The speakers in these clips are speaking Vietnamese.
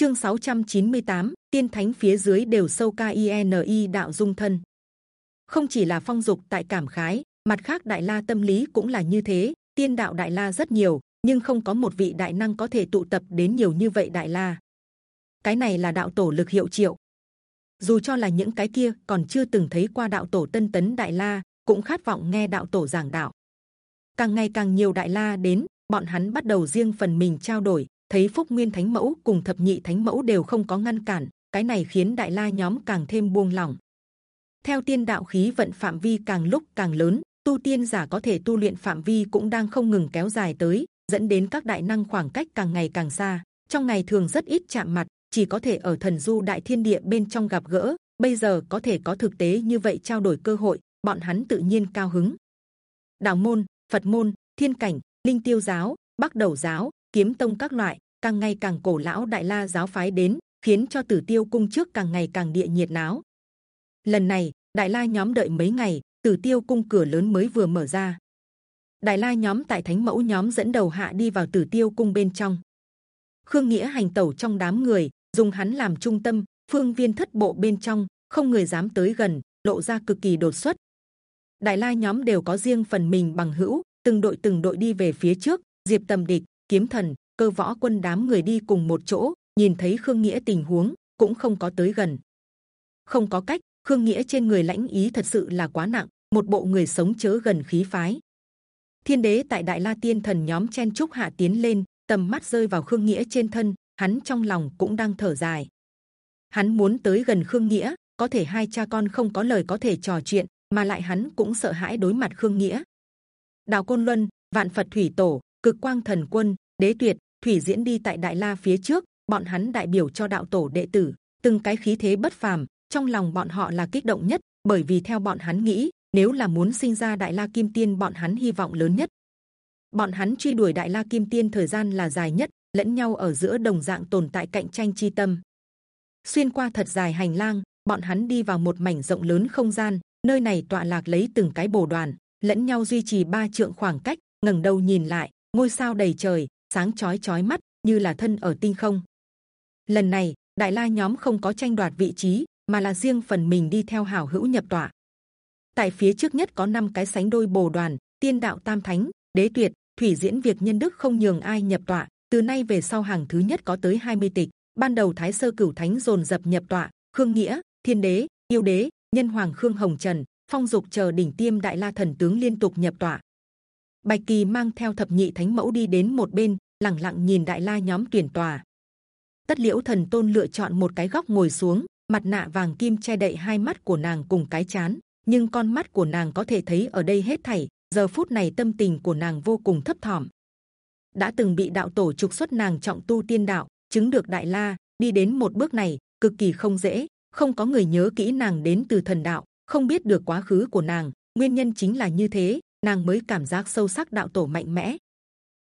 Chương 698, tiên thánh phía dưới đều sâu KINI e đạo dung thân. Không chỉ là phong dục tại cảm khái, mặt khác đại la tâm lý cũng là như thế. Tiên đạo đại la rất nhiều, nhưng không có một vị đại năng có thể tụ tập đến nhiều như vậy đại la. Cái này là đạo tổ lực hiệu triệu. Dù cho là những cái kia còn chưa từng thấy qua đạo tổ tân tấn đại la, cũng khát vọng nghe đạo tổ giảng đạo. Càng ngày càng nhiều đại la đến, bọn hắn bắt đầu riêng phần mình trao đổi, thấy phúc nguyên thánh mẫu cùng thập nhị thánh mẫu đều không có ngăn cản, cái này khiến đại la nhóm càng thêm buông lỏng. Theo tiên đạo khí vận phạm vi càng lúc càng lớn, tu tiên giả có thể tu luyện phạm vi cũng đang không ngừng kéo dài tới, dẫn đến các đại năng khoảng cách càng ngày càng xa. Trong ngày thường rất ít chạm mặt, chỉ có thể ở thần du đại thiên địa bên trong gặp gỡ, bây giờ có thể có thực tế như vậy trao đổi cơ hội, bọn hắn tự nhiên cao hứng. Đạo môn, phật môn, thiên cảnh, linh tiêu giáo, bắc đầu giáo kiếm tông các loại, càng ngày càng cổ lão đại la giáo phái đến, khiến cho tử tiêu cung trước càng ngày càng địa nhiệt náo. Lần này, đại la nhóm đợi mấy ngày, tử tiêu cung cửa lớn mới vừa mở ra. Đại la nhóm tại thánh mẫu nhóm dẫn đầu hạ đi vào tử tiêu cung bên trong. Khương nghĩa hành tẩu trong đám người, dùng hắn làm trung tâm, phương viên thất bộ bên trong, không người dám tới gần, lộ ra cực kỳ đột xuất. Đại la nhóm đều có riêng phần mình bằng hữu, từng đội từng đội đi về phía trước, diệp tầm địch kiếm thần, cơ võ quân đám người đi cùng một chỗ, nhìn thấy khương nghĩa tình huống, cũng không có tới gần. Không có cách, khương nghĩa trên người lãnh ý thật sự là quá nặng, một bộ người sống chớ gần khí phái. Thiên đế tại đại la tiên thần nhóm chen trúc hạ tiến lên, tầm mắt rơi vào khương nghĩa trên thân, hắn trong lòng cũng đang thở dài. Hắn muốn tới gần khương nghĩa, có thể hai cha con không có lời có thể trò chuyện, mà lại hắn cũng sợ hãi đối mặt khương nghĩa. Đào côn luân, vạn phật thủy tổ cực quang thần quân, đế tuyệt, thủy diễn đi tại đại la phía trước, bọn hắn đại biểu cho đạo tổ đệ tử. Từng cái khí thế bất phàm, trong lòng bọn họ là kích động nhất, bởi vì theo bọn hắn nghĩ, nếu là muốn sinh ra đại la kim tiên, bọn hắn hy vọng lớn nhất. Bọn hắn truy đuổi đại la kim tiên thời gian là dài nhất, lẫn nhau ở giữa đồng dạng tồn tại cạnh tranh chi tâm. Xuyên qua thật dài hành lang, bọn hắn đi vào một mảnh rộng lớn không gian, nơi này tọa lạc lấy từng cái bồ đoàn, lẫn nhau duy trì ba trượng khoảng cách, ngẩng đầu nhìn lại ngôi sao đầy trời, sáng chói chói mắt, như là thân ở tinh không. Lần này, đại la nhóm không có tranh đoạt vị trí, mà là riêng phần mình đi theo hảo hữu nhập tọa. Tại phía trước nhất có năm cái sánh đôi bồ đoàn, tiên đạo tam thánh, đế tuyệt, thủy diễn việc nhân đức không nhường ai nhập tọa. Từ nay về sau hàng thứ nhất có tới 20 tịch. Ban đầu thái sơ cửu thánh dồn dập nhập tọa, khương nghĩa, thiên đế, yêu đế, nhân hoàng khương hồng trần, phong dục chờ đỉnh tiêm đại la thần tướng liên tục nhập tọa bạch kỳ mang theo thập nhị thánh mẫu đi đến một bên, lẳng lặng nhìn đại la nhóm tuyển tòa. Tất liễu thần tôn lựa chọn một cái góc ngồi xuống, mặt nạ vàng kim che đậy hai mắt của nàng cùng cái chán, nhưng con mắt của nàng có thể thấy ở đây hết thảy, giờ phút này tâm tình của nàng vô cùng thấp thỏm. Đã từng bị đạo tổ trục xuất nàng trọng tu tiên đạo, chứng được đại la, đi đến một bước này, cực kỳ không dễ, không có người nhớ kỹ nàng đến từ thần đạo, không biết được quá khứ của nàng, nguyên nhân chính là như thế nàng mới cảm giác sâu sắc đạo tổ mạnh mẽ.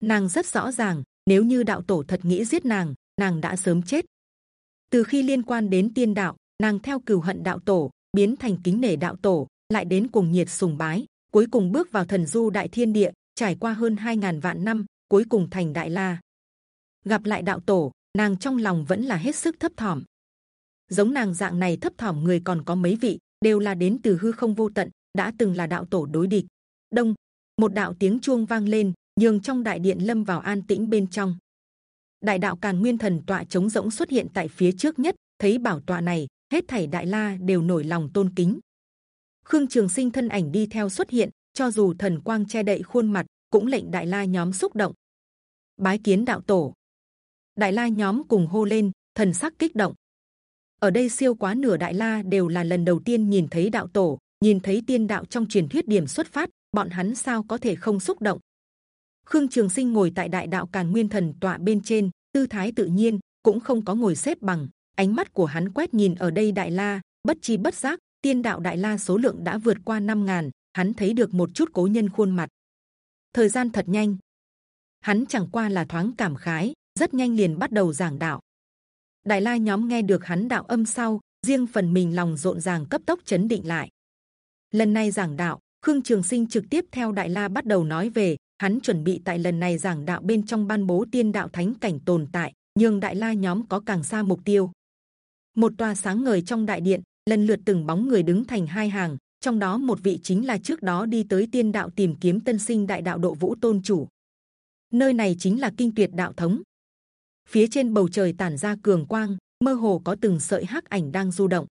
Nàng rất rõ ràng, nếu như đạo tổ thật nghĩ giết nàng nàng đã sớm chết. Từ khi liên quan đến tiên đạo, nàng theo cừu hận đạo tổ, biến thành kính nể đạo tổ, lại đến cùng nhiệt sùng bái, cuối cùng bước vào thần du đại thiên địa, trải qua hơn 2.000 vạn năm, cuối cùng thành đại la. Gặp lại đạo tổ, nàng trong lòng vẫn là hết sức thấp thỏm. Giống nàng dạng này thấp thỏm người còn có mấy vị, đều là đến từ hư không vô tận, đã từng là đạo tổ đối địch đông, một đạo tiếng chuông vang lên, nhường trong đại điện lâm vào an tĩnh bên trong. Đại đạo càn nguyên thần tọa chống rỗng xuất hiện tại phía trước nhất, thấy bảo tọa này, hết thảy đại la đều nổi lòng tôn kính. Khương trường sinh thân ảnh đi theo xuất hiện, cho dù thần quang che đậy khuôn mặt, cũng lệnh đại la nhóm xúc động. Bái kiến đạo tổ. Đại la nhóm cùng hô lên, thần sắc kích động. Ở đây siêu quá nửa đại la đều là lần đầu tiên nhìn thấy đạo tổ, nhìn thấy tiên đạo trong truyền thuyết điểm xuất phát bọn hắn sao có thể không xúc động? Khương trường sinh ngồi tại đại đạo càn nguyên thần tọa bên trên, tư thái tự nhiên, cũng không có ngồi xếp bằng. Ánh mắt của hắn quét nhìn ở đây đại la, bất chi bất giác, tiên đạo đại la số lượng đã vượt qua 5 ngàn, hắn thấy được một chút cố nhân khuôn mặt. Thời gian thật nhanh. Hắn chẳng qua là thoáng cảm khái, rất nhanh liền bắt đầu giảng đạo. Đại la nhóm nghe được hắn đạo âm sau, riêng phần mình lòng rộn ràng cấp tốc chấn định lại. Lần này giảng đạo khương trường sinh trực tiếp theo đại la bắt đầu nói về hắn chuẩn bị tại lần này giảng đạo bên trong ban bố tiên đạo thánh cảnh tồn tại nhưng đại la nhóm có càng xa mục tiêu. Một tòa sáng ngời trong đại điện, lần lượt từng bóng người đứng thành hai hàng, trong đó một vị chính là trước đó đi tới tiên đạo tìm kiếm tân sinh đại đạo độ vũ tôn chủ. Nơi này chính là kinh tuyệt đạo thống. Phía trên bầu trời tản ra cường quang, mơ hồ có từng sợi hắc ảnh đang du động.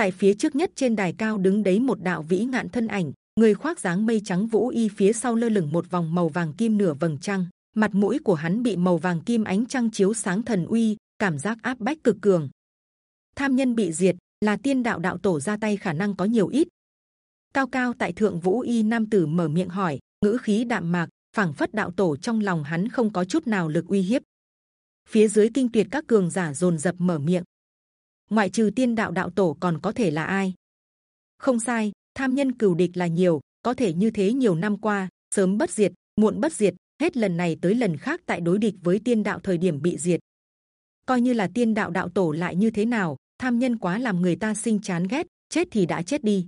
Tại phía trước nhất trên đài cao đứng đấy một đạo vĩ ngạn thân ảnh, người khoác dáng mây trắng vũ y phía sau lơ lửng một vòng màu vàng kim nửa vầng trăng, mặt mũi của hắn bị màu vàng kim ánh trăng chiếu sáng thần uy, cảm giác áp bách cực cường. Tham nhân bị diệt là tiên đạo đạo tổ ra tay khả năng có nhiều ít. Cao cao tại thượng vũ y nam tử mở miệng hỏi, ngữ khí đạm mạc, phảng phất đạo tổ trong lòng hắn không có chút nào lực uy hiếp. Phía dưới kinh tuyệt các cường giả dồn dập mở miệng. Ngoại trừ tiên đạo đạo tổ còn có thể là ai? Không sai, tham nhân cừu địch là nhiều, có thể như thế nhiều năm qua, sớm bất diệt, muộn bất diệt, hết lần này tới lần khác tại đối địch với tiên đạo thời điểm bị diệt. Coi như là tiên đạo đạo tổ lại như thế nào, tham nhân quá làm người ta sinh chán ghét, chết thì đã chết đi.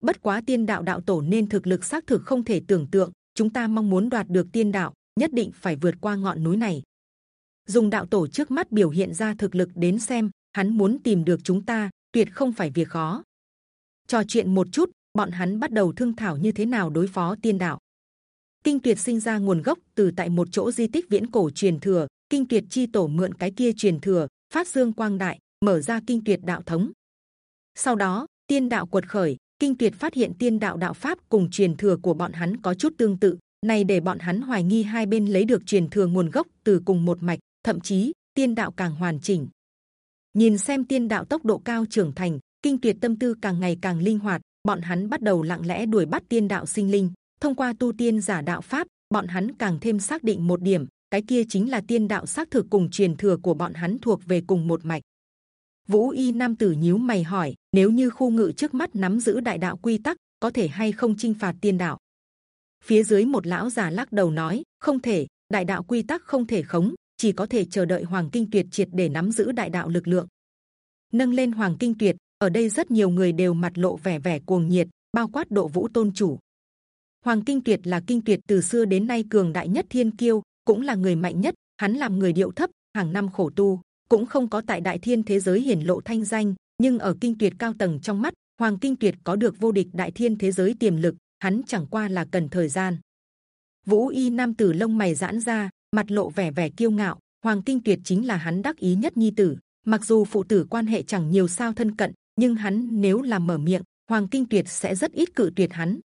Bất quá tiên đạo đạo tổ nên thực lực xác thực không thể tưởng tượng. Chúng ta mong muốn đoạt được tiên đạo, nhất định phải vượt qua ngọn núi này. Dùng đạo tổ trước mắt biểu hiện ra thực lực đến xem, hắn muốn tìm được chúng ta, tuyệt không phải việc khó. Trò chuyện một chút, bọn hắn bắt đầu thương thảo như thế nào đối phó tiên đạo. Kinh tuyệt sinh ra nguồn gốc từ tại một chỗ di tích viễn cổ truyền thừa. Kinh tuyệt chi tổ mượn cái kia truyền thừa, phát dương quang đại, mở ra kinh tuyệt đạo thống. Sau đó, tiên đạo quật khởi, kinh tuyệt phát hiện tiên đạo đạo pháp cùng truyền thừa của bọn hắn có chút tương tự, này để bọn hắn hoài nghi hai bên lấy được truyền thừa nguồn gốc từ cùng một mạch, thậm chí tiên đạo càng hoàn chỉnh. Nhìn xem tiên đạo tốc độ cao trưởng thành, kinh tuyệt tâm tư càng ngày càng linh hoạt, bọn hắn bắt đầu lặng lẽ đuổi bắt tiên đạo sinh linh. Thông qua tu tiên giả đạo pháp, bọn hắn càng thêm xác định một điểm, cái kia chính là tiên đạo xác thực cùng truyền thừa của bọn hắn thuộc về cùng một mạch. Vũ y nam tử nhíu mày hỏi: nếu như khu ngự trước mắt nắm giữ đại đạo quy tắc, có thể hay không chinh phạt tiên đạo? Phía dưới một lão già lắc đầu nói: không thể, đại đạo quy tắc không thể khống, chỉ có thể chờ đợi hoàng kinh tuyệt triệt để nắm giữ đại đạo lực lượng. Nâng lên hoàng kinh tuyệt, ở đây rất nhiều người đều mặt lộ vẻ vẻ cuồng nhiệt, bao quát độ vũ tôn chủ. Hoàng kinh tuyệt là kinh tuyệt từ xưa đến nay cường đại nhất thiên kiêu, cũng là người mạnh nhất. Hắn làm người điệu thấp, hàng năm khổ tu, cũng không có tại đại thiên thế giới hiển lộ thanh danh nhưng ở kinh tuyệt cao tầng trong mắt hoàng kinh tuyệt có được vô địch đại thiên thế giới tiềm lực hắn chẳng qua là cần thời gian vũ y nam tử lông mày giãn ra mặt lộ vẻ vẻ kiêu ngạo, hoàng kinh tuyệt chính là hắn đắc ý nhất nhi tử. Mặc dù phụ tử quan hệ chẳng nhiều sao thân cận, nhưng hắn nếu làm mở miệng, hoàng kinh tuyệt sẽ rất ít cự tuyệt hắn.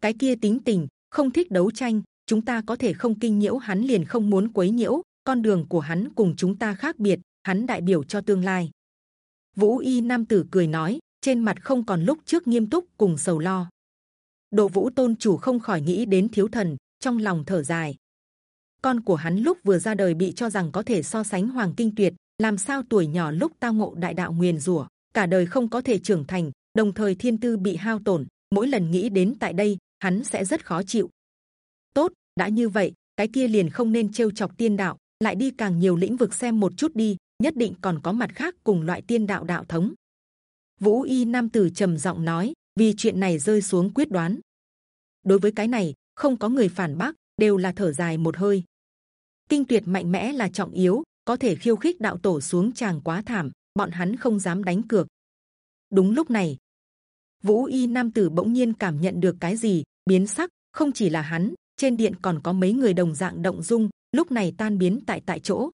Cái kia tính tình, không thích đấu tranh, chúng ta có thể không kinh nhiễu hắn liền không muốn quấy nhiễu, con đường của hắn cùng chúng ta khác biệt, hắn đại biểu cho tương lai. Vũ y nam tử cười nói, trên mặt không còn lúc trước nghiêm túc cùng sầu lo. Độ vũ tôn chủ không khỏi nghĩ đến thiếu thần, trong lòng thở dài con của hắn lúc vừa ra đời bị cho rằng có thể so sánh hoàng kinh tuyệt, làm sao tuổi nhỏ lúc tao ngộ đại đạo nguyền rủa, cả đời không có thể trưởng thành, đồng thời thiên tư bị hao tổn, mỗi lần nghĩ đến tại đây, hắn sẽ rất khó chịu. Tốt, đã như vậy, cái kia liền không nên trêu chọc tiên đạo, lại đi càng nhiều lĩnh vực xem một chút đi, nhất định còn có mặt khác cùng loại tiên đạo đạo thống. Vũ y nam tử trầm giọng nói, vì chuyện này rơi xuống quyết đoán. Đối với cái này, không có người phản bác, đều là thở dài một hơi kinh tuyệt mạnh mẽ là trọng yếu, có thể khiêu khích đạo tổ xuống chàng quá thảm, bọn hắn không dám đánh cược. Đúng lúc này, vũ y nam tử bỗng nhiên cảm nhận được cái gì, biến sắc, không chỉ là hắn, trên điện còn có mấy người đồng dạng động dung, lúc này tan biến tại tại chỗ.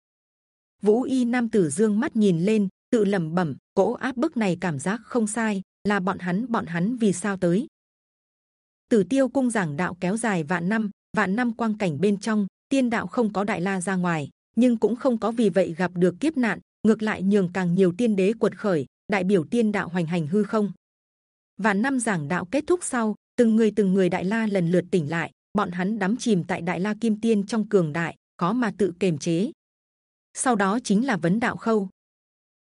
Vũ y nam tử dương mắt nhìn lên, tự lẩm bẩm, cỗ áp bức này cảm giác không sai, là bọn hắn bọn hắn vì sao tới? Tử tiêu cung giảng đạo kéo dài vạn năm vạn năm quang cảnh bên trong tiên đạo không có đại la ra ngoài, nhưng cũng không có vì vậy gặp được kiếp nạn, ngược lại nhường càng nhiều tiên đế quật khởi, đại biểu tiên đạo hoành hành hư không. Và năm giảng đạo kết thúc sau, từng người từng người đại la lần lượt tỉnh lại, bọn hắn đắm chìm tại đại la kim tiên trong cường đại, khó mà tự kiềm chế. Sau đó chính là vấn đạo khâu.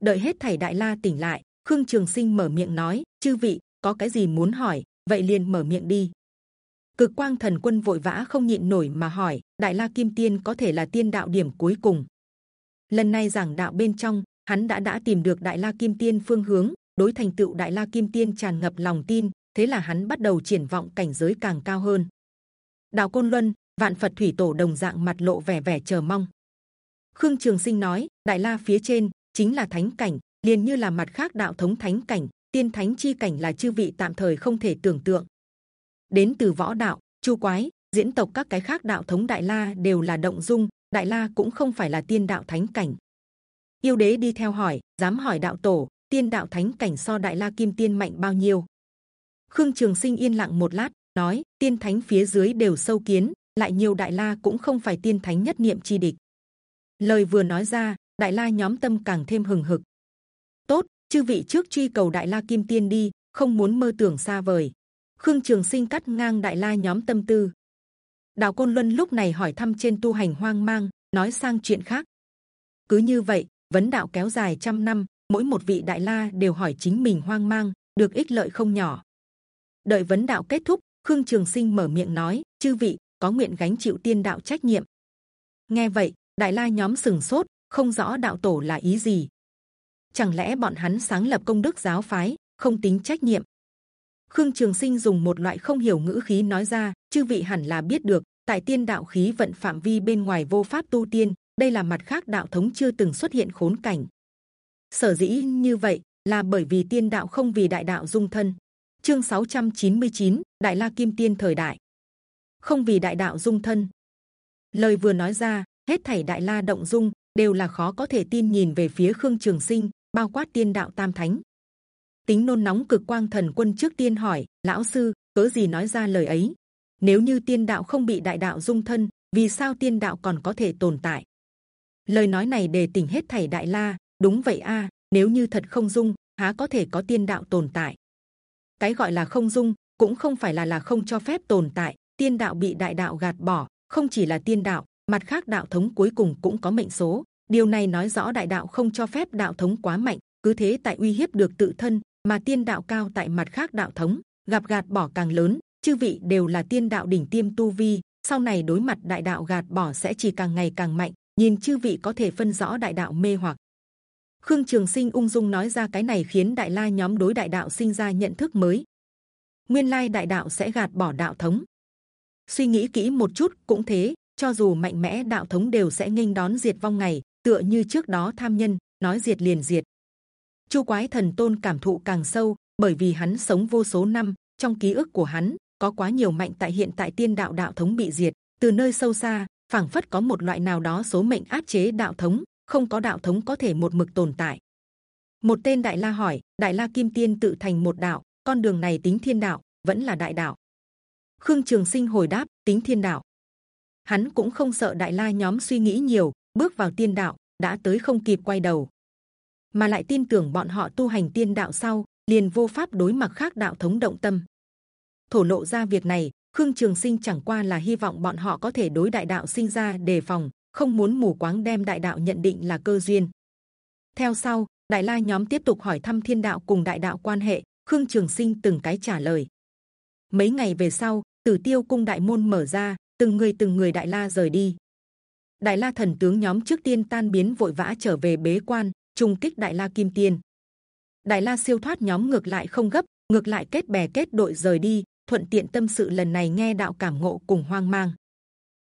Đợi hết thảy đại la tỉnh lại, khương trường sinh mở miệng nói, chư vị, có cái gì muốn hỏi, vậy liền mở miệng đi cực quang thần quân vội vã không nhịn nổi mà hỏi đại la kim tiên có thể là tiên đạo điểm cuối cùng? Lần này giảng đạo bên trong hắn đã đã tìm được đại la kim tiên phương hướng đối thành tựu đại la kim tiên tràn ngập lòng tin thế là hắn bắt đầu triển vọng cảnh giới càng cao hơn. Đạo côn luân vạn phật thủy tổ đồng dạng mặt lộ vẻ vẻ chờ mong. Khương Trường Sinh nói, Đại La phía trên chính là thánh cảnh, liền như là mặt khác đạo thống thánh cảnh, tiên thánh chi cảnh là chư vị tạm thời không thể tưởng tượng. Đến từ võ đạo, chu quái, diễn tộc các cái khác đạo thống Đại La đều là động dung, Đại La cũng không phải là tiên đạo thánh cảnh. Yêu đế đi theo hỏi, dám hỏi đạo tổ, tiên đạo thánh cảnh so Đại La kim tiên mạnh bao nhiêu? Khương Trường Sinh yên lặng một lát, nói: tiên thánh phía dưới đều sâu kiến, lại nhiều Đại La cũng không phải tiên thánh nhất niệm chi địch. Lời vừa nói ra, Đại La nhóm tâm càng thêm hừng hực. Tốt, chư vị trước truy cầu Đại La kim tiên đi, không muốn mơ tưởng xa vời. Khương Trường Sinh cắt ngang Đại La nhóm tâm tư. Đào Côn Luân lúc này hỏi thăm trên tu hành hoang mang, nói sang chuyện khác. Cứ như vậy, vấn đạo kéo dài trăm năm, mỗi một vị Đại La đều hỏi chính mình hoang mang, được ích lợi không nhỏ. Đợi vấn đạo kết thúc, Khương Trường Sinh mở miệng nói: chư vị có nguyện gánh chịu tiên đạo trách nhiệm. Nghe vậy, Đại La nhóm sừng sốt, không rõ đạo tổ là ý gì. Chẳng lẽ bọn hắn sáng lập công đức giáo phái, không tính trách nhiệm? Khương Trường Sinh dùng một loại không hiểu ngữ khí nói ra, chư vị hẳn là biết được, tại tiên đạo khí vận phạm vi bên ngoài vô pháp tu tiên, đây là mặt khác đạo thống chưa từng xuất hiện khốn cảnh. Sở dĩ như vậy là bởi vì tiên đạo không vì đại đạo dung thân. Chương 699, Đại La Kim Tiên thời đại, không vì đại đạo dung thân. Lời vừa nói ra, hết thảy đại la động dung đều là khó có thể tin nhìn về phía khương trường sinh, bao quát tiên đạo tam thánh. Tính nôn nóng cực quang thần quân trước tiên hỏi lão sư cớ gì nói ra lời ấy? Nếu như tiên đạo không bị đại đạo dung thân, vì sao tiên đạo còn có thể tồn tại? Lời nói này đề tỉnh hết thảy đại la, đúng vậy a. nếu như thật không dung, há có thể có tiên đạo tồn tại? Cái gọi là không dung cũng không phải là là không cho phép tồn tại. Tiên đạo bị đại đạo gạt bỏ, không chỉ là tiên đạo, mặt khác đạo thống cuối cùng cũng có mệnh số. Điều này nói rõ đại đạo không cho phép đạo thống quá mạnh, cứ thế tại uy hiếp được tự thân, mà tiên đạo cao tại mặt khác đạo thống gặp gạt bỏ càng lớn. Chư vị đều là tiên đạo đỉnh tiêm tu vi, sau này đối mặt đại đạo gạt bỏ sẽ chỉ càng ngày càng mạnh. Nhìn chư vị có thể phân rõ đại đạo mê hoặc. Khương Trường Sinh ung dung nói ra cái này khiến đại la nhóm đối đại đạo sinh ra nhận thức mới. Nguyên lai đại đạo sẽ gạt bỏ đạo thống. Suy nghĩ kỹ một chút cũng thế, cho dù mạnh mẽ đạo thống đều sẽ nghênh đón diệt vong ngày, tựa như trước đó tham nhân nói diệt liền diệt. Chu Quái Thần Tôn cảm thụ càng sâu, bởi vì hắn sống vô số năm, trong ký ức của hắn có quá nhiều mạnh tại hiện tại tiên đạo đạo thống bị diệt, từ nơi sâu xa phảng phất có một loại nào đó số mệnh áp chế đạo thống, không có đạo thống có thể một mực tồn tại. Một tên đại la hỏi, đại la kim tiên tự thành một đạo, con đường này tính thiên đạo, vẫn là đại đạo. Khương Trường Sinh hồi đáp, tính thiên đạo. Hắn cũng không sợ đại la nhóm suy nghĩ nhiều, bước vào tiên đạo đã tới không kịp quay đầu, mà lại tin tưởng bọn họ tu hành tiên đạo sau liền vô pháp đối mặt khác đạo thống động tâm. Thổ lộ ra việc này, Khương Trường Sinh chẳng qua là hy vọng bọn họ có thể đối đại đạo sinh ra đề phòng, không muốn mù quáng đem đại đạo nhận định là cơ duyên. Theo sau, đại la nhóm tiếp tục hỏi thăm thiên đạo cùng đại đạo quan hệ, Khương Trường Sinh từng cái trả lời. Mấy ngày về sau, Tử Tiêu cung đại môn mở ra, từng người từng người đại la rời đi. Đại la thần tướng nhóm trước tiên tan biến vội vã trở về bế quan, trùng kích đại la kim tiên. Đại la siêu thoát nhóm ngược lại không gấp, ngược lại kết bè kết đội rời đi, thuận tiện tâm sự lần này nghe đạo cảm ngộ cùng hoang mang.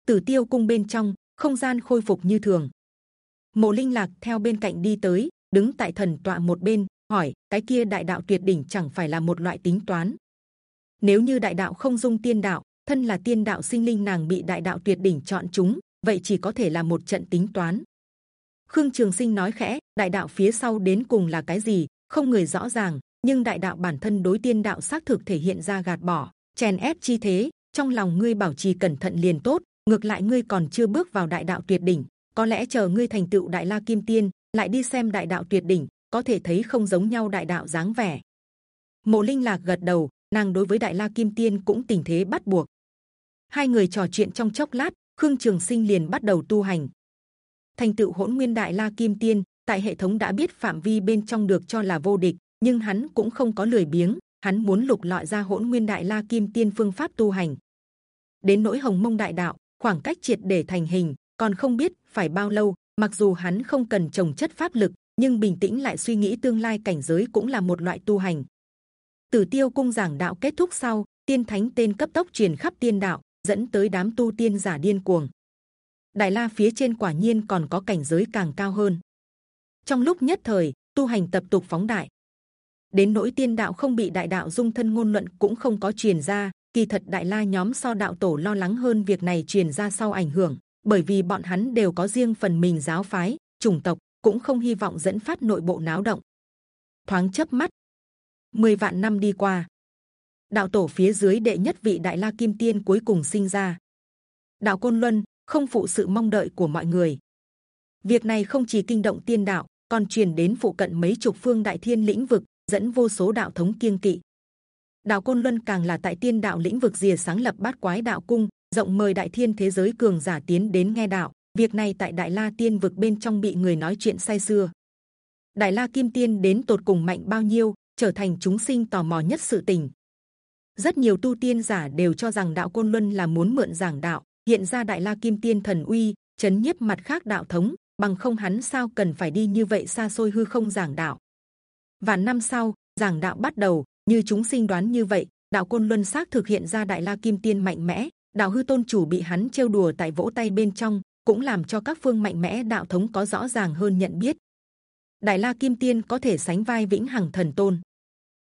Tử Tiêu cung bên trong không gian khôi phục như thường. Mộ Linh lạc theo bên cạnh đi tới, đứng tại thần tọa một bên, hỏi: cái kia đại đạo tuyệt đỉnh chẳng phải là một loại tính toán? Nếu như đại đạo không dung tiên đạo, thân là tiên đạo sinh linh nàng bị đại đạo tuyệt đỉnh chọn chúng, vậy chỉ có thể là một trận tính toán. Khương Trường Sinh nói khẽ, đại đạo phía sau đến cùng là cái gì, không người rõ ràng. Nhưng đại đạo bản thân đối tiên đạo xác thực thể hiện ra gạt bỏ, chèn ép chi thế. Trong lòng ngươi bảo trì cẩn thận liền tốt. Ngược lại ngươi còn chưa bước vào đại đạo tuyệt đỉnh, có lẽ chờ ngươi thành tựu đại la kim tiên, lại đi xem đại đạo tuyệt đỉnh, có thể thấy không giống nhau đại đạo dáng vẻ. Mộ Linh lạc gật đầu, nàng đối với đại la kim tiên cũng tình thế bắt buộc. Hai người trò chuyện trong chốc lát, Khương Trường Sinh liền bắt đầu tu hành. Thành tựu hỗn nguyên đại la kim tiên, tại hệ thống đã biết phạm vi bên trong được cho là vô địch, nhưng hắn cũng không có lười biếng, hắn muốn lục lọi ra hỗn nguyên đại la kim tiên phương pháp tu hành. Đến nỗi hồng mông đại đạo, khoảng cách triệt để thành hình còn không biết phải bao lâu. Mặc dù hắn không cần trồng chất pháp lực, nhưng bình tĩnh lại suy nghĩ tương lai cảnh giới cũng là một loại tu hành. Tử Tiêu cung giảng đạo kết thúc sau, tiên thánh tên cấp tốc truyền khắp tiên đạo, dẫn tới đám tu tiên giả điên cuồng đại la phía trên quả nhiên còn có cảnh giới càng cao hơn. Trong lúc nhất thời, tu hành tập tục phóng đại, đến nỗi tiên đạo không bị đại đạo dung thân ngôn luận cũng không có truyền ra, kỳ thật đại la nhóm so đạo tổ lo lắng hơn việc này truyền ra sau ảnh hưởng, bởi vì bọn hắn đều có riêng phần mình giáo phái, chủng tộc, cũng không hy vọng dẫn phát nội bộ náo động. Thoáng chớp mắt, mười vạn năm đi qua, đạo tổ phía dưới đệ nhất vị đại la kim tiên cuối cùng sinh ra. Đạo côn luân không phụ sự mong đợi của mọi người. Việc này không chỉ kinh động tiên đạo, còn truyền đến phụ cận mấy chục phương đại thiên lĩnh vực, dẫn vô số đạo thống kiêng kỵ. Đạo côn luân càng là tại tiên đạo lĩnh vực rìa sáng lập bát quái đạo cung, rộng mời đại thiên thế giới cường giả tiến đến nghe đạo. Việc này tại đại la tiên vực bên trong bị người nói chuyện say xưa đại la kim tiên đến tột cùng mạnh bao nhiêu, trở thành chúng sinh tò mò nhất sự tình. Rất nhiều tu tiên giả đều cho rằng đạo côn luân là muốn mượn giảng đạo hiện ra đại la kim tiên thần uy, chấn nhiếp mặt khác đạo thống, bằng không hắn sao cần phải đi như vậy xa xôi hư không giảng đạo. Và năm sau, giảng đạo bắt đầu, như chúng sinh đoán như vậy, đạo côn luân xác thực hiện ra đại la kim tiên mạnh mẽ, đạo hư tôn chủ bị hắn trêu đùa tại vỗ tay bên trong, cũng làm cho các phương mạnh mẽ đạo thống có rõ ràng hơn nhận biết. Đại la kim tiên có thể sánh vai vĩnh hằng thần tôn.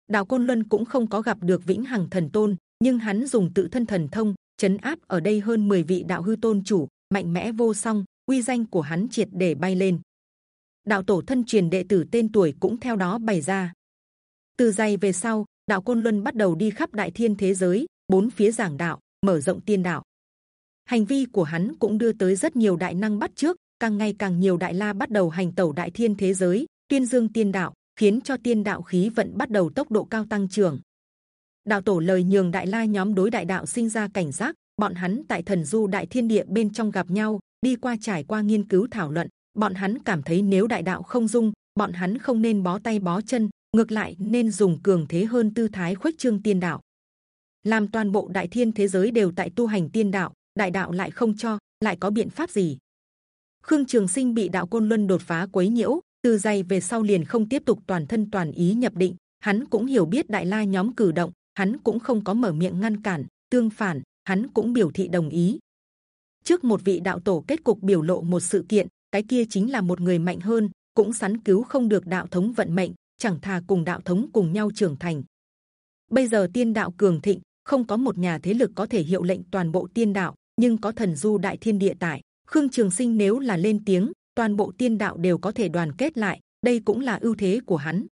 Đạo côn luân cũng không có gặp được vĩnh hằng thần tôn, nhưng hắn dùng tự thân thần thông chấn áp ở đây hơn 10 vị đạo hư tôn chủ, mạnh mẽ vô song, uy danh của hắn triệt để bay lên. Đạo tổ thân truyền đệ tử tên tuổi cũng theo đó bày ra. Từ dày về sau, đạo côn luân bắt đầu đi khắp đại thiên thế giới, bốn phía giảng đạo, mở rộng tiên đạo. Hành vi của hắn cũng đưa tới rất nhiều đại năng bắt trước, càng ngày càng nhiều đại la bắt đầu hành tẩu đại thiên thế giới, tuyên dương tiên đạo, khiến cho tiên đạo khí vận bắt đầu tốc độ cao tăng trưởng đạo tổ lời nhường đại la nhóm đối đại đạo sinh ra cảnh giác, bọn hắn tại thần du đại thiên địa bên trong gặp nhau, đi qua trải qua nghiên cứu thảo luận. Bọn hắn cảm thấy nếu đại đạo không dung, bọn hắn không nên bó tay bó chân, ngược lại nên dùng cường thế hơn tư thái khuếch trương tiên đạo. Làm toàn bộ đại thiên thế giới đều tại tu hành tiên đạo, đại đạo lại không cho, lại có biện pháp gì? Khương trường sinh bị đạo côn luân đột phá quấy nhiễu, từ dày về sau liền không tiếp tục toàn thân toàn ý nhập định. Hắn cũng hiểu biết đại la nhóm cử động hắn cũng không có mở miệng ngăn cản, tương phản, hắn cũng biểu thị đồng ý. Trước một vị đạo tổ kết cục biểu lộ một sự kiện, cái kia chính là một người mạnh hơn, cũng sắn cứu không được đạo thống vận mệnh, chẳng thà cùng đạo thống cùng nhau trưởng thành. Bây giờ tiên đạo cường thịnh, không có một nhà thế lực có thể hiệu lệnh toàn bộ tiên đạo, nhưng có thần du đại thiên địa tại. Khương trường sinh nếu là lên tiếng, toàn bộ tiên đạo đều có thể đoàn kết lại, đây cũng là ưu thế của hắn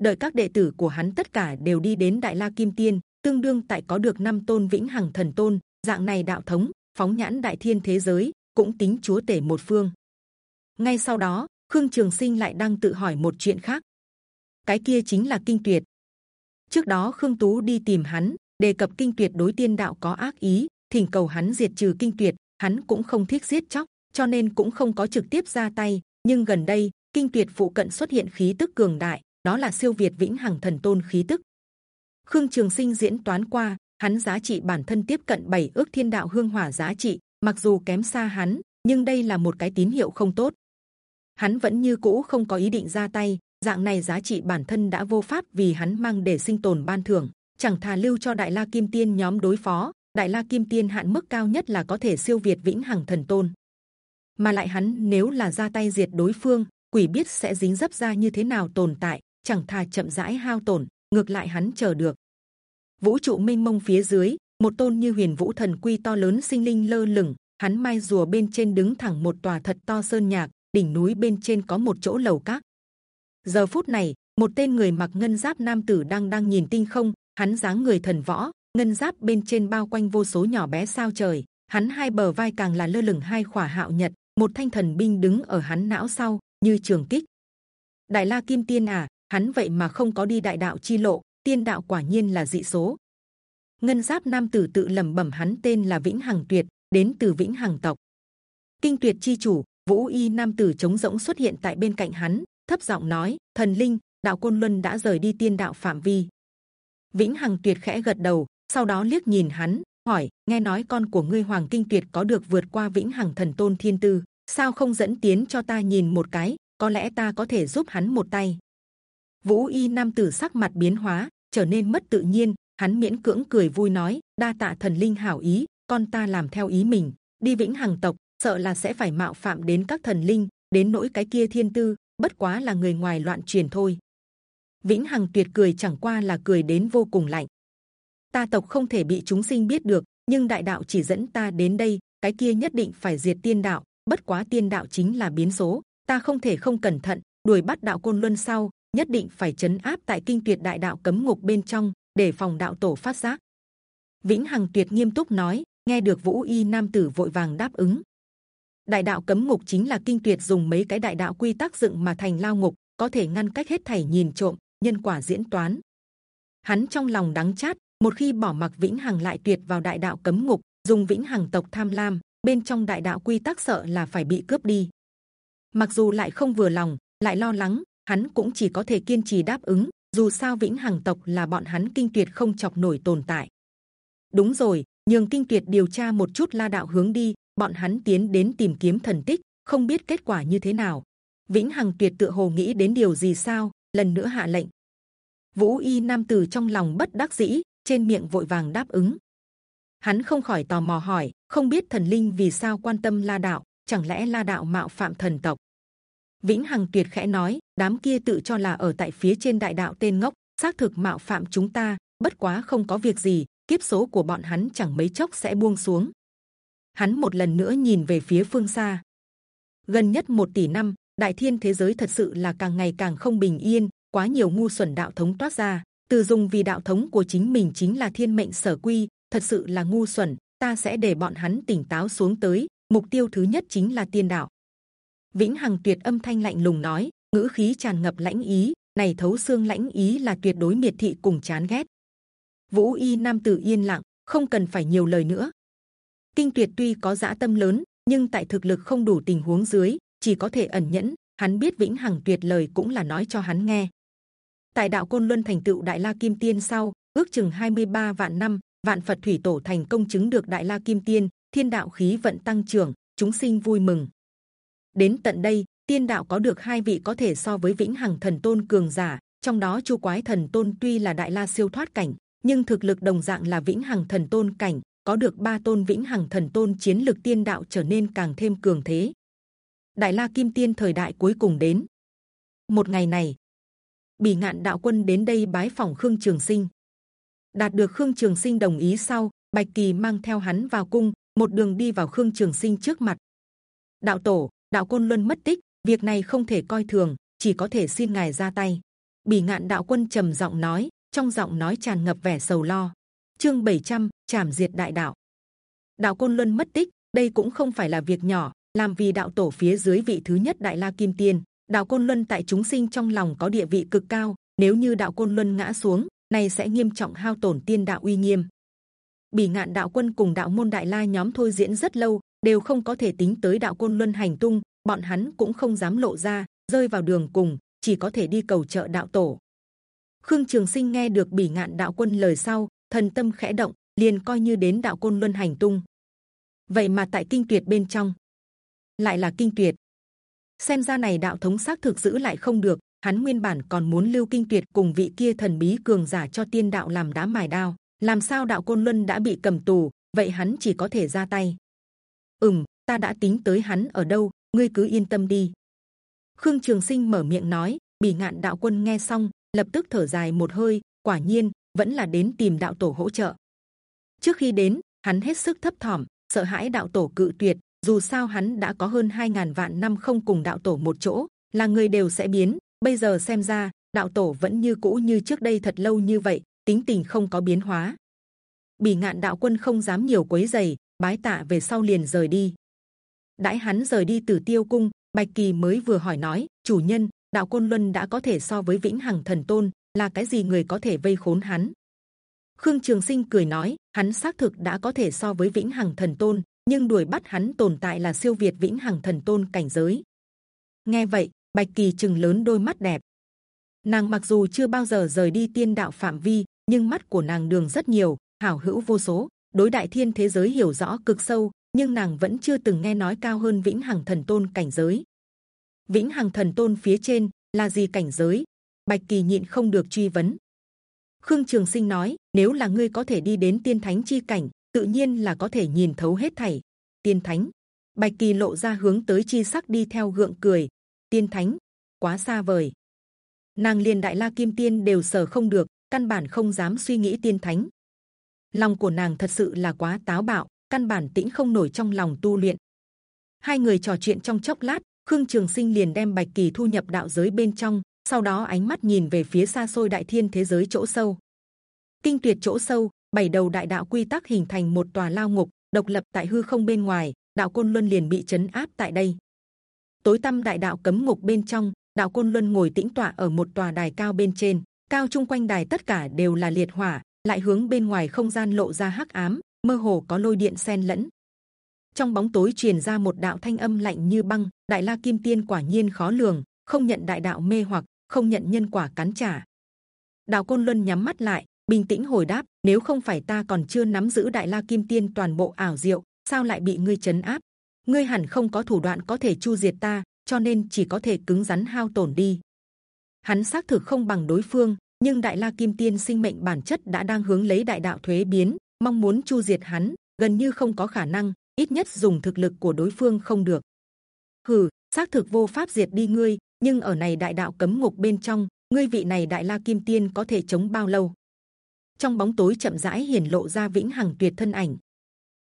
đợi các đệ tử của hắn tất cả đều đi đến đại la kim tiên, tương đương tại có được năm tôn vĩnh hằng thần tôn, dạng này đạo thống, phóng nhãn đại thiên thế giới, cũng tính chúa tể một phương. Ngay sau đó, khương trường sinh lại đang tự hỏi một chuyện khác. Cái kia chính là kinh tuyệt. Trước đó khương tú đi tìm hắn, đề cập kinh tuyệt đối tiên đạo có ác ý, thỉnh cầu hắn diệt trừ kinh tuyệt, hắn cũng không thích giết chóc, cho nên cũng không có trực tiếp ra tay. Nhưng gần đây, kinh tuyệt phụ cận xuất hiện khí tức cường đại đó là siêu việt vĩnh hằng thần tôn khí tức. Khương trường sinh diễn toán qua, hắn giá trị bản thân tiếp cận bảy ước thiên đạo hương hỏa giá trị, mặc dù kém xa hắn, nhưng đây là một cái tín hiệu không tốt. Hắn vẫn như cũ không có ý định ra tay, dạng này giá trị bản thân đã vô pháp vì hắn mang để sinh tồn ban thưởng. Chẳng thà lưu cho đại la kim tiên nhóm đối phó, đại la kim tiên hạn mức cao nhất là có thể siêu việt vĩnh hằng thần tôn. Mà lại hắn nếu là ra tay diệt đối phương, quỷ biết sẽ dính dấp ra như thế nào tồn tại chẳng thà chậm rãi hao tổn, ngược lại hắn chờ được. Vũ trụ mênh mông phía dưới, một tôn như huyền vũ thần quy to lớn sinh linh lơ lửng, hắn mai rùa bên trên đứng thẳng một tòa thật to sơn nhạc, đỉnh núi bên trên có một chỗ lầu các. Giờ phút này, một tên người mặc ngân giáp nam tử đang đang nhìn tinh không, hắn dáng người thần võ, ngân giáp bên trên bao quanh vô số nhỏ bé sao trời, hắn hai bờ vai càng là lơ lửng hai khỏa hạo nhật, một thanh thần binh đứng ở hắn não sau, như trường kích. Đại la kim tiên à hắn vậy mà không có đi đại đạo chi lộ, tiên đạo quả nhiên là dị số. Ngân giáp nam tử tự lẩm bẩm hắn tên là vĩnh hằng tuyệt, đến từ vĩnh hằng tộc. Kinh tuyệt chi chủ, vũ y nam tử chống rỗng xuất hiện tại bên cạnh hắn, thấp giọng nói, thần linh, đạo côn luân đã rời đi tiên đạo phạm vi. Vĩnh hằng tuyệt khẽ gật đầu, sau đó liếc nhìn hắn, hỏi, nghe nói con của ngươi hoàng kinh tuyệt có được vượt qua vĩnh hằng thần tôn thiên tư, sao không dẫn tiến cho ta nhìn một cái, có lẽ ta có thể giúp hắn một tay vũ y nam tử sắc mặt biến hóa, trở nên mất tự nhiên, hắn miễn cưỡng cười vui nói, đa tạ thần linh hảo ý, con ta làm theo ý mình, đi vĩnh hằng tộc, sợ là sẽ phải mạo phạm đến các thần linh, đến nỗi cái kia thiên tư, bất quá là người ngoài loạn truyền thôi. Vĩnh hằng tuyệt cười chẳng qua là cười đến vô cùng lạnh. Ta tộc không thể bị chúng sinh biết được, nhưng đại đạo chỉ dẫn ta đến đây, cái kia nhất định phải diệt tiên đạo, bất quá tiên đạo chính là biến số, ta không thể không cẩn thận, đuổi bắt đạo côn luân sau nhất định phải chấn áp tại kinh tuyệt đại đạo cấm ngục bên trong để phòng đạo tổ phát giác. Vĩnh hằng tuyệt nghiêm túc nói, nghe được vũ y nam tử vội vàng đáp ứng. Đại đạo cấm ngục chính là kinh tuyệt dùng mấy cái đại đạo quy tắc dựng mà thành lao ngục, có thể ngăn cách hết thảy nhìn trộm, nhân quả diễn toán. Hắn trong lòng đắng chát, một khi bỏ mặc vĩnh hằng lại tuyệt vào đại đạo cấm ngục, dùng vĩnh hằng tộc tham lam, bên trong đại đạo quy tắc sợ là phải bị cướp đi. Mặc dù lại không vừa lòng, lại lo lắng hắn cũng chỉ có thể kiên trì đáp ứng, dù sao vĩnh hằng tộc là bọn hắn kinh tuyệt không chọc nổi tồn tại. Đúng rồi, nhường kinh tuyệt điều tra một chút la đạo hướng đi, bọn hắn tiến đến tìm kiếm thần tích, không biết kết quả như thế nào. Vĩnh hằng tuyệt tựa hồ nghĩ đến điều gì sao? Lần nữa hạ lệnh. Vũ y nam tử trong lòng bất đắc dĩ, trên miệng vội vàng đáp ứng. Hắn không khỏi tò mò hỏi, không biết thần linh vì sao quan tâm la đạo, chẳng lẽ la đạo mạo phạm thần tộc? Vĩnh hằng tuyệt khẽ nói, đám kia tự cho là ở tại phía trên đại đạo tên ngốc, xác thực mạo phạm chúng ta, bất quá không có việc gì, kiếp số của bọn hắn chẳng mấy chốc sẽ buông xuống. Hắn một lần nữa nhìn về phía phương xa. Gần nhất một tỷ năm, đại thiên thế giới thật sự là càng ngày càng không bình yên, quá nhiều ngu xuẩn đạo thống toát ra, từ dùng vì đạo thống của chính mình chính là thiên mệnh sở quy, thật sự là ngu xuẩn, ta sẽ để bọn hắn tỉnh táo xuống tới, mục tiêu thứ nhất chính là tiên đạo vĩnh hằng tuyệt âm thanh lạnh lùng nói, ngữ khí tràn ngập lãnh ý, này thấu xương lãnh ý là tuyệt đối miệt thị cùng chán ghét. Vũ y nam tử yên lặng, không cần phải nhiều lời nữa. Kinh tuyệt tuy có dã tâm lớn, nhưng tại thực lực không đủ tình huống dưới, chỉ có thể ẩn nhẫn, hắn biết vĩnh hằng tuyệt lời cũng là nói cho hắn nghe. Tại đạo côn luân thành tựu đại la kim tiên sau, ước chừng 23 vạn năm, vạn phật thủy tổ thành công chứng được đại la kim tiên, thiên đạo khí vận tăng trưởng, chúng sinh vui mừng đến tận đây, tiên đạo có được hai vị có thể so với vĩnh hằng thần tôn cường giả, trong đó chu quái thần tôn tuy là đại la siêu thoát cảnh, nhưng thực lực đồng dạng là vĩnh hằng thần tôn cảnh, có được ba tôn vĩnh hằng thần tôn chiến lực tiên đạo trở nên càng thêm cường thế. Đại la kim tiên thời đại cuối cùng đến. Một ngày này, bỉ ngạn đạo quân đến đây bái phỏng khương trường sinh. Đạt được khương trường sinh đồng ý sau, bạch kỳ mang theo hắn vào cung, một đường đi vào khương trường sinh trước mặt. Đạo tổ đạo côn luân mất tích việc này không thể coi thường chỉ có thể xin ngài ra tay. Bỉ ngạn đạo quân trầm giọng nói trong giọng nói tràn ngập vẻ sầu lo. Chương 700, chảm diệt đại đạo. Đạo côn luân mất tích đây cũng không phải là việc nhỏ làm vì đạo tổ phía dưới vị thứ nhất đại la kim tiên đạo côn luân tại chúng sinh trong lòng có địa vị cực cao nếu như đạo côn luân ngã xuống này sẽ nghiêm trọng hao tổn tiên đạo uy nghiêm. Bỉ ngạn đạo quân cùng đạo môn đại la nhóm thôi diễn rất lâu đều không có thể tính tới đạo côn luân hành tung, bọn hắn cũng không dám lộ ra, rơi vào đường cùng, chỉ có thể đi cầu trợ đạo tổ. Khương trường sinh nghe được bỉ ngạn đạo quân lời sau, thần tâm khẽ động, liền coi như đến đạo côn luân hành tung. Vậy mà tại kinh tuyệt bên trong, lại là kinh tuyệt. Xem ra này đạo thống xác thực giữ lại không được, hắn nguyên bản còn muốn lưu kinh tuyệt cùng vị kia thần bí cường giả cho tiên đạo làm đá mài đao. Làm sao đạo côn luân đã bị cầm tù, vậy hắn chỉ có thể ra tay ừm, ta đã tính tới hắn ở đâu, ngươi cứ yên tâm đi. Khương trường sinh mở miệng nói, bỉ ngạn đạo quân nghe xong, lập tức thở dài một hơi, quả nhiên, vẫn là đến tìm đạo tổ hỗ trợ. Trước khi đến, hắn hết sức thấp thỏm, sợ hãi đạo tổ cự tuyệt, dù sao hắn đã có hơn 2.000 vạn năm không cùng đạo tổ một chỗ, là người đều sẽ biến. Bây giờ xem ra, đạo tổ vẫn như cũ như trước đây thật lâu như vậy, tính tình không có biến hóa. Bỉ ngạn đạo quân không dám nhiều quấy giày bái tạ về sau liền rời đi. Đãi hắn rời đi từ tiêu cung, bạch kỳ mới vừa hỏi nói, chủ nhân, đạo côn luân đã có thể so với vĩnh hằng thần tôn, là cái gì người có thể vây khốn hắn? Khương trường sinh cười nói, hắn xác thực đã có thể so với vĩnh hằng thần tôn, nhưng đuổi bắt hắn tồn tại là siêu việt vĩnh hằng thần tôn cảnh giới. Nghe vậy, bạch kỳ chừng lớn đôi mắt đẹp. Nàng mặc dù chưa bao giờ rời đi tiên đạo phạm vi, nhưng mắt của nàng đường rất nhiều, hảo hữu vô số đối đại thiên thế giới hiểu rõ cực sâu, nhưng nàng vẫn chưa từng nghe nói cao hơn vĩnh hằng thần tôn cảnh giới. Vĩnh hằng thần tôn phía trên là gì cảnh giới? Bạch kỳ nhịn không được truy vấn. Khương trường sinh nói, nếu là ngươi có thể đi đến tiên thánh chi cảnh, tự nhiên là có thể nhìn thấu hết thảy. Tiên thánh. Bạch kỳ lộ ra hướng tới chi sắc đi theo gượng cười. Tiên thánh. Quá xa vời. Nàng liền đại la kim tiên đều sở không được, căn bản không dám suy nghĩ tiên thánh lòng của nàng thật sự là quá táo bạo, căn bản tĩnh không nổi trong lòng tu luyện. Hai người trò chuyện trong chốc lát, khương trường sinh liền đem bạch kỳ thu nhập đạo giới bên trong, sau đó ánh mắt nhìn về phía xa xôi đại thiên thế giới chỗ sâu. Kinh tuyệt chỗ sâu, bảy đầu đại đạo quy tắc hình thành một tòa lao ngục, độc lập tại hư không bên ngoài, đạo côn luân liền bị chấn áp tại đây. Tối tâm đại đạo cấm ngục bên trong, đạo côn luân ngồi tĩnh tọa ở một tòa đài cao bên trên, cao chung quanh đài tất cả đều là liệt hỏa lại hướng bên ngoài không gian lộ ra hắc ám, mơ hồ có lôi điện xen lẫn. Trong bóng tối truyền ra một đạo thanh âm lạnh như băng, đại la kim tiên quả nhiên khó lường, không nhận đại đạo mê hoặc, không nhận nhân quả cắn trả. Đạo côn luân nhắm mắt lại, bình tĩnh hồi đáp, nếu không phải ta còn chưa nắm giữ đại la kim tiên toàn bộ ảo diệu, sao lại bị ngươi chấn áp? Ngươi hẳn không có thủ đoạn có thể chu diệt ta, cho nên chỉ có thể cứng rắn hao tổn đi. Hắn xác thực không bằng đối phương nhưng đại la kim tiên sinh mệnh bản chất đã đang hướng lấy đại đạo thuế biến, mong muốn chu diệt hắn, gần như không có khả năng, ít nhất dùng thực lực của đối phương không được. Hừ, xác thực vô pháp diệt đi ngươi, nhưng ở này đại đạo cấm ngục bên trong, ngươi vị này đại la kim tiên có thể chống bao lâu? Trong bóng tối chậm rãi hiển lộ ra vĩnh hằng tuyệt thân ảnh.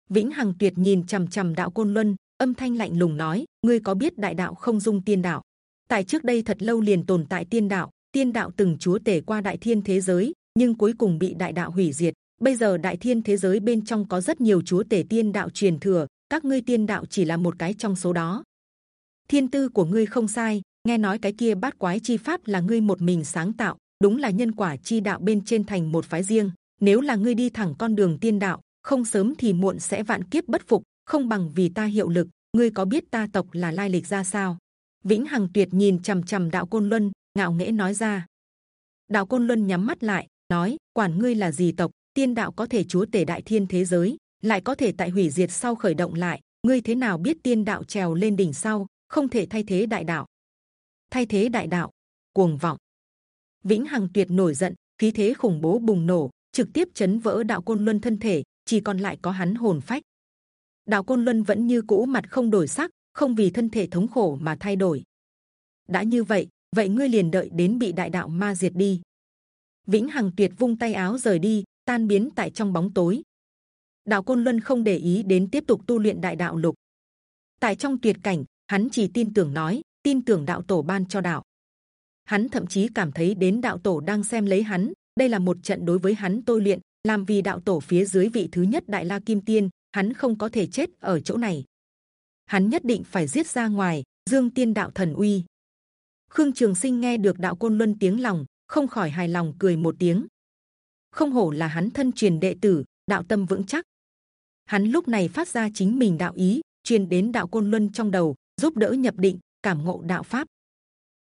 Vĩnh hằng tuyệt nhìn c h ầ m c h ầ m đạo côn luân, âm thanh lạnh lùng nói, ngươi có biết đại đạo không dung tiên đạo? Tại trước đây thật lâu liền tồn tại tiên đạo tiên đạo từng chúa tể qua đại thiên thế giới, nhưng cuối cùng bị đại đạo hủy diệt. Bây giờ đại thiên thế giới bên trong có rất nhiều chúa tể tiên đạo truyền thừa, các ngươi tiên đạo chỉ là một cái trong số đó. Thiên tư của ngươi không sai, nghe nói cái kia bát quái chi pháp là ngươi một mình sáng tạo, đúng là nhân quả chi đạo bên trên thành một phái riêng. Nếu là ngươi đi thẳng con đường tiên đạo, không sớm thì muộn sẽ vạn kiếp bất phục, không bằng vì ta hiệu lực, ngươi có biết ta tộc là lai lịch ra sao? Vĩnh hằng tuyệt nhìn c h ầ m c h ầ m đạo côn luân ngạo nghễ nói ra. Đạo côn luân nhắm mắt lại, nói, quản ngươi là gì tộc, tiên đạo có thể chúa tể đại thiên thế giới, lại có thể tại hủy diệt sau khởi động lại, ngươi thế nào biết tiên đạo trèo lên đỉnh sau, không thể thay thế đại đạo? Thay thế đại đạo, cuồng vọng. Vĩnh hằng tuyệt nổi giận, khí thế khủng bố bùng nổ, trực tiếp chấn vỡ đạo côn luân thân thể, chỉ còn lại có hắn hồn phách. Đạo côn luân vẫn như cũ mặt không đổi sắc, không vì thân thể thống khổ mà thay đổi. Đã như vậy vậy ngươi liền đợi đến bị đại đạo ma diệt đi. Vĩnh hằng tuyệt vung tay áo rời đi, tan biến tại trong bóng tối. Đạo côn luân không để ý đến tiếp tục tu luyện đại đạo lục. Tại trong tuyệt cảnh, hắn chỉ tin tưởng nói, tin tưởng đạo tổ ban cho đạo. Hắn thậm chí cảm thấy đến đạo tổ đang xem lấy hắn, đây là một trận đối với hắn tôi luyện, làm vì đạo tổ phía dưới vị thứ nhất đại la kim tiên, hắn không có thể chết ở chỗ này. Hắn nhất định phải giết ra ngoài, dương tiên đạo thần uy khương trường sinh nghe được đạo côn luân tiếng lòng, không khỏi hài lòng cười một tiếng. Không hổ là hắn thân truyền đệ tử, đạo tâm vững chắc. Hắn lúc này phát ra chính mình đạo ý, truyền đến đạo côn luân trong đầu, giúp đỡ nhập định, cảm ngộ đạo pháp.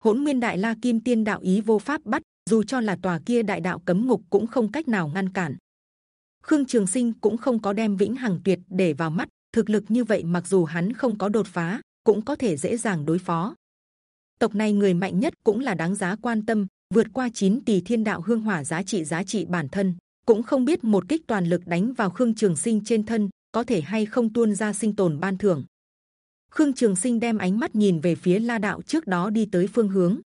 Hỗn nguyên đại la kim tiên đạo ý vô pháp bắt, dù cho là tòa kia đại đạo cấm ngục cũng không cách nào ngăn cản. Khương trường sinh cũng không có đem vĩnh hằng tuyệt để vào mắt, thực lực như vậy mặc dù hắn không có đột phá, cũng có thể dễ dàng đối phó tộc này người mạnh nhất cũng là đáng giá quan tâm vượt qua 9 tỷ thiên đạo hương hỏa giá trị giá trị bản thân cũng không biết một kích toàn lực đánh vào khương trường sinh trên thân có thể hay không tuôn ra sinh tồn ban thưởng Khương Trường Sinh đem ánh mắt nhìn về phía La Đạo trước đó đi tới phương hướng.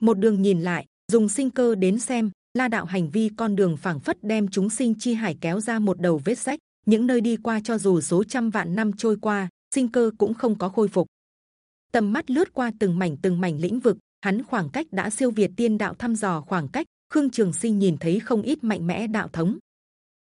Một đường nhìn lại, dùng sinh cơ đến xem, La Đạo hành vi con đường phảng phất đem chúng sinh chi hải kéo ra một đầu vết rách. Những nơi đi qua cho dù số trăm vạn năm trôi qua, sinh cơ cũng không có khôi phục. Tầm mắt lướt qua từng mảnh từng mảnh lĩnh vực, hắn khoảng cách đã siêu việt tiên đạo thăm dò khoảng cách. Khương Trường Sinh nhìn thấy không ít mạnh mẽ đạo thống.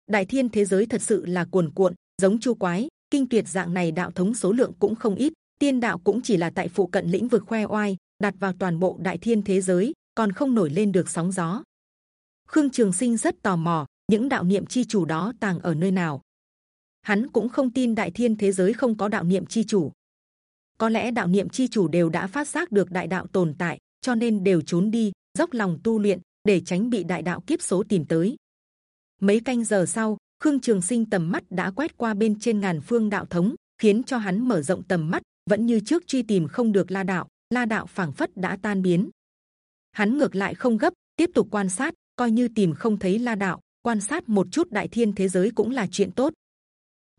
Đại thiên thế giới thật sự là cuồn cuộn, giống chu quái, kinh tuyệt dạng này đạo thống số lượng cũng không ít tiên đạo cũng chỉ là tại phụ cận lĩnh vực khoe oai đặt vào toàn bộ đại thiên thế giới còn không nổi lên được sóng gió khương trường sinh rất tò mò những đạo niệm chi chủ đó tàng ở nơi nào hắn cũng không tin đại thiên thế giới không có đạo niệm chi chủ có lẽ đạo niệm chi chủ đều đã phát giác được đại đạo tồn tại cho nên đều trốn đi dốc lòng tu luyện để tránh bị đại đạo kiếp số tìm tới mấy canh giờ sau Khương Trường Sinh tầm mắt đã quét qua bên trên ngàn phương đạo thống, khiến cho hắn mở rộng tầm mắt. Vẫn như trước truy tìm không được La đạo, La đạo phảng phất đã tan biến. Hắn ngược lại không gấp, tiếp tục quan sát, coi như tìm không thấy La đạo, quan sát một chút đại thiên thế giới cũng là chuyện tốt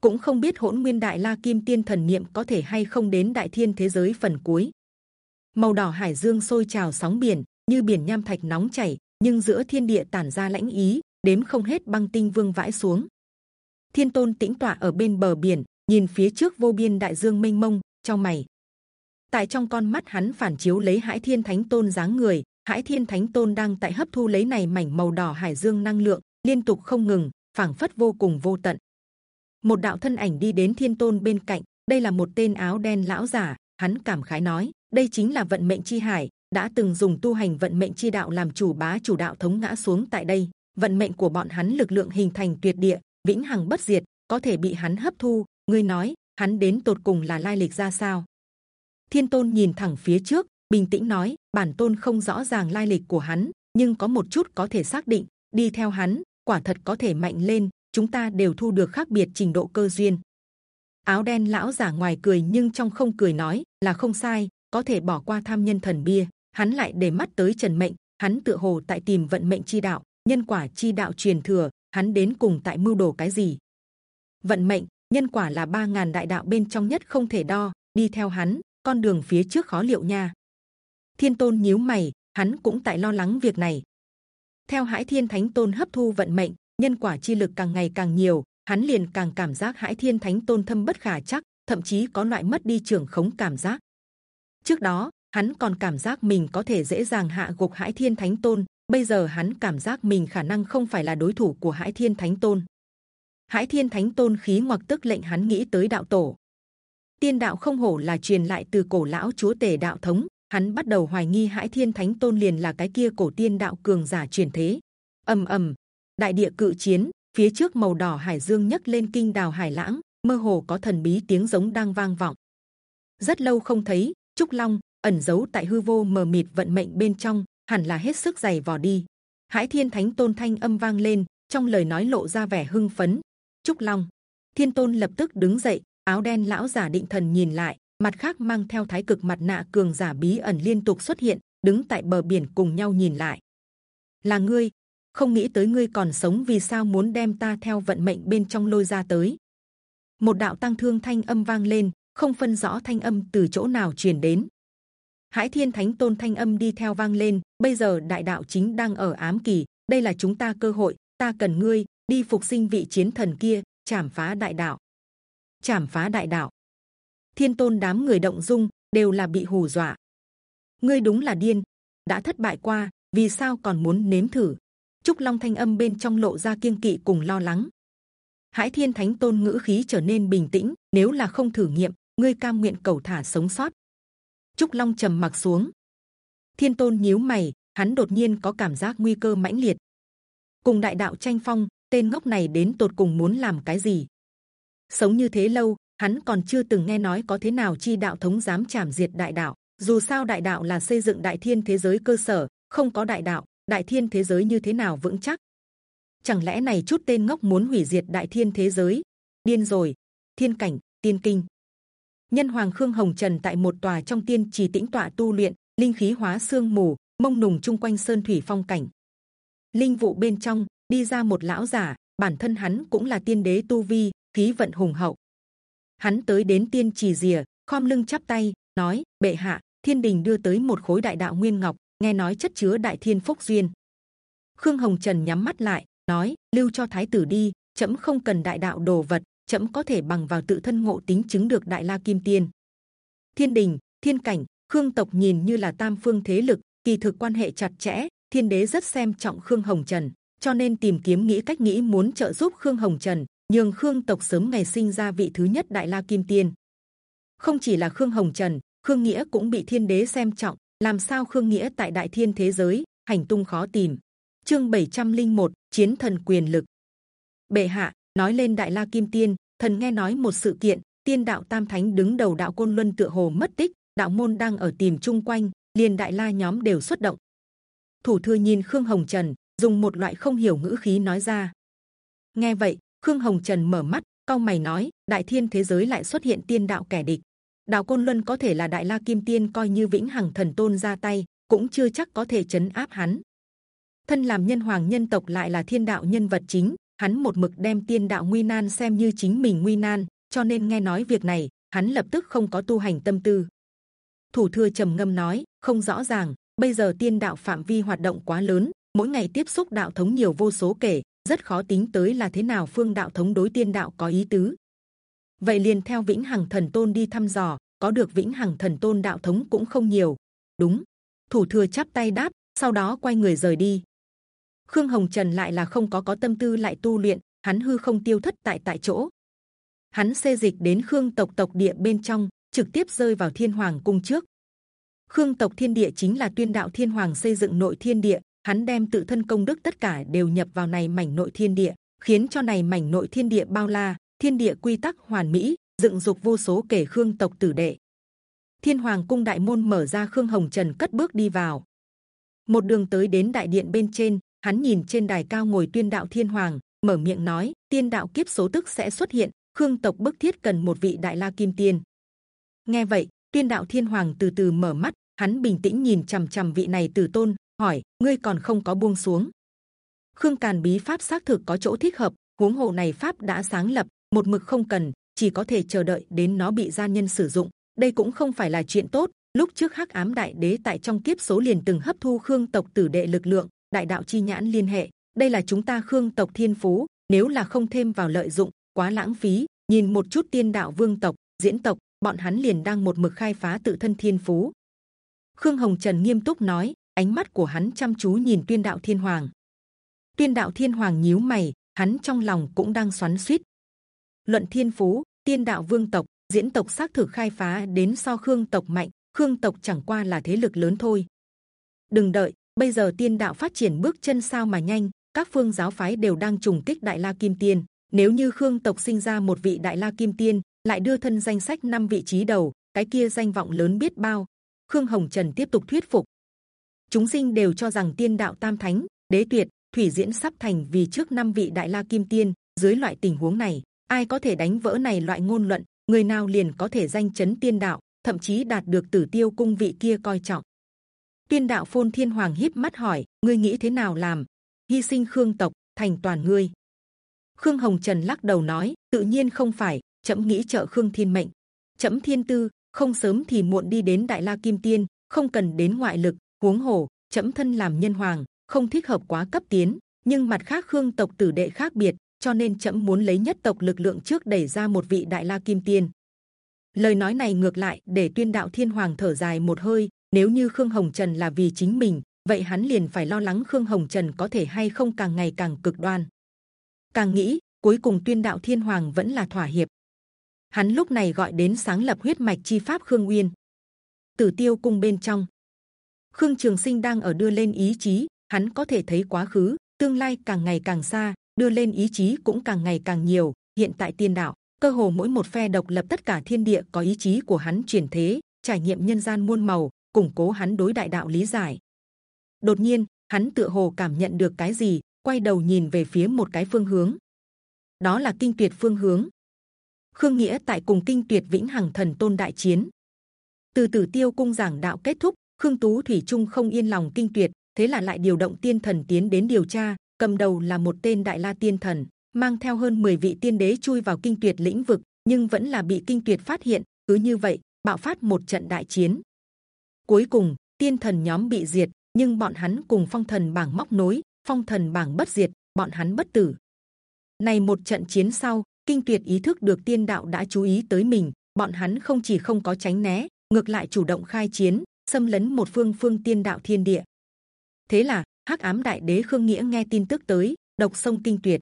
cũng không biết hỗn nguyên đại la kim tiên thần niệm có thể hay không đến đại thiên thế giới phần cuối. Màu đỏ hải dương sôi trào sóng biển như biển nham thạch nóng chảy, nhưng giữa thiên địa tản ra lãnh ý, đếm không hết băng tinh vương vãi xuống. Thiên tôn tĩnh tọa ở bên bờ biển, nhìn phía trước vô biên đại dương mênh mông, trong mày. Tại trong con mắt hắn phản chiếu lấy Hải Thiên Thánh Tôn dáng người, Hải Thiên Thánh Tôn đang tại hấp thu lấy này mảnh màu đỏ hải dương năng lượng, liên tục không ngừng, phảng phất vô cùng vô tận. Một đạo thân ảnh đi đến Thiên Tôn bên cạnh, đây là một tên áo đen lão giả, hắn cảm khái nói: đây chính là vận mệnh chi hải, đã từng dùng tu hành vận mệnh chi đạo làm chủ bá chủ đạo thống ngã xuống tại đây. Vận mệnh của bọn hắn lực lượng hình thành tuyệt địa, vĩnh hằng bất diệt, có thể bị hắn hấp thu. Ngươi nói, hắn đến tột cùng là lai lịch ra sao? Thiên tôn nhìn thẳng phía trước, bình tĩnh nói: bản tôn không rõ ràng lai lịch của hắn, nhưng có một chút có thể xác định, đi theo hắn, quả thật có thể mạnh lên. Chúng ta đều thu được khác biệt trình độ cơ duyên. Áo đen lão giả ngoài cười nhưng trong không cười nói là không sai, có thể bỏ qua tham nhân thần bia. Hắn lại để mắt tới Trần Mệnh, hắn tựa hồ tại tìm vận mệnh chi đạo, nhân quả chi đạo truyền thừa. Hắn đến cùng tại mưu đồ cái gì? Vận mệnh, nhân quả là ba ngàn đại đạo bên trong nhất không thể đo. Đi theo hắn, con đường phía trước khó liệu nha. Thiên tôn nhíu mày, hắn cũng tại lo lắng việc này. Theo Hải Thiên Thánh Tôn hấp thu vận mệnh, nhân quả chi lực càng ngày càng nhiều, hắn liền càng cảm giác hãi Thiên Thánh Tôn thâm bất khả chắc, thậm chí có loại mất đi trưởng khống cảm giác. Trước đó, hắn còn cảm giác mình có thể dễ dàng hạ gục hãi Thiên Thánh Tôn, bây giờ hắn cảm giác mình khả năng không phải là đối thủ của hãi Thiên Thánh Tôn. hãi Thiên Thánh Tôn khí ngoặc tức lệnh hắn nghĩ tới đạo tổ. Tiên đạo không hổ là truyền lại từ cổ lão chúa tể đạo thống, hắn bắt đầu hoài nghi hãi Thiên Thánh Tôn liền là cái kia cổ tiên đạo cường giả truyền thế. ầm ầm, đại địa cự chiến, phía trước màu đỏ hải dương nhấc lên kinh đào hải lãng, mơ hồ có thần bí tiếng giống đang vang vọng. rất lâu không thấy, trúc long ẩn giấu tại hư vô mờ mịt vận mệnh bên trong, hẳn là hết sức dày vò đi. Hải Thiên Thánh Tôn thanh âm vang lên, trong lời nói lộ ra vẻ hưng phấn. Trúc Long, Thiên Tôn lập tức đứng dậy, áo đen lão giả định thần nhìn lại, mặt khác mang theo thái cực mặt nạ cường giả bí ẩn liên tục xuất hiện, đứng tại bờ biển cùng nhau nhìn lại. Là ngươi, không nghĩ tới ngươi còn sống vì sao muốn đem ta theo vận mệnh bên trong lôi ra tới? Một đạo tăng thương thanh âm vang lên, không phân rõ thanh âm từ chỗ nào truyền đến. Hải Thiên Thánh Tôn thanh âm đi theo vang lên. Bây giờ đại đạo chính đang ở ám kỳ, đây là chúng ta cơ hội. Ta cần ngươi đi phục sinh vị chiến thần kia, chảm phá đại đạo. Chảm phá đại đạo. Thiên Tôn đám người động dung đều là bị hù dọa. Ngươi đúng là điên, đã thất bại qua, vì sao còn muốn nếm thử? Trúc Long thanh âm bên trong lộ ra kiêng kỵ cùng lo lắng. Hải Thiên Thánh Tôn ngữ khí trở nên bình tĩnh. Nếu là không thử nghiệm, ngươi cam nguyện cầu thả sống sót. Trúc Long trầm mặc xuống. Thiên Tôn nhíu mày, hắn đột nhiên có cảm giác nguy cơ mãnh liệt. Cùng đại đạo tranh phong, tên ngốc này đến tột cùng muốn làm cái gì? Sống như thế lâu, hắn còn chưa từng nghe nói có thế nào chi đạo thống dám chảm diệt đại đạo. Dù sao đại đạo là xây dựng đại thiên thế giới cơ sở, không có đại đạo, đại thiên thế giới như thế nào vững chắc? Chẳng lẽ này chút tên ngốc muốn hủy diệt đại thiên thế giới? Điên rồi! Thiên cảnh, tiên kinh. Nhân hoàng khương hồng trần tại một tòa trong tiên trì tĩnh tọa tu luyện, linh khí hóa xương mù, mông nùng chung quanh sơn thủy phong cảnh. Linh vụ bên trong đi ra một lão giả, bản thân hắn cũng là tiên đế tu vi, khí vận hùng hậu. Hắn tới đến tiên trì rìa, khom lưng chắp tay, nói: bệ hạ, thiên đình đưa tới một khối đại đạo nguyên ngọc, nghe nói chất chứa đại thiên phúc duyên. Khương Hồng Trần nhắm mắt lại, nói: lưu cho thái tử đi, chậm không cần đại đạo đồ vật, chậm có thể bằng vào tự thân ngộ tính chứng được đại la kim tiên. Thiên đình, thiên cảnh, khương tộc nhìn như là tam phương thế lực, kỳ thực quan hệ chặt chẽ. Thiên đế rất xem trọng khương hồng trần, cho nên tìm kiếm nghĩ cách nghĩ muốn trợ giúp khương hồng trần, nhường khương tộc sớm ngày sinh ra vị thứ nhất đại la kim tiên. Không chỉ là khương hồng trần, khương nghĩa cũng bị thiên đế xem trọng. Làm sao khương nghĩa tại đại thiên thế giới hành tung khó tìm? Chương 701, chiến thần quyền lực. Bệ hạ, nói lên đại la kim tiên thần nghe nói một sự kiện tiên đạo tam thánh đứng đầu đạo côn luân tựa hồ mất tích đạo môn đang ở tìm chung quanh liền đại la nhóm đều xuất động thủ thư nhìn khương hồng trần dùng một loại không hiểu ngữ khí nói ra nghe vậy khương hồng trần mở mắt cao mày nói đại thiên thế giới lại xuất hiện tiên đạo kẻ địch đào côn luân có thể là đại la kim tiên coi như vĩnh hằng thần tôn ra tay cũng chưa chắc có thể chấn áp hắn thân làm nhân hoàng nhân tộc lại là thiên đạo nhân vật chính hắn một mực đem tiên đạo nguy nan xem như chính mình nguy nan, cho nên nghe nói việc này, hắn lập tức không có tu hành tâm tư. Thủ thừa trầm ngâm nói, không rõ ràng. Bây giờ tiên đạo phạm vi hoạt động quá lớn, mỗi ngày tiếp xúc đạo thống nhiều vô số kể, rất khó tính tới là thế nào phương đạo thống đối tiên đạo có ý tứ. Vậy liền theo vĩnh hằng thần tôn đi thăm dò, có được vĩnh hằng thần tôn đạo thống cũng không nhiều. Đúng. Thủ thừa chắp tay đáp, sau đó quay người rời đi. Khương Hồng Trần lại là không có có tâm tư lại tu luyện, hắn hư không tiêu thất tại tại chỗ. Hắn xê dịch đến Khương tộc tộc địa bên trong, trực tiếp rơi vào Thiên Hoàng cung trước. Khương tộc thiên địa chính là tuyên đạo Thiên Hoàng xây dựng nội thiên địa, hắn đem tự thân công đức tất cả đều nhập vào này mảnh nội thiên địa, khiến cho này mảnh nội thiên địa bao la, thiên địa quy tắc hoàn mỹ, dựng dục vô số kể Khương tộc tử đệ. Thiên Hoàng cung đại môn mở ra, Khương Hồng Trần cất bước đi vào. Một đường tới đến đại điện bên trên, hắn nhìn trên đài cao ngồi tuyên đạo Thiên Hoàng, mở miệng nói: Tiên đạo kiếp số tức sẽ xuất hiện, Khương tộc bức thiết cần một vị đại la kim tiên. Nghe vậy, tuyên đạo Thiên Hoàng từ từ mở mắt, hắn bình tĩnh nhìn c h ầ m c h ầ m vị này tử tôn, hỏi: ngươi còn không có buông xuống? Khương Càn bí pháp xác thực có chỗ thích hợp, huống hộ này pháp đã sáng lập, một mực không cần, chỉ có thể chờ đợi đến nó bị gia nhân sử dụng. Đây cũng không phải là chuyện tốt. Lúc trước Hắc Ám Đại Đế tại trong kiếp số liền từng hấp thu Khương tộc tử đệ lực lượng, đại đạo chi nhãn liên hệ. Đây là chúng ta Khương tộc thiên phú, nếu là không thêm vào lợi dụng, quá lãng phí. Nhìn một chút tiên đạo vương tộc, diễn tộc, bọn hắn liền đang một mực khai phá tự thân thiên phú. Khương Hồng Trần nghiêm túc nói, ánh mắt của hắn chăm chú nhìn Tuyên Đạo Thiên Hoàng. Tuyên Đạo Thiên Hoàng nhíu mày, hắn trong lòng cũng đang xoắn xuýt. Luận thiên phú, Tiên Đạo Vương tộc, diễn tộc xác thực khai phá đến so Khương tộc mạnh, Khương tộc chẳng qua là thế lực lớn thôi. Đừng đợi, bây giờ Tiên Đạo phát triển bước chân sao mà nhanh, các phương giáo phái đều đang trùng kích Đại La Kim Tiên. Nếu như Khương tộc sinh ra một vị Đại La Kim Tiên, lại đưa thân danh sách năm vị trí đầu, cái kia danh vọng lớn biết bao. Khương Hồng Trần tiếp tục thuyết phục. Chúng sinh đều cho rằng tiên đạo tam thánh, đế tuyệt, thủy diễn sắp thành vì trước năm vị đại la kim tiên. Dưới loại tình huống này, ai có thể đánh vỡ này loại ngôn luận, người nào liền có thể danh chấn tiên đạo, thậm chí đạt được tử tiêu cung vị kia coi trọng. Tiên đạo phôn thiên hoàng híp mắt hỏi, ngươi nghĩ thế nào làm? Hy sinh khương tộc, thành toàn ngươi. Khương Hồng Trần lắc đầu nói, tự nhiên không phải, chậm nghĩ trợ Khương Thiên mệnh, chậm thiên tư, không sớm thì muộn đi đến Đại La Kim Tiên, không cần đến ngoại lực. Huống hồ, chậm thân làm nhân hoàng, không thích hợp quá cấp tiến. Nhưng mặt khác Khương tộc tử đệ khác biệt, cho nên chậm muốn lấy nhất tộc lực lượng trước đẩy ra một vị Đại La Kim Tiên. Lời nói này ngược lại để tuyên đạo Thiên Hoàng thở dài một hơi. Nếu như Khương Hồng Trần là vì chính mình, vậy hắn liền phải lo lắng Khương Hồng Trần có thể hay không càng ngày càng cực đoan. Càng nghĩ, cuối cùng tuyên đạo Thiên Hoàng vẫn là thỏa hiệp. Hắn lúc này gọi đến sáng lập huyết mạch chi pháp Khương Uyên. Tử Tiêu cung bên trong, Khương Trường Sinh đang ở đưa lên ý chí. Hắn có thể thấy quá khứ, tương lai càng ngày càng xa, đưa lên ý chí cũng càng ngày càng nhiều. Hiện tại tiên đạo, cơ hồ mỗi một phe độc lập tất cả thiên địa có ý chí của hắn chuyển thế, trải nghiệm nhân gian muôn màu, củng cố hắn đối đại đạo lý giải. Đột nhiên, hắn tựa hồ cảm nhận được cái gì, quay đầu nhìn về phía một cái phương hướng. Đó là kinh tuyệt phương hướng. Khương Nghĩa tại cùng kinh tuyệt vĩnh hằng thần tôn đại chiến. Từ Tử Tiêu cung giảng đạo kết thúc, Khương Tú thủy trung không yên lòng kinh tuyệt, thế là lại điều động tiên thần tiến đến điều tra. Cầm đầu là một tên đại la tiên thần, mang theo hơn 10 vị tiên đế chui vào kinh tuyệt lĩnh vực, nhưng vẫn là bị kinh tuyệt phát hiện. cứ như vậy bạo phát một trận đại chiến. Cuối cùng tiên thần nhóm bị diệt, nhưng bọn hắn cùng phong thần bảng móc nối, phong thần bảng bất diệt, bọn hắn bất tử. Này một trận chiến sau, kinh tuyệt ý thức được tiên đạo đã chú ý tới mình, bọn hắn không chỉ không có tránh né, ngược lại chủ động khai chiến, xâm lấn một phương phương tiên đạo thiên địa. Thế là hắc ám đại đế khương nghĩa nghe tin tức tới, độc sông kinh tuyệt.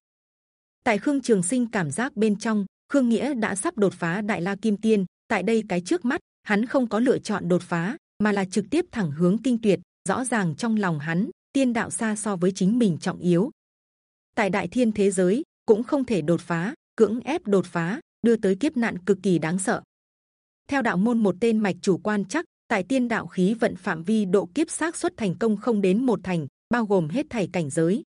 Tại khương trường sinh cảm giác bên trong, khương nghĩa đã sắp đột phá đại la kim tiên. Tại đây cái trước mắt, hắn không có lựa chọn đột phá, mà là trực tiếp thẳng hướng kinh tuyệt. Rõ ràng trong lòng hắn, tiên đạo xa so với chính mình trọng yếu. Tại đại thiên thế giới cũng không thể đột phá, cưỡng ép đột phá, đưa tới kiếp nạn cực kỳ đáng sợ. Theo đạo môn một tên mạch chủ quan chắc, tại tiên đạo khí vận phạm vi độ kiếp xác suất thành công không đến một thành, bao gồm hết thảy cảnh giới.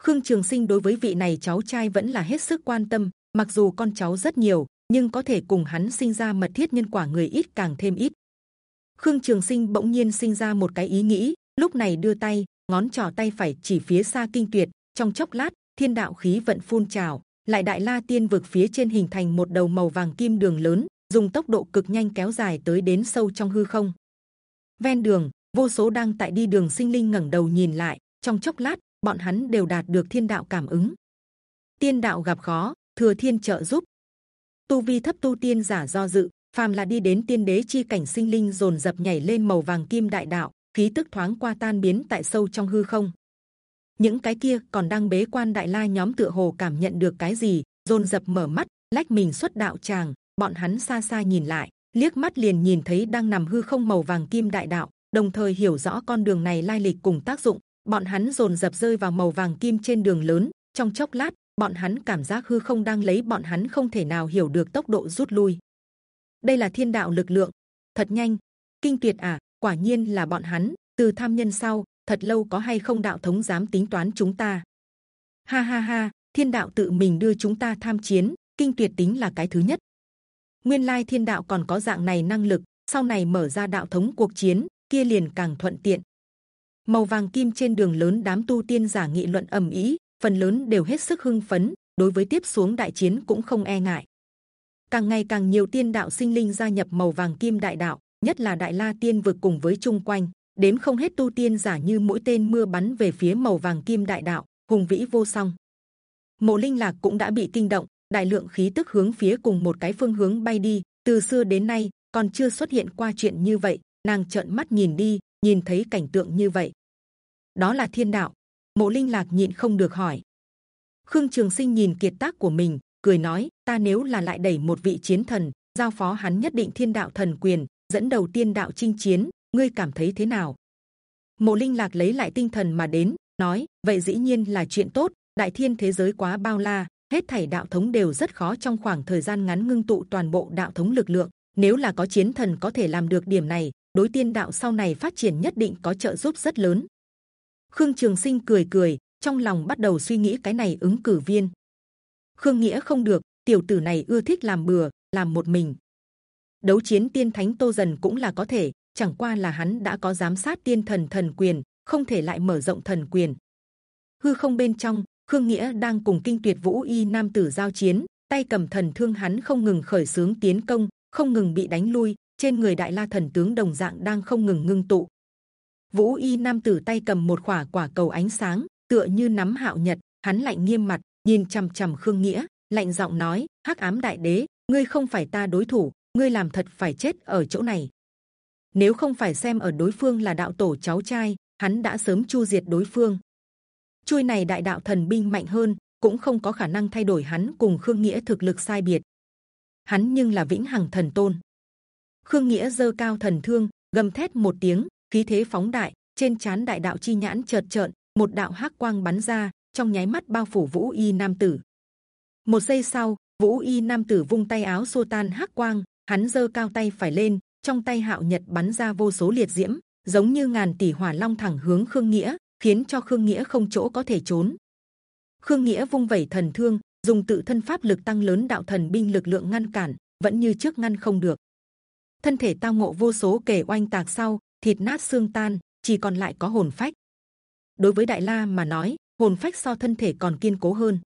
Khương Trường Sinh đối với vị này cháu trai vẫn là hết sức quan tâm, mặc dù con cháu rất nhiều, nhưng có thể cùng hắn sinh ra mật thiết nhân quả người ít càng thêm ít. Khương Trường Sinh bỗng nhiên sinh ra một cái ý nghĩ, lúc này đưa tay, ngón trỏ tay phải chỉ phía xa kinh tuyệt, trong chốc lát thiên đạo khí vận phun trào, lại đại la tiên vực phía trên hình thành một đầu màu vàng kim đường lớn, dùng tốc độ cực nhanh kéo dài tới đến sâu trong hư không. Ven đường, vô số đang tại đi đường sinh linh ngẩng đầu nhìn lại, trong chốc lát, bọn hắn đều đạt được thiên đạo cảm ứng. Tiên đạo gặp khó, thừa thiên trợ giúp. Tu vi thấp tu tiên giả do dự, phàm là đi đến tiên đế chi cảnh sinh linh dồn dập nhảy lên màu vàng kim đại đạo, khí tức thoáng qua tan biến tại sâu trong hư không. Những cái kia còn đang bế quan đại la nhóm tựa hồ cảm nhận được cái gì, dồn dập mở mắt, lách mình xuất đạo tràng. Bọn hắn xa xa nhìn lại, liếc mắt liền nhìn thấy đang nằm hư không màu vàng kim đại đạo, đồng thời hiểu rõ con đường này lai lịch cùng tác dụng. Bọn hắn dồn dập rơi vào màu vàng kim trên đường lớn. Trong chốc lát, bọn hắn cảm giác hư không đang lấy bọn hắn không thể nào hiểu được tốc độ rút lui. Đây là thiên đạo lực lượng, thật nhanh, kinh tuyệt à! Quả nhiên là bọn hắn. Từ tham nhân sau, thật lâu có hay không đạo thống dám tính toán chúng ta? Ha ha ha! Thiên đạo tự mình đưa chúng ta tham chiến, kinh tuyệt tính là cái thứ nhất. Nguyên lai thiên đạo còn có dạng này năng lực, sau này mở ra đạo thống cuộc chiến, kia liền càng thuận tiện. Màu vàng kim trên đường lớn đám tu tiên giả nghị luận ầm ĩ, phần lớn đều hết sức hưng phấn, đối với tiếp xuống đại chiến cũng không e ngại. Càng ngày càng nhiều tiên đạo sinh linh gia nhập màu vàng kim đại đạo, nhất là đại la tiên vực cùng với chung quanh, đếm không hết tu tiên giả như mũi tên mưa bắn về phía màu vàng kim đại đạo, hùng vĩ vô song. Mộ Linh Lạc cũng đã bị kinh động, đại lượng khí tức hướng phía cùng một cái phương hướng bay đi. Từ xưa đến nay còn chưa xuất hiện qua chuyện như vậy. Nàng trợn mắt nhìn đi, nhìn thấy cảnh tượng như vậy, đó là thiên đạo. Mộ Linh Lạc nhịn không được hỏi. Khương Trường Sinh nhìn kiệt tác của mình, cười nói: Ta nếu là lại đẩy một vị chiến thần, giao phó hắn nhất định thiên đạo thần quyền, dẫn đầu tiên đạo chinh chiến, ngươi cảm thấy thế nào? Mộ Linh Lạc lấy lại tinh thần mà đến, nói: Vậy dĩ nhiên là chuyện tốt. Đại thiên thế giới quá bao la, hết thảy đạo thống đều rất khó trong khoảng thời gian ngắn ngưng tụ toàn bộ đạo thống lực lượng. Nếu là có chiến thần có thể làm được điểm này, đối tiên đạo sau này phát triển nhất định có trợ giúp rất lớn. Khương Trường Sinh cười cười, trong lòng bắt đầu suy nghĩ cái này ứng cử viên. Khương Nghĩa không được, tiểu tử này ưa thích làm bừa, làm một mình. Đấu chiến tiên thánh Tô dần cũng là có thể, chẳng qua là hắn đã có giám sát tiên thần thần quyền, không thể lại mở rộng thần quyền. Hư không bên trong, Khương Nghĩa đang cùng kinh tuyệt vũ y nam tử giao chiến, tay cầm thần thương hắn không ngừng khởi sướng tiến công, không ngừng bị đánh lui. Trên người đại la thần tướng đồng dạng đang không ngừng ngưng tụ. Vũ y nam tử tay cầm một quả quả cầu ánh sáng, tựa như nắm hạo nhật. Hắn lạnh nghiêm mặt, nhìn c h ầ m c h ầ m Khương Nghĩa, lạnh giọng nói: Hắc ám đại đế, ngươi không phải ta đối thủ, ngươi làm thật phải chết ở chỗ này. Nếu không phải xem ở đối phương là đạo tổ cháu trai, hắn đã sớm chu diệt đối phương chui này đại đạo thần binh mạnh hơn cũng không có khả năng thay đổi hắn cùng khương nghĩa thực lực sai biệt hắn nhưng là vĩnh hằng thần tôn khương nghĩa dơ cao thần thương, gầm thét một tiếng, khí thế phóng đại, trên chán đại đạo chi nhãn chợt trợn, một đạo hắc quang bắn ra, trong nháy mắt bao phủ vũ y nam tử. Một giây sau, vũ y nam tử vung tay áo xô tan hắc quang, hắn dơ cao tay phải lên, trong tay hạo nhật bắn ra vô số liệt diễm, giống như ngàn tỷ hỏa long thẳng hướng khương nghĩa, khiến cho khương nghĩa không chỗ có thể trốn. Khương nghĩa vung vẩy thần thương, dùng tự thân pháp lực tăng lớn đạo thần binh lực lượng ngăn cản, vẫn như trước ngăn không được thân thể tao ngộ vô số kẻ oanh tạc sau, thịt nát xương tan, chỉ còn lại có hồn phách. Đối với đại la mà nói, hồn phách so thân thể còn kiên cố hơn.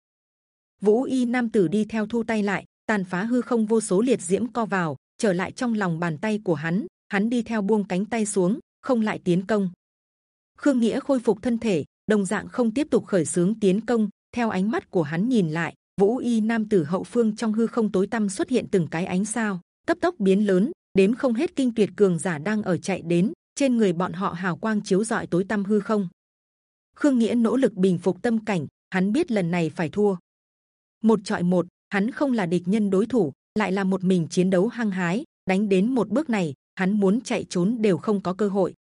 Vũ y nam tử đi theo thu tay lại, tàn phá hư không vô số liệt diễm co vào, trở lại trong lòng bàn tay của hắn hắn đi theo buông cánh tay xuống, không lại tiến công. Khương nghĩa khôi phục thân thể, đồng dạng không tiếp tục khởi sướng tiến công, theo ánh mắt của hắn nhìn lại, vũ y nam tử hậu phương trong hư không tối tăm xuất hiện từng cái ánh sao, cấp tốc biến lớn đếm không hết kinh tuyệt cường giả đang ở chạy đến, trên người bọn họ hào quang chiếu rọi tối tăm hư không. Khương nghĩa nỗ lực bình phục tâm cảnh, hắn biết lần này phải thua. Một trọi một, hắn không là địch nhân đối thủ, lại là một mình chiến đấu hăng hái, đánh đến một bước này, hắn muốn chạy trốn đều không có cơ hội.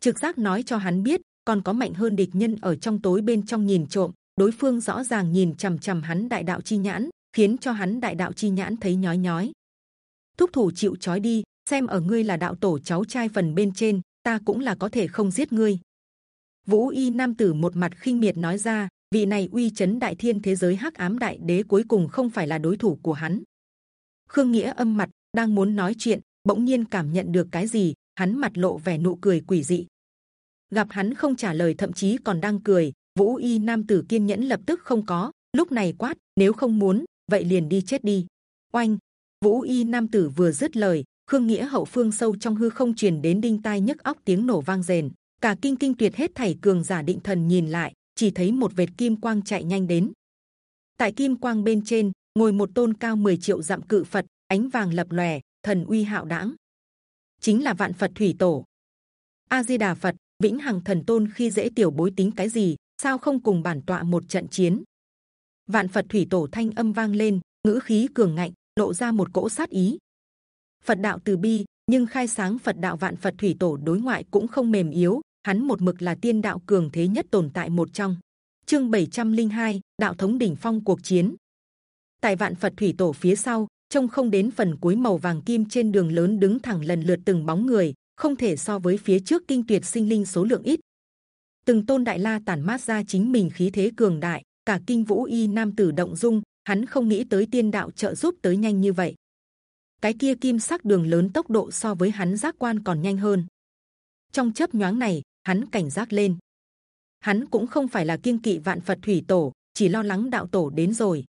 Trực giác nói cho hắn biết, còn có mạnh hơn địch nhân ở trong tối bên trong nhìn trộm, đối phương rõ ràng nhìn c h ầ m c h ầ m hắn đại đạo chi nhãn, khiến cho hắn đại đạo chi nhãn thấy nhói nhói thúc thủ chịu trói đi, xem ở ngươi là đạo tổ cháu trai phần bên trên, ta cũng là có thể không giết ngươi. Vũ y nam tử một mặt khinh miệt nói ra, vị này uy chấn đại thiên thế giới hắc ám đại đế cuối cùng không phải là đối thủ của hắn. Khương nghĩa âm mặt, đang muốn nói chuyện, bỗng nhiên cảm nhận được cái gì, hắn mặt lộ vẻ nụ cười quỷ dị. Gặp hắn không trả lời thậm chí còn đang cười, vũ y nam tử kiên nhẫn lập tức không có, lúc này quát, nếu không muốn, vậy liền đi chết đi. Oanh vũ y nam tử vừa dứt lời, khương nghĩa hậu phương sâu trong hư không truyền đến đinh tai nhức óc tiếng nổ vang rền. Cả kinh kinh tuyệt hết thảy cường giả định thần nhìn lại, chỉ thấy một vệt kim quang chạy nhanh đến. Tại kim quang bên trên, ngồi một tôn cao 10 triệu dặm cự phật, ánh vàng lập lòe, thần uy hạo đãng. Chính là vạn phật thủy tổ. A di đà phật, vĩnh hằng thần tôn khi dễ tiểu bối tính cái gì, sao không cùng bản tọa một trận chiến? Vạn phật thủy tổ thanh âm vang lên, ngữ khí cường ngạnh lộ ra một cỗ sát ý. Phật đạo từ bi nhưng khai sáng phật đạo vạn phật thủy tổ đối ngoại cũng không mềm yếu. Hắn một mực là tiên đạo cường thế nhất tồn tại một trong. Chương 702, đạo thống đỉnh phong cuộc chiến. Tại vạn phật thủy tổ phía sau trông không đến phần cuối màu vàng kim trên đường lớn đứng thẳng lần lượt từng bóng người không thể so với phía trước kinh tuyệt sinh linh số lượng ít. Từng tôn đại la tản mát ra chính mình khí thế cường đại cả kinh vũ y nam tử động dung hắn không nghĩ tới tiên đạo trợ giúp tới nhanh như vậy. Cái kia kim sắc đường lớn tốc độ so với hắn giác quan còn nhanh hơn. Trong chớp nhoáng này, hắn cảnh giác lên. Hắn cũng không phải là kiêng kỵ vạn phật thủy tổ, chỉ lo lắng đạo tổ đến rồi.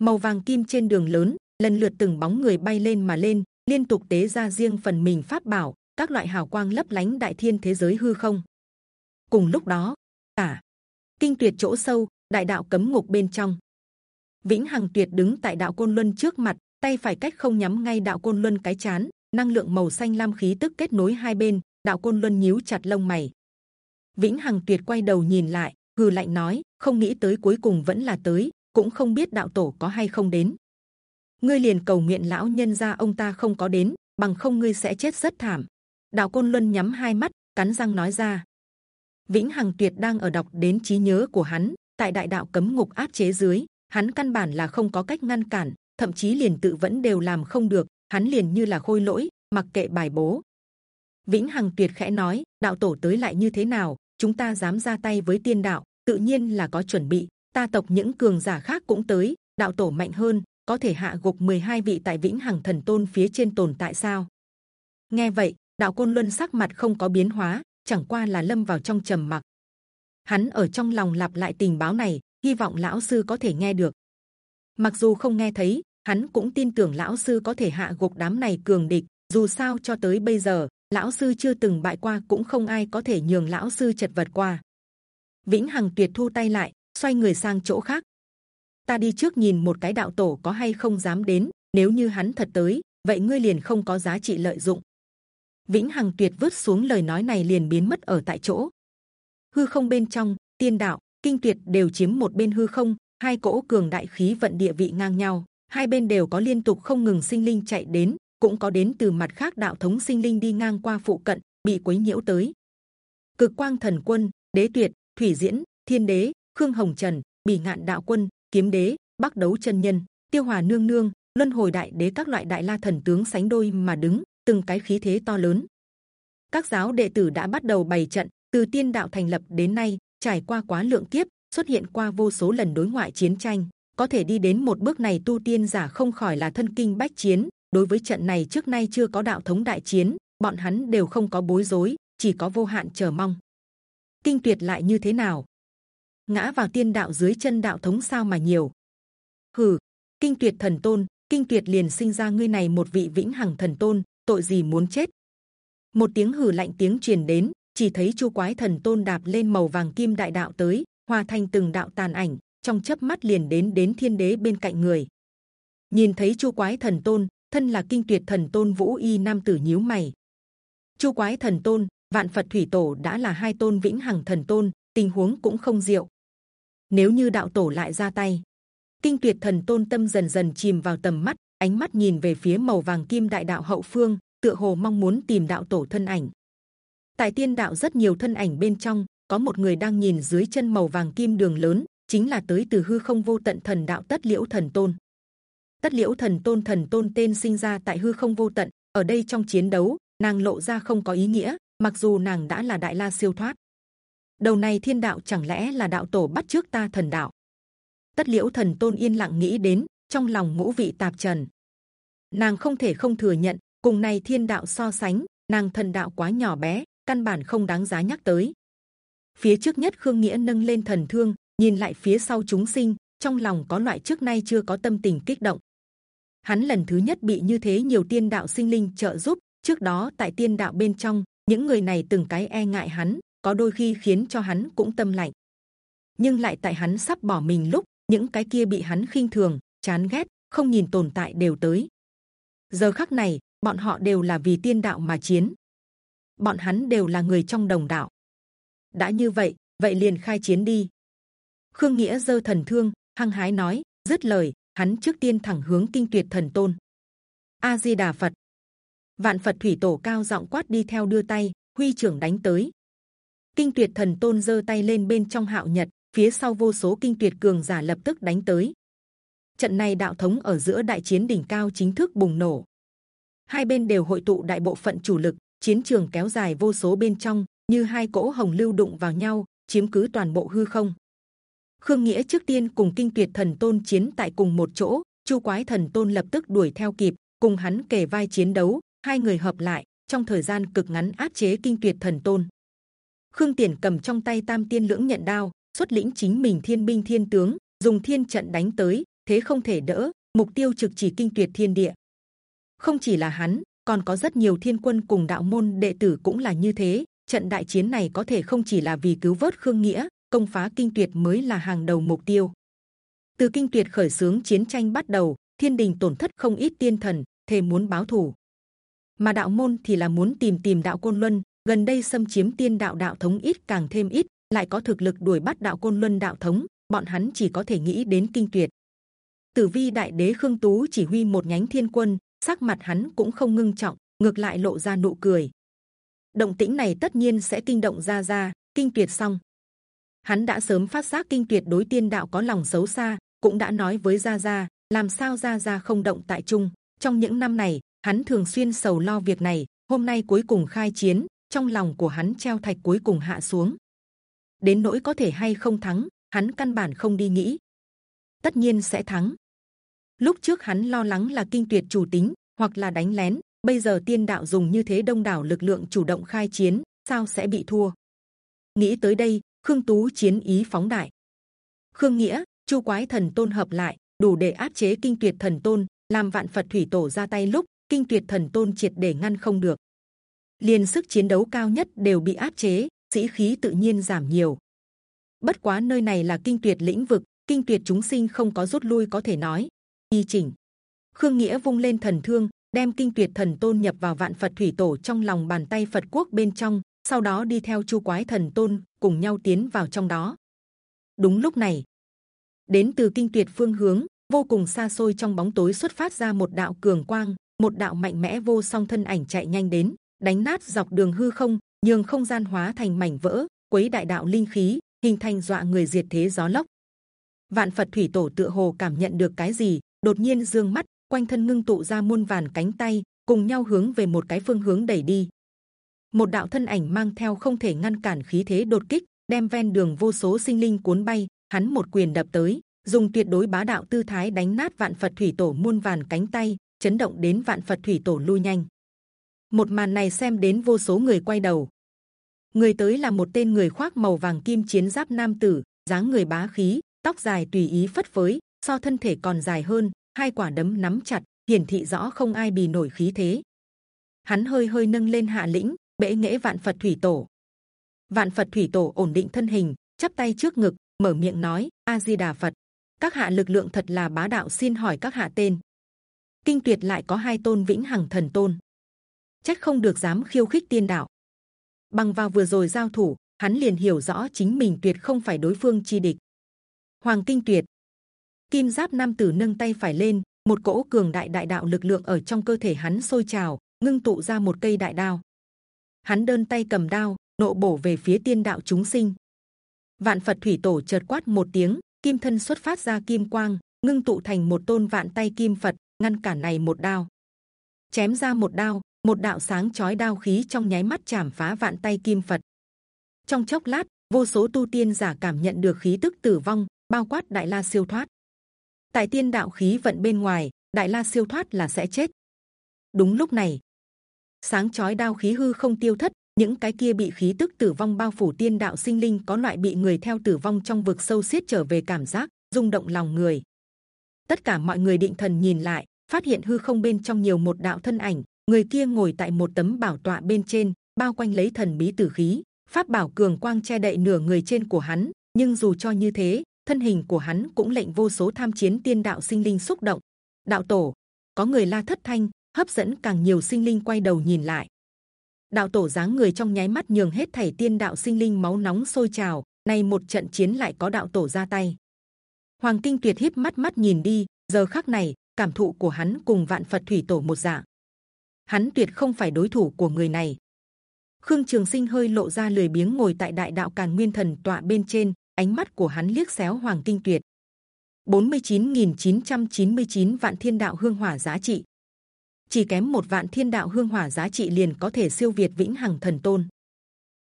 Màu vàng kim trên đường lớn, lần lượt từng bóng người bay lên mà lên, liên tục tế ra riêng phần mình pháp bảo, các loại hào quang lấp lánh đại thiên thế giới hư không. Cùng lúc đó cả kinh tuyệt chỗ sâu, đại đạo cấm ngục bên trong vĩnh hằng tuyệt đứng tại đạo côn luân trước mặt, tay phải cách không nhắm ngay đạo côn luân cái chán, năng lượng màu xanh lam khí tức kết nối hai bên, đạo côn luân nhíu chặt lông mày. Vĩnh hằng tuyệt quay đầu nhìn lại, hừ lạnh nói, không nghĩ tới cuối cùng vẫn là tới, cũng không biết đạo tổ có hay không đến. Ngươi liền cầu nguyện lão nhân gia ông ta không có đến, bằng không ngươi sẽ chết rất thảm. Đạo côn luân nhắm hai mắt, cắn răng nói ra. Vĩnh hằng tuyệt đang ở đọc đến trí nhớ của hắn, tại đại đạo cấm ngục áp chế dưới hắn căn bản là không có cách ngăn cản, thậm chí liền tự vẫn đều làm không được, hắn liền như là khôi lỗi, mặc kệ bài bố. Vĩnh hằng tuyệt khẽ nói, đạo tổ tới lại như thế nào? Chúng ta dám ra tay với tiên đạo, tự nhiên là có chuẩn bị, ta tộc những cường giả khác cũng tới, đạo tổ mạnh hơn, có thể hạ gục 12 vị tại vĩnh hằng thần tôn phía trên tồn tại sao? Nghe vậy, đạo côn luân sắc mặt không có biến hóa, chẳng qua là lâm vào trong trầm mặc. Hắn ở trong lòng lặp lại tình báo này hy vọng lão sư có thể nghe được. Mặc dù không nghe thấy, hắn cũng tin tưởng lão sư có thể hạ gục đám này cường địch. Dù sao cho tới bây giờ, lão sư chưa từng bại qua, cũng không ai có thể nhường lão sư chật vật qua. Vĩnh hằng tuyệt thu tay lại, xoay người sang chỗ khác. Ta đi trước nhìn một cái đạo tổ có hay không dám đến, nếu như hắn thật tới, vậy ngươi liền không có giá trị lợi dụng. Vĩnh hằng tuyệt vứt xuống lời nói này liền biến mất ở tại chỗ. Hư không bên trong, tiên đạo kinh tuyệt đều chiếm một bên hư không, hai cỗ cường đại khí vận địa vị ngang nhau, hai bên đều có liên tục không ngừng sinh linh chạy đến, cũng có đến từ mặt khác đạo thống sinh linh đi ngang qua phụ cận, bị quấy nhiễu tới. Cực quang thần quân, đế tuyệt, thủy diễn, thiên đế, khương hồng trần, bỉ ngạn đạo quân, kiếm đế, bắc đấu chân nhân, tiêu hòa nương nương, luân hồi đại đế các loại đại la thần tướng sánh đôi mà đứng, từng cái khí thế to lớn. Các giáo đệ tử đã bắt đầu bày trận, từ tiên đạo thành lập đến nay trải qua quá lượng kiếp, xuất hiện qua vô số lần đối ngoại chiến tranh, có thể đi đến một bước này tu tiên giả không khỏi là thân kinh bách chiến. Đối với trận này trước nay chưa có đạo thống đại chiến, bọn hắn đều không có bối rối, chỉ có vô hạn chờ mong. Kinh tuyệt lại như thế nào? Ngã vào tiên đạo dưới chân đạo thống sao mà nhiều? Hừ, kinh tuyệt thần tôn, kinh tuyệt liền sinh ra ngươi này một vị vĩnh hằng thần tôn, tội gì muốn chết? Một tiếng hừ lạnh tiếng truyền đến chỉ thấy chu quái thần tôn đạp lên màu vàng kim đại đạo tới hòa thành từng đạo tàn ảnh, trong chớp mắt liền đến đến thiên đế bên cạnh người. Nhìn thấy chu quái thần tôn, thân là kinh tuyệt thần tôn vũ y nam tử nhíu mày. Chu quái thần tôn, vạn phật thủy tổ đã là hai tôn vĩnh hằng thần tôn, tình huống cũng không diệu. Nếu như đạo tổ lại ra tay, kinh tuyệt thần tôn tâm dần dần chìm vào tầm mắt, ánh mắt nhìn về phía màu vàng kim đại đạo hậu phương, tựa hồ mong muốn tìm đạo tổ thân ảnh tại tiên đạo rất nhiều thân ảnh bên trong, có một người đang nhìn dưới chân màu vàng kim đường lớn, chính là tới từ hư không vô tận thần đạo tất liễu thần tôn. Tất liễu thần tôn thần tôn tên sinh ra tại hư không vô tận, ở đây trong chiến đấu, nàng lộ ra không có ý nghĩa, mặc dù nàng đã là đại la siêu thoát. Đầu này thiên đạo chẳng lẽ là đạo tổ bắt trước ta thần đạo? Tất liễu thần tôn yên lặng nghĩ đến, trong lòng ngũ vị tạp trần. Nàng không thể không thừa nhận, cùng này thiên đạo so sánh, nàng thần đạo quá nhỏ bé căn bản không đáng giá nhắc tới. Phía trước nhất khương nghĩa nâng lên thần thương, nhìn lại phía sau chúng sinh, trong lòng có loại trước nay chưa có tâm tình kích động. Hắn lần thứ nhất bị như thế nhiều tiên đạo sinh linh trợ giúp, trước đó tại tiên đạo bên trong, những người này từng cái e ngại hắn, có đôi khi khiến cho hắn cũng tâm lạnh. Nhưng lại tại hắn sắp bỏ mình lúc, những cái kia bị hắn khinh thường, chán ghét, không nhìn tồn tại đều tới. Giờ khắc này, bọn họ đều là vì tiên đạo mà chiến bọn hắn đều là người trong đồng đạo. Đã như vậy vậy liền khai chiến đi. Khương nghĩa giơ thần thương, hăng hái nói, dứt lời, hắn trước tiên thẳng hướng kinh tuyệt thần tôn. A di đà phật. Vạn phật thủy tổ cao giọng quát đi theo đưa tay, huy trưởng đánh tới. Kinh tuyệt thần tôn giơ tay lên bên trong hạo nhật, phía sau vô số kinh tuyệt cường giả lập tức đánh tới. Trận này đạo thống ở giữa đại chiến đỉnh cao chính thức bùng nổ. Hai bên đều hội tụ đại bộ phận chủ lực chiến trường kéo dài vô số bên trong, như hai cỗ hồng lưu đụng vào nhau, chiếm cứ toàn bộ hư không. Khương nghĩa trước tiên cùng kinh tuyệt thần tôn chiến tại cùng một chỗ, chu quái thần tôn lập tức đuổi theo kịp, cùng hắn kề vai chiến đấu, hai người hợp lại, trong thời gian cực ngắn áp chế kinh tuyệt thần tôn. Khương tiền cầm trong tay tam tiên lưỡng nhận đao, xuất lĩnh chính mình thiên binh thiên tướng, dùng thiên trận đánh tới, thế không thể đỡ, mục tiêu trực chỉ kinh tuyệt thiên địa. Không chỉ là hắn còn có rất nhiều thiên quân cùng đạo môn đệ tử cũng là như thế. Trận đại chiến này có thể không chỉ là vì cứu vớt khương nghĩa, công phá kinh tuyệt mới là hàng đầu mục tiêu. Từ kinh tuyệt khởi sướng chiến tranh bắt đầu, thiên đình tổn thất không ít tiên thần, thề muốn báo thù. Mà đạo môn thì là muốn tìm tìm đạo côn luân, gần đây xâm chiếm tiên đạo đạo thống ít càng thêm ít, lại có thực lực đuổi bắt đạo côn luân đạo thống, bọn hắn chỉ có thể nghĩ đến kinh tuyệt. Tử vi đại đế khương tú chỉ huy một nhánh thiên quân sắc mặt hắn cũng không ngưng trọng, ngược lại lộ ra nụ cười. Động tĩnh này tất nhiên sẽ kinh động ra ra kinh tuyệt xong. Hắn đã sớm phát giác kinh tuyệt đối tiên đạo có lòng xấu xa, cũng đã nói với gia gia, làm sao gia gia không động tại trung trong những năm này, hắn thường xuyên sầu lo việc này, hôm nay cuối cùng khai chiến, trong lòng của hắn treo thạch cuối cùng hạ xuống. Đến nỗi có thể hay không thắng, hắn căn bản không đi nghĩ. Tất nhiên sẽ thắng lúc trước hắn lo lắng là kinh tuyệt chủ tính, hoặc là đánh lén, bây giờ tiên đạo dùng như thế đông đảo lực lượng chủ động khai chiến, sao sẽ bị thua? Nghĩ tới đây, khương tú chiến ý phóng đại. Khương nghĩa, chu quái thần tôn hợp lại, đủ để áp chế kinh tuyệt thần tôn, làm vạn phật thủy tổ ra tay lúc, kinh tuyệt thần tôn triệt để ngăn không được. Liền sức chiến đấu cao nhất đều bị áp chế, sĩ khí tự nhiên giảm nhiều. Bất quá nơi này là kinh tuyệt lĩnh vực, kinh tuyệt chúng sinh không có rút lui có thể nói y chỉnh. Khương nghĩa vung lên thần thương, đem kinh tuyệt thần tôn nhập vào vạn phật thủy tổ trong lòng bàn tay phật quốc bên trong, sau đó đi theo chu quái thần tôn cùng nhau tiến vào trong đó. Đúng lúc này, đến từ kinh tuyệt phương hướng, vô cùng xa xôi trong bóng tối xuất phát ra một đạo cường quang, một đạo mạnh mẽ vô song thân ảnh chạy nhanh đến, đánh nát dọc đường hư không, nhường không gian hóa thành mảnh vỡ, quấy đại đạo linh khí, hình thành dọa người diệt thế gió lốc. Vạn phật thủy tổ tựa hồ cảm nhận được cái gì đột nhiên dương mắt, quanh thân ngưng tụ ra muôn vàn cánh tay, cùng nhau hướng về một cái phương hướng đẩy đi. Một đạo thân ảnh mang theo không thể ngăn cản khí thế đột kích, đem ven đường vô số sinh linh cuốn bay, hắn một quyền đập tới, dùng tuyệt đối bá đạo tư thái đánh nát vạn phật thủy tổ muôn vàn cánh tay, chấn động đến vạn phật thủy tổ lui nhanh. Một màn này xem đến vô số người quay đầu. Người tới là một tên người khoác màu vàng kim chiến giáp nam tử, dáng người bá khí, tóc dài tùy ý phất phới so thân thể còn dài hơn? Hai quả đấm nắm chặt, hiển thị rõ không ai bì nổi khí thế. Hắn hơi hơi nâng lên hạ lĩnh, bệ nghệ vạn phật thủy tổ. Vạn phật thủy tổ ổn định thân hình, chắp tay trước ngực, mở miệng nói a di đà phật. Các hạ lực lượng thật là bá đạo xin hỏi các hạ tên. Kinh tuyệt lại có hai tôn vĩnh hằng thần tôn. Chắc không được dám khiêu khích tiên đạo. Bằng vào vừa rồi giao thủ, hắn liền hiểu rõ chính mình tuyệt không phải đối phương chi địch. Hoàng kinh tuyệt kim giáp nam tử nâng tay phải lên, một cỗ cường đại đại đạo lực lượng ở trong cơ thể hắn sôi trào, ngưng tụ ra một cây đại đao. Hắn đơn tay cầm đao, nộ bổ về phía tiên đạo chúng sinh. Vạn phật thủy tổ chợt quát một tiếng, kim thân xuất phát ra kim quang, ngưng tụ thành một tôn vạn tay kim phật, ngăn cản này một đao. Chém ra một đao, một đạo sáng chói đao khí trong nháy mắt chảm phá vạn tay kim phật. Trong chốc lát, vô số tu tiên giả cảm nhận được khí tức tử vong, bao quát đại la siêu thoát tại tiên đạo khí vận bên ngoài, đại la siêu thoát là sẽ chết. Đúng lúc này, sáng chói đao khí hư không tiêu thất, những cái kia bị khí tức tử vong bao phủ tiên đạo sinh linh có loại bị người theo tử vong trong vực sâu xiết trở về cảm giác, rung động lòng người. Tất cả mọi người định thần nhìn lại, phát hiện hư không bên trong nhiều một đạo thân ảnh, người kia ngồi tại một tấm bảo tọa bên trên, bao quanh lấy thần bí tử khí, pháp bảo cường quang che đậy nửa người trên của hắn, nhưng dù cho như thế thân hình của hắn cũng lệnh vô số tham chiến tiên đạo sinh linh xúc động. Đạo tổ, có người la thất thanh, hấp dẫn càng nhiều sinh linh quay đầu nhìn lại. Đạo tổ dáng người trong nháy mắt nhường hết thảy tiên đạo sinh linh máu nóng sôi trào, nay một trận chiến lại có đạo tổ ra tay. Hoàng kinh tuyệt híp mắt mắt nhìn đi, giờ khắc này, cảm thụ của hắn cùng vạn phật thủy tổ một dạng. Hắn tuyệt không phải đối thủ của người này. Khương trường sinh hơi lộ ra lười biếng ngồi tại đại đạo càn nguyên thần tọa bên trên ánh mắt của hắn liếc xéo hoàng kinh tuyệt. 49.999 vạn thiên đạo hương hỏa giá trị. Chỉ kém một vạn thiên đạo hương hỏa giá trị liền có thể siêu việt vĩnh hằng thần tôn.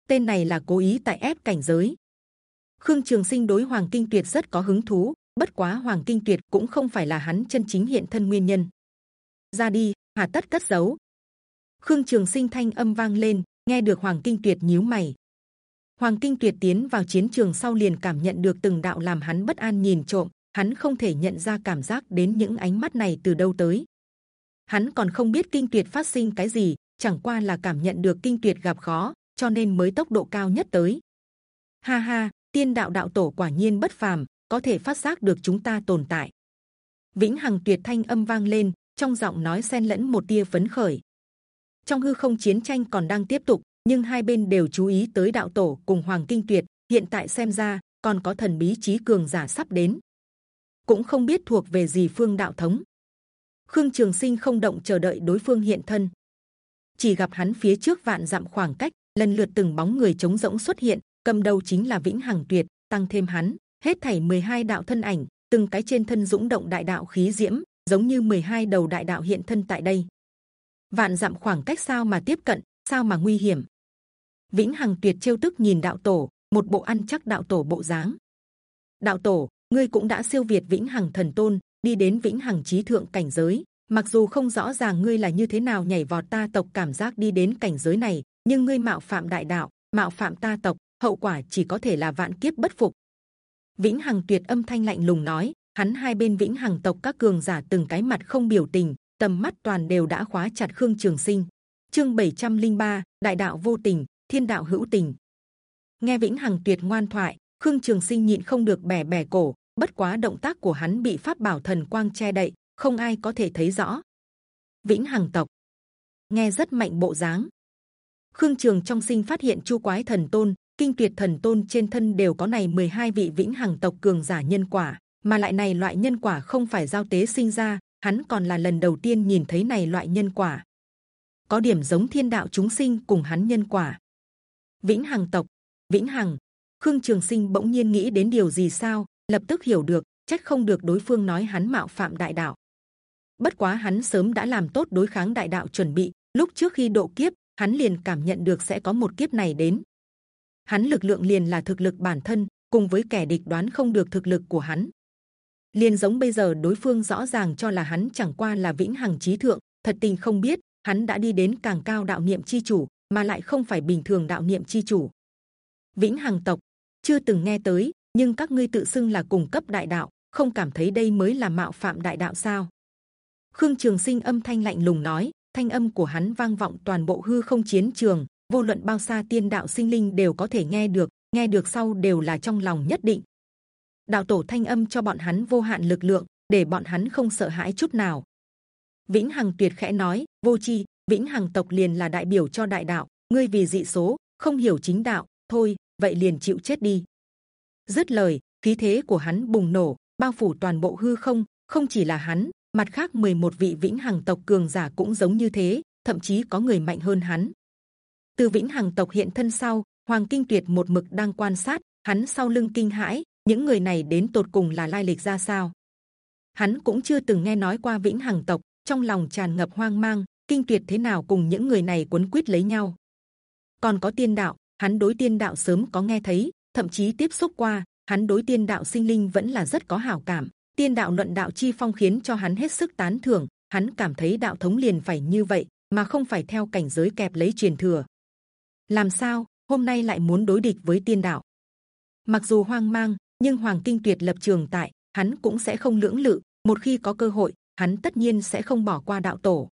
Tên này là cố ý tại ép cảnh giới. Khương trường sinh đối hoàng kinh tuyệt rất có hứng thú, bất quá hoàng kinh tuyệt cũng không phải là hắn chân chính hiện thân nguyên nhân. Ra đi, hà tất cất giấu. Khương trường sinh thanh âm vang lên, nghe được hoàng kinh tuyệt nhíu mày hoàng kinh tuyệt tiến vào chiến trường sau liền cảm nhận được từng đạo làm hắn bất an nhìn trộm, hắn không thể nhận ra cảm giác đến những ánh mắt này từ đâu tới. Hắn còn không biết kinh tuyệt phát sinh cái gì, chẳng qua là cảm nhận được kinh tuyệt gặp khó, cho nên mới tốc độ cao nhất tới. Ha ha, tiên đạo đạo tổ quả nhiên bất phàm, có thể phát giác được chúng ta tồn tại. Vĩnh hằng tuyệt thanh âm vang lên, trong giọng nói xen lẫn một tia phấn khởi. Trong hư không chiến tranh còn đang tiếp tục nhưng hai bên đều chú ý tới đạo tổ cùng hoàng kinh tuyệt, hiện tại xem ra còn có thần bí trí cường giả sắp đến. Cũng không biết thuộc về gì phương đạo thống. Khương trường sinh không động chờ đợi đối phương hiện thân. Chỉ gặp hắn phía trước vạn dặm khoảng cách, lần lượt từng bóng người trống rỗng xuất hiện, cầm đầu chính là vĩnh hằng tuyệt, tăng thêm hắn, hết thảy 12 đạo thân ảnh, từng cái trên thân dũng động đại đạo khí diễm, giống như 12 đầu đại đạo hiện thân tại đây. Vạn dặm khoảng cách sao mà tiếp cận sao mà nguy hiểm? Vĩnh hằng tuyệt chiêu tức nhìn đạo tổ, một bộ ăn chắc đạo tổ bộ dáng. Đạo tổ, ngươi cũng đã siêu việt vĩnh hằng thần tôn, đi đến vĩnh hằng trí thượng cảnh giới. Mặc dù không rõ ràng ngươi là như thế nào nhảy vọt ta tộc cảm giác đi đến cảnh giới này, nhưng ngươi mạo phạm đại đạo, mạo phạm ta tộc, hậu quả chỉ có thể là vạn kiếp bất phục. Vĩnh hằng tuyệt âm thanh lạnh lùng nói, hắn hai bên vĩnh hằng tộc các cường giả từng cái mặt không biểu tình, tầm mắt toàn đều đã khóa chặt khương trường sinh chương 703, đại đạo vô tình thiên đạo hữu tình. Nghe vĩnh hằng tuyệt ngoan thoại khương trường sinh nhịn không được bẻ bẻ cổ bất quá động tác của hắn bị pháp bảo thần quang che đậy không ai có thể thấy rõ. Vĩnh hằng tộc. Nghe rất mạnh bộ dáng. Khương trường trong sinh phát hiện chu quái thần tôn kinh tuyệt thần tôn trên thân đều có này 12 vị vĩnh hằng tộc cường giả nhân quả mà lại này loại nhân quả không phải giao tế sinh ra hắn còn là lần đầu tiên nhìn thấy này loại nhân quả có điểm giống thiên đạo chúng sinh cùng hắn nhân quả. Vĩnh hằng tộc, vĩnh hằng, khương trường sinh bỗng nhiên nghĩ đến điều gì sao, lập tức hiểu được, trách không được đối phương nói hắn mạo phạm đại đạo. Bất quá hắn sớm đã làm tốt đối kháng đại đạo chuẩn bị, lúc trước khi độ kiếp, hắn liền cảm nhận được sẽ có một kiếp này đến. Hắn lực lượng liền là thực lực bản thân, cùng với kẻ địch đoán không được thực lực của hắn. Liền giống bây giờ đối phương rõ ràng cho là hắn chẳng qua là vĩnh hằng trí thượng, thật tình không biết hắn đã đi đến càng cao đạo niệm chi chủ, mà lại không phải bình thường đạo niệm chi chủ. Vĩnh hằng tộc, chưa từng nghe tới, nhưng các ngươi tự xưng là cùng cấp đại đạo, không cảm thấy đây mới là mạo phạm đại đạo sao? Khương trường sinh âm thanh lạnh lùng nói, thanh âm của hắn vang vọng toàn bộ hư không chiến trường, vô luận bao xa tiên đạo sinh linh đều có thể nghe được nghe được sau đều là trong lòng nhất định. Đạo tổ thanh âm cho bọn hắn vô hạn lực lượng, để bọn hắn không sợ hãi chút nào vĩnh hằng tuyệt khẽ nói, vô chi vĩnh hằng tộc liền là đại biểu cho đại đạo, ngươi vì dị số, không hiểu chính đạo, thôi, vậy liền chịu chết đi. Dứt lời, khí thế của hắn bùng nổ, bao phủ toàn bộ hư không không chỉ là hắn, mặt khác 11 vị vĩnh hằng tộc cường giả cũng giống như thế, thậm chí có người mạnh hơn hắn. Từ vĩnh hằng tộc hiện thân sau, hoàng kinh tuyệt một mực đang quan sát, hắn sau lưng kinh hãi, những người này đến tột cùng là lai lịch ra sao? Hắn cũng chưa từng nghe nói qua vĩnh hằng tộc trong lòng tràn ngập hoang mang, kinh tuyệt thế nào cùng những người này cuốn quýt lấy nhau. Còn có tiên đạo, hắn đối tiên đạo sớm có nghe thấy, thậm chí tiếp xúc qua, hắn đối tiên đạo sinh linh vẫn là rất có hảo cảm. Tiên đạo luận đạo chi phong khiến cho hắn hết sức tán thưởng, hắn cảm thấy đạo thống liền phải như vậy, mà không phải theo cảnh giới kẹp lấy truyền thừa. Làm sao, hôm nay lại muốn đối địch với tiên đạo? Mặc dù hoang mang, nhưng hoàng kinh tuyệt lập trường tại, hắn cũng sẽ không lưỡng lự, một khi có cơ hội hắn tất nhiên sẽ không bỏ qua đạo tổ.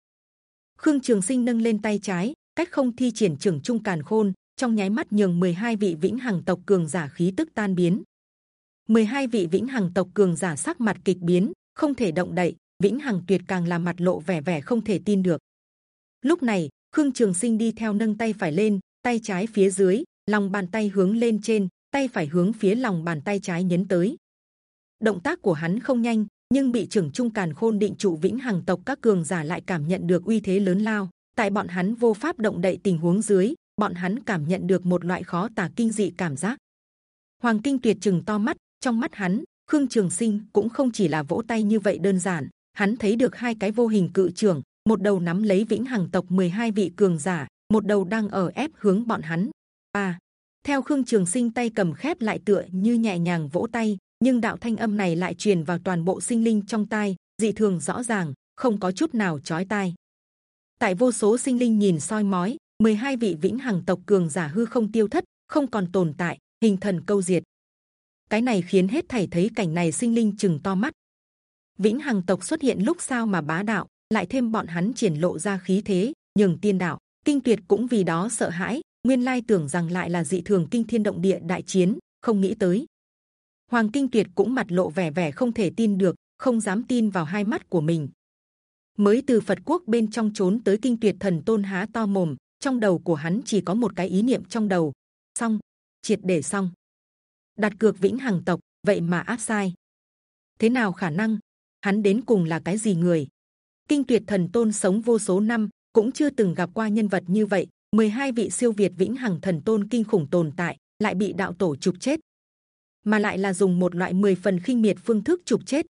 Khương trường sinh nâng lên tay trái, cách không thi triển trưởng trung càn khôn, trong nháy mắt nhường 12 vị vĩnh hằng tộc cường giả khí tức tan biến. 12 vị vĩnh hằng tộc cường giả sắc mặt kịch biến, không thể động đậy, vĩnh hằng tuyệt càng làm mặt lộ vẻ vẻ không thể tin được. Lúc này, khương trường sinh đi theo nâng tay phải lên, tay trái phía dưới, lòng bàn tay hướng lên trên, tay phải hướng phía lòng bàn tay trái nhấn tới. Động tác của hắn không nhanh nhưng bị trưởng trung càn khôn định trụ vĩnh hằng tộc các cường giả lại cảm nhận được uy thế lớn lao. Tại bọn hắn vô pháp động đậy tình huống dưới, bọn hắn cảm nhận được một loại khó tả kinh dị cảm giác. Hoàng kinh tuyệt chừng to mắt, trong mắt hắn, khương trường sinh cũng không chỉ là vỗ tay như vậy đơn giản. Hắn thấy được hai cái vô hình cự trưởng, một đầu nắm lấy vĩnh hằng tộc 12 vị cường giả, một đầu đang ở ép hướng bọn hắn. Ba theo khương trường sinh tay cầm khép lại tựa như nhẹ nhàng vỗ tay nhưng đạo thanh âm này lại truyền vào toàn bộ sinh linh trong tai, dị thường rõ ràng, không có chút nào chói tai. Tại vô số sinh linh nhìn soi mói 12 vị vĩnh hằng tộc cường giả hư không tiêu thất, không còn tồn tại, hình thần câu diệt. Cái này khiến hết thảy thấy cảnh này sinh linh chừng to mắt. Vĩnh hằng tộc xuất hiện lúc sao mà bá đạo, lại thêm bọn hắn triển lộ ra khí thế, nhường tiên đạo, kinh tuyệt cũng vì đó sợ hãi, nguyên lai tưởng rằng lại là dị thường kinh thiên động địa đại chiến, không nghĩ tới hoàng kinh tuyệt cũng mặt lộ vẻ vẻ không thể tin được, không dám tin vào hai mắt của mình. Mới từ phật quốc bên trong trốn tới kinh tuyệt thần tôn há to mồm, trong đầu của hắn chỉ có một cái ý niệm trong đầu. Xong, triệt để xong. Đặt cược vĩnh hằng tộc, vậy mà áp sai. Thế nào khả năng? Hắn đến cùng là cái gì người? Kinh tuyệt thần tôn sống vô số năm, cũng chưa từng gặp qua nhân vật như vậy. 12 vị siêu việt vĩnh hằng thần tôn kinh khủng tồn tại, lại bị đạo tổ chụp chết mà lại là dùng một loại 10 phần khinh miệt phương thức chụp chết.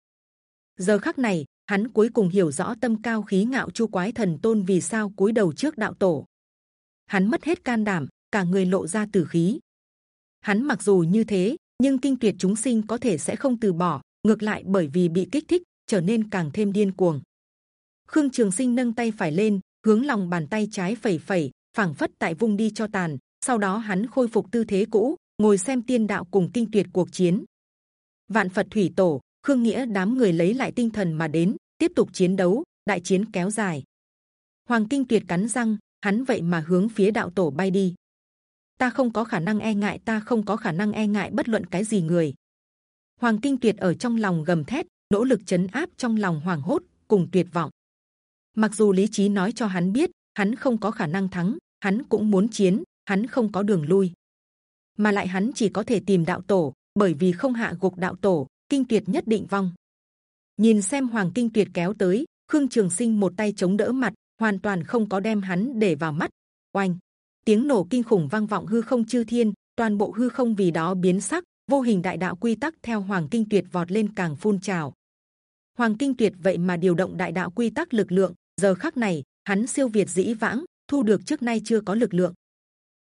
Giờ khắc này, hắn cuối cùng hiểu rõ tâm cao khí ngạo chu quái thần tôn vì sao cúi đầu trước đạo tổ. Hắn mất hết can đảm, cả người lộ ra tử khí. Hắn mặc dù như thế, nhưng kinh tuyệt chúng sinh có thể sẽ không từ bỏ, ngược lại bởi vì bị kích thích, trở nên càng thêm điên cuồng. Khương trường sinh nâng tay phải lên, hướng lòng bàn tay trái phẩy phẩy, phảng phất tại vung đi cho tàn. Sau đó hắn khôi phục tư thế cũ ngồi xem tiên đạo cùng kinh tuyệt cuộc chiến. Vạn phật thủy tổ, khương nghĩa đám người lấy lại tinh thần mà đến, tiếp tục chiến đấu, đại chiến kéo dài. Hoàng kinh tuyệt cắn răng, hắn vậy mà hướng phía đạo tổ bay đi. Ta không có khả năng e ngại, ta không có khả năng e ngại bất luận cái gì người. Hoàng kinh tuyệt ở trong lòng gầm thét, nỗ lực chấn áp trong lòng hoàng hốt, cùng tuyệt vọng. Mặc dù lý trí nói cho hắn biết, hắn không có khả năng thắng, hắn cũng muốn chiến, hắn không có đường lui mà lại hắn chỉ có thể tìm đạo tổ, bởi vì không hạ gục đạo tổ, kinh tuyệt nhất định vong. Nhìn xem hoàng kinh tuyệt kéo tới, khương trường sinh một tay chống đỡ mặt, hoàn toàn không có đem hắn để vào mắt. Oanh! Tiếng nổ kinh khủng vang vọng hư không chư thiên, toàn bộ hư không vì đó biến sắc, vô hình đại đạo quy tắc theo hoàng kinh tuyệt vọt lên càng phun trào. Hoàng kinh tuyệt vậy mà điều động đại đạo quy tắc lực lượng, giờ khắc này, hắn siêu việt dĩ vãng, thu được trước nay chưa có lực lượng.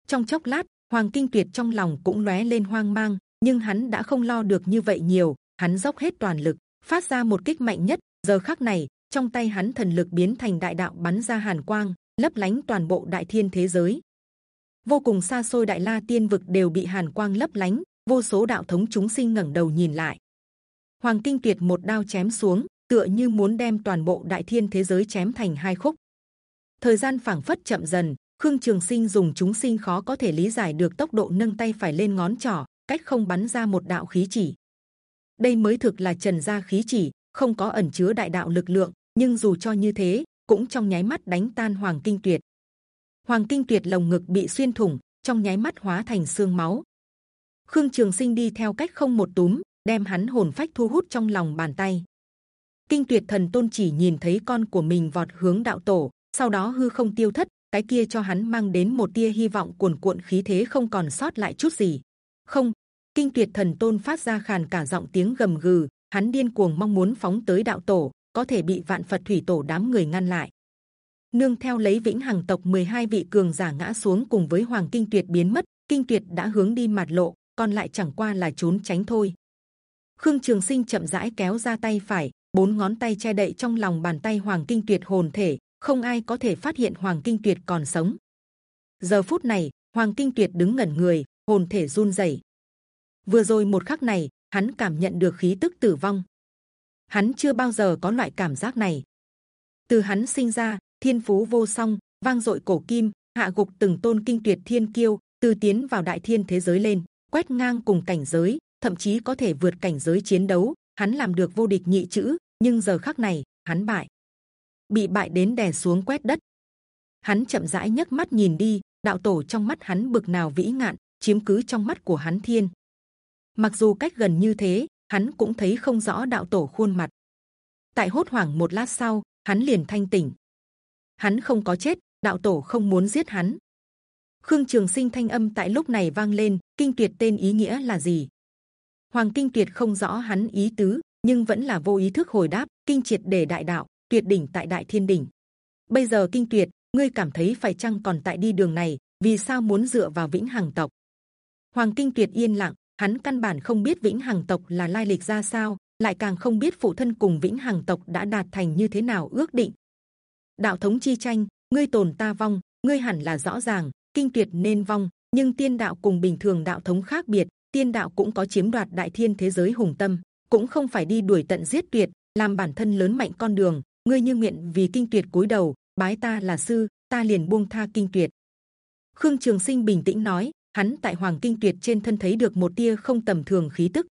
Trong chốc lát hoàng kinh tuyệt trong lòng cũng lóe lên hoang mang, nhưng hắn đã không lo được như vậy nhiều, hắn dốc hết toàn lực, phát ra một kích mạnh nhất. Giờ khắc này, trong tay hắn thần lực biến thành đại đạo bắn ra hàn quang, lấp lánh toàn bộ đại thiên thế giới. Vô cùng xa xôi đại la tiên vực đều bị hàn quang lấp lánh, vô số đạo thống chúng sinh ngẩng đầu nhìn lại. Hoàng kinh tuyệt một đao chém xuống, tựa như muốn đem toàn bộ đại thiên thế giới chém thành hai khúc. Thời gian phảng phất chậm dần khương trường sinh dùng chúng sinh khó có thể lý giải được tốc độ nâng tay phải lên ngón trỏ, cách không bắn ra một đạo khí chỉ. Đây mới thực là trần gia khí chỉ, không có ẩn chứa đại đạo lực lượng, nhưng dù cho như thế, cũng trong nháy mắt đánh tan hoàng kinh tuyệt. Hoàng kinh tuyệt lồng ngực bị xuyên thủng, trong nháy mắt hóa thành xương máu. Khương trường sinh đi theo cách không một túm, đem hắn hồn phách thu hút trong lòng bàn tay. Kinh tuyệt thần tôn chỉ nhìn thấy con của mình vọt hướng đạo tổ, sau đó hư không tiêu thất cái kia cho hắn mang đến một tia hy vọng cuồn cuộn khí thế không còn sót lại chút gì. Không, kinh tuyệt thần tôn phát ra khàn cả giọng tiếng gầm gừ, hắn điên cuồng mong muốn phóng tới đạo tổ, có thể bị vạn phật thủy tổ đám người ngăn lại. Nương theo lấy vĩnh hằng tộc 12 vị cường giả ngã xuống cùng với hoàng kinh tuyệt biến mất, kinh tuyệt đã hướng đi mặt lộ, còn lại chẳng qua là trốn tránh thôi. Khương trường sinh chậm rãi kéo ra tay phải, bốn ngón tay che đậy trong lòng bàn tay hoàng kinh tuyệt hồn thể không ai có thể phát hiện hoàng kinh tuyệt còn sống giờ phút này Hoàng Kinh Tuyệt đứng ngẩn người, hồn thể run rẩy. Vừa rồi một khắc này, hắn cảm nhận được khí tức tử vong. Hắn chưa bao giờ có loại cảm giác này. Từ hắn sinh ra, thiên phú vô song, vang dội cổ kim, hạ gục từng tôn kinh tuyệt thiên kiêu, từ tiến vào đại thiên thế giới lên, quét ngang cùng cảnh giới, thậm chí có thể vượt cảnh giới chiến đấu. Hắn làm được vô địch nhị chữ, nhưng giờ khắc này hắn bại, bị bại đến đè xuống quét đất. Hắn chậm rãi nhấc mắt nhìn đi, đạo tổ trong mắt hắn bực nào vĩ ngạn, chiếm cứ trong mắt của hắn thiên. Mặc dù cách gần như thế, hắn cũng thấy không rõ đạo tổ khuôn mặt. Tại hốt hoảng một lát sau, hắn liền thanh tỉnh. Hắn không có chết, đạo tổ không muốn giết hắn. Khương Trường Sinh thanh âm tại lúc này vang lên, kinh tuyệt tên ý nghĩa là gì? Hoàng Kinh Tuyệt không rõ hắn ý tứ, nhưng vẫn là vô ý thức hồi đáp: kinh triệt để đại đạo, tuyệt đỉnh tại đại thiên đỉnh. Bây giờ kinh tuyệt, ngươi cảm thấy phải chăng còn tại đi đường này? Vì sao muốn dựa vào vĩnh hằng tộc? Hoàng Kinh Tuyệt yên lặng, hắn căn bản không biết vĩnh hằng tộc là lai lịch ra sao, lại càng không biết phụ thân cùng vĩnh hằng tộc đã đạt thành như thế nào ước định. Đạo thống chi tranh, ngươi tồn ta vong, ngươi hẳn là rõ ràng, kinh tuyệt nên vong, nhưng tiên đạo cùng bình thường đạo thống khác biệt, tiên đạo cũng có chiếm đoạt đại thiên thế giới hùng tâm, cũng không phải đi đuổi tận giết tuyệt, làm bản thân lớn mạnh con đường. Ngươi như nguyện vì kinh tuyệt cúi đầu, bái ta là sư, ta liền buông tha kinh tuyệt. Khương Trường Sinh bình tĩnh nói, hắn tại Hoàng Kinh Tuyệt trên thân thấy được một tia không tầm thường khí tức.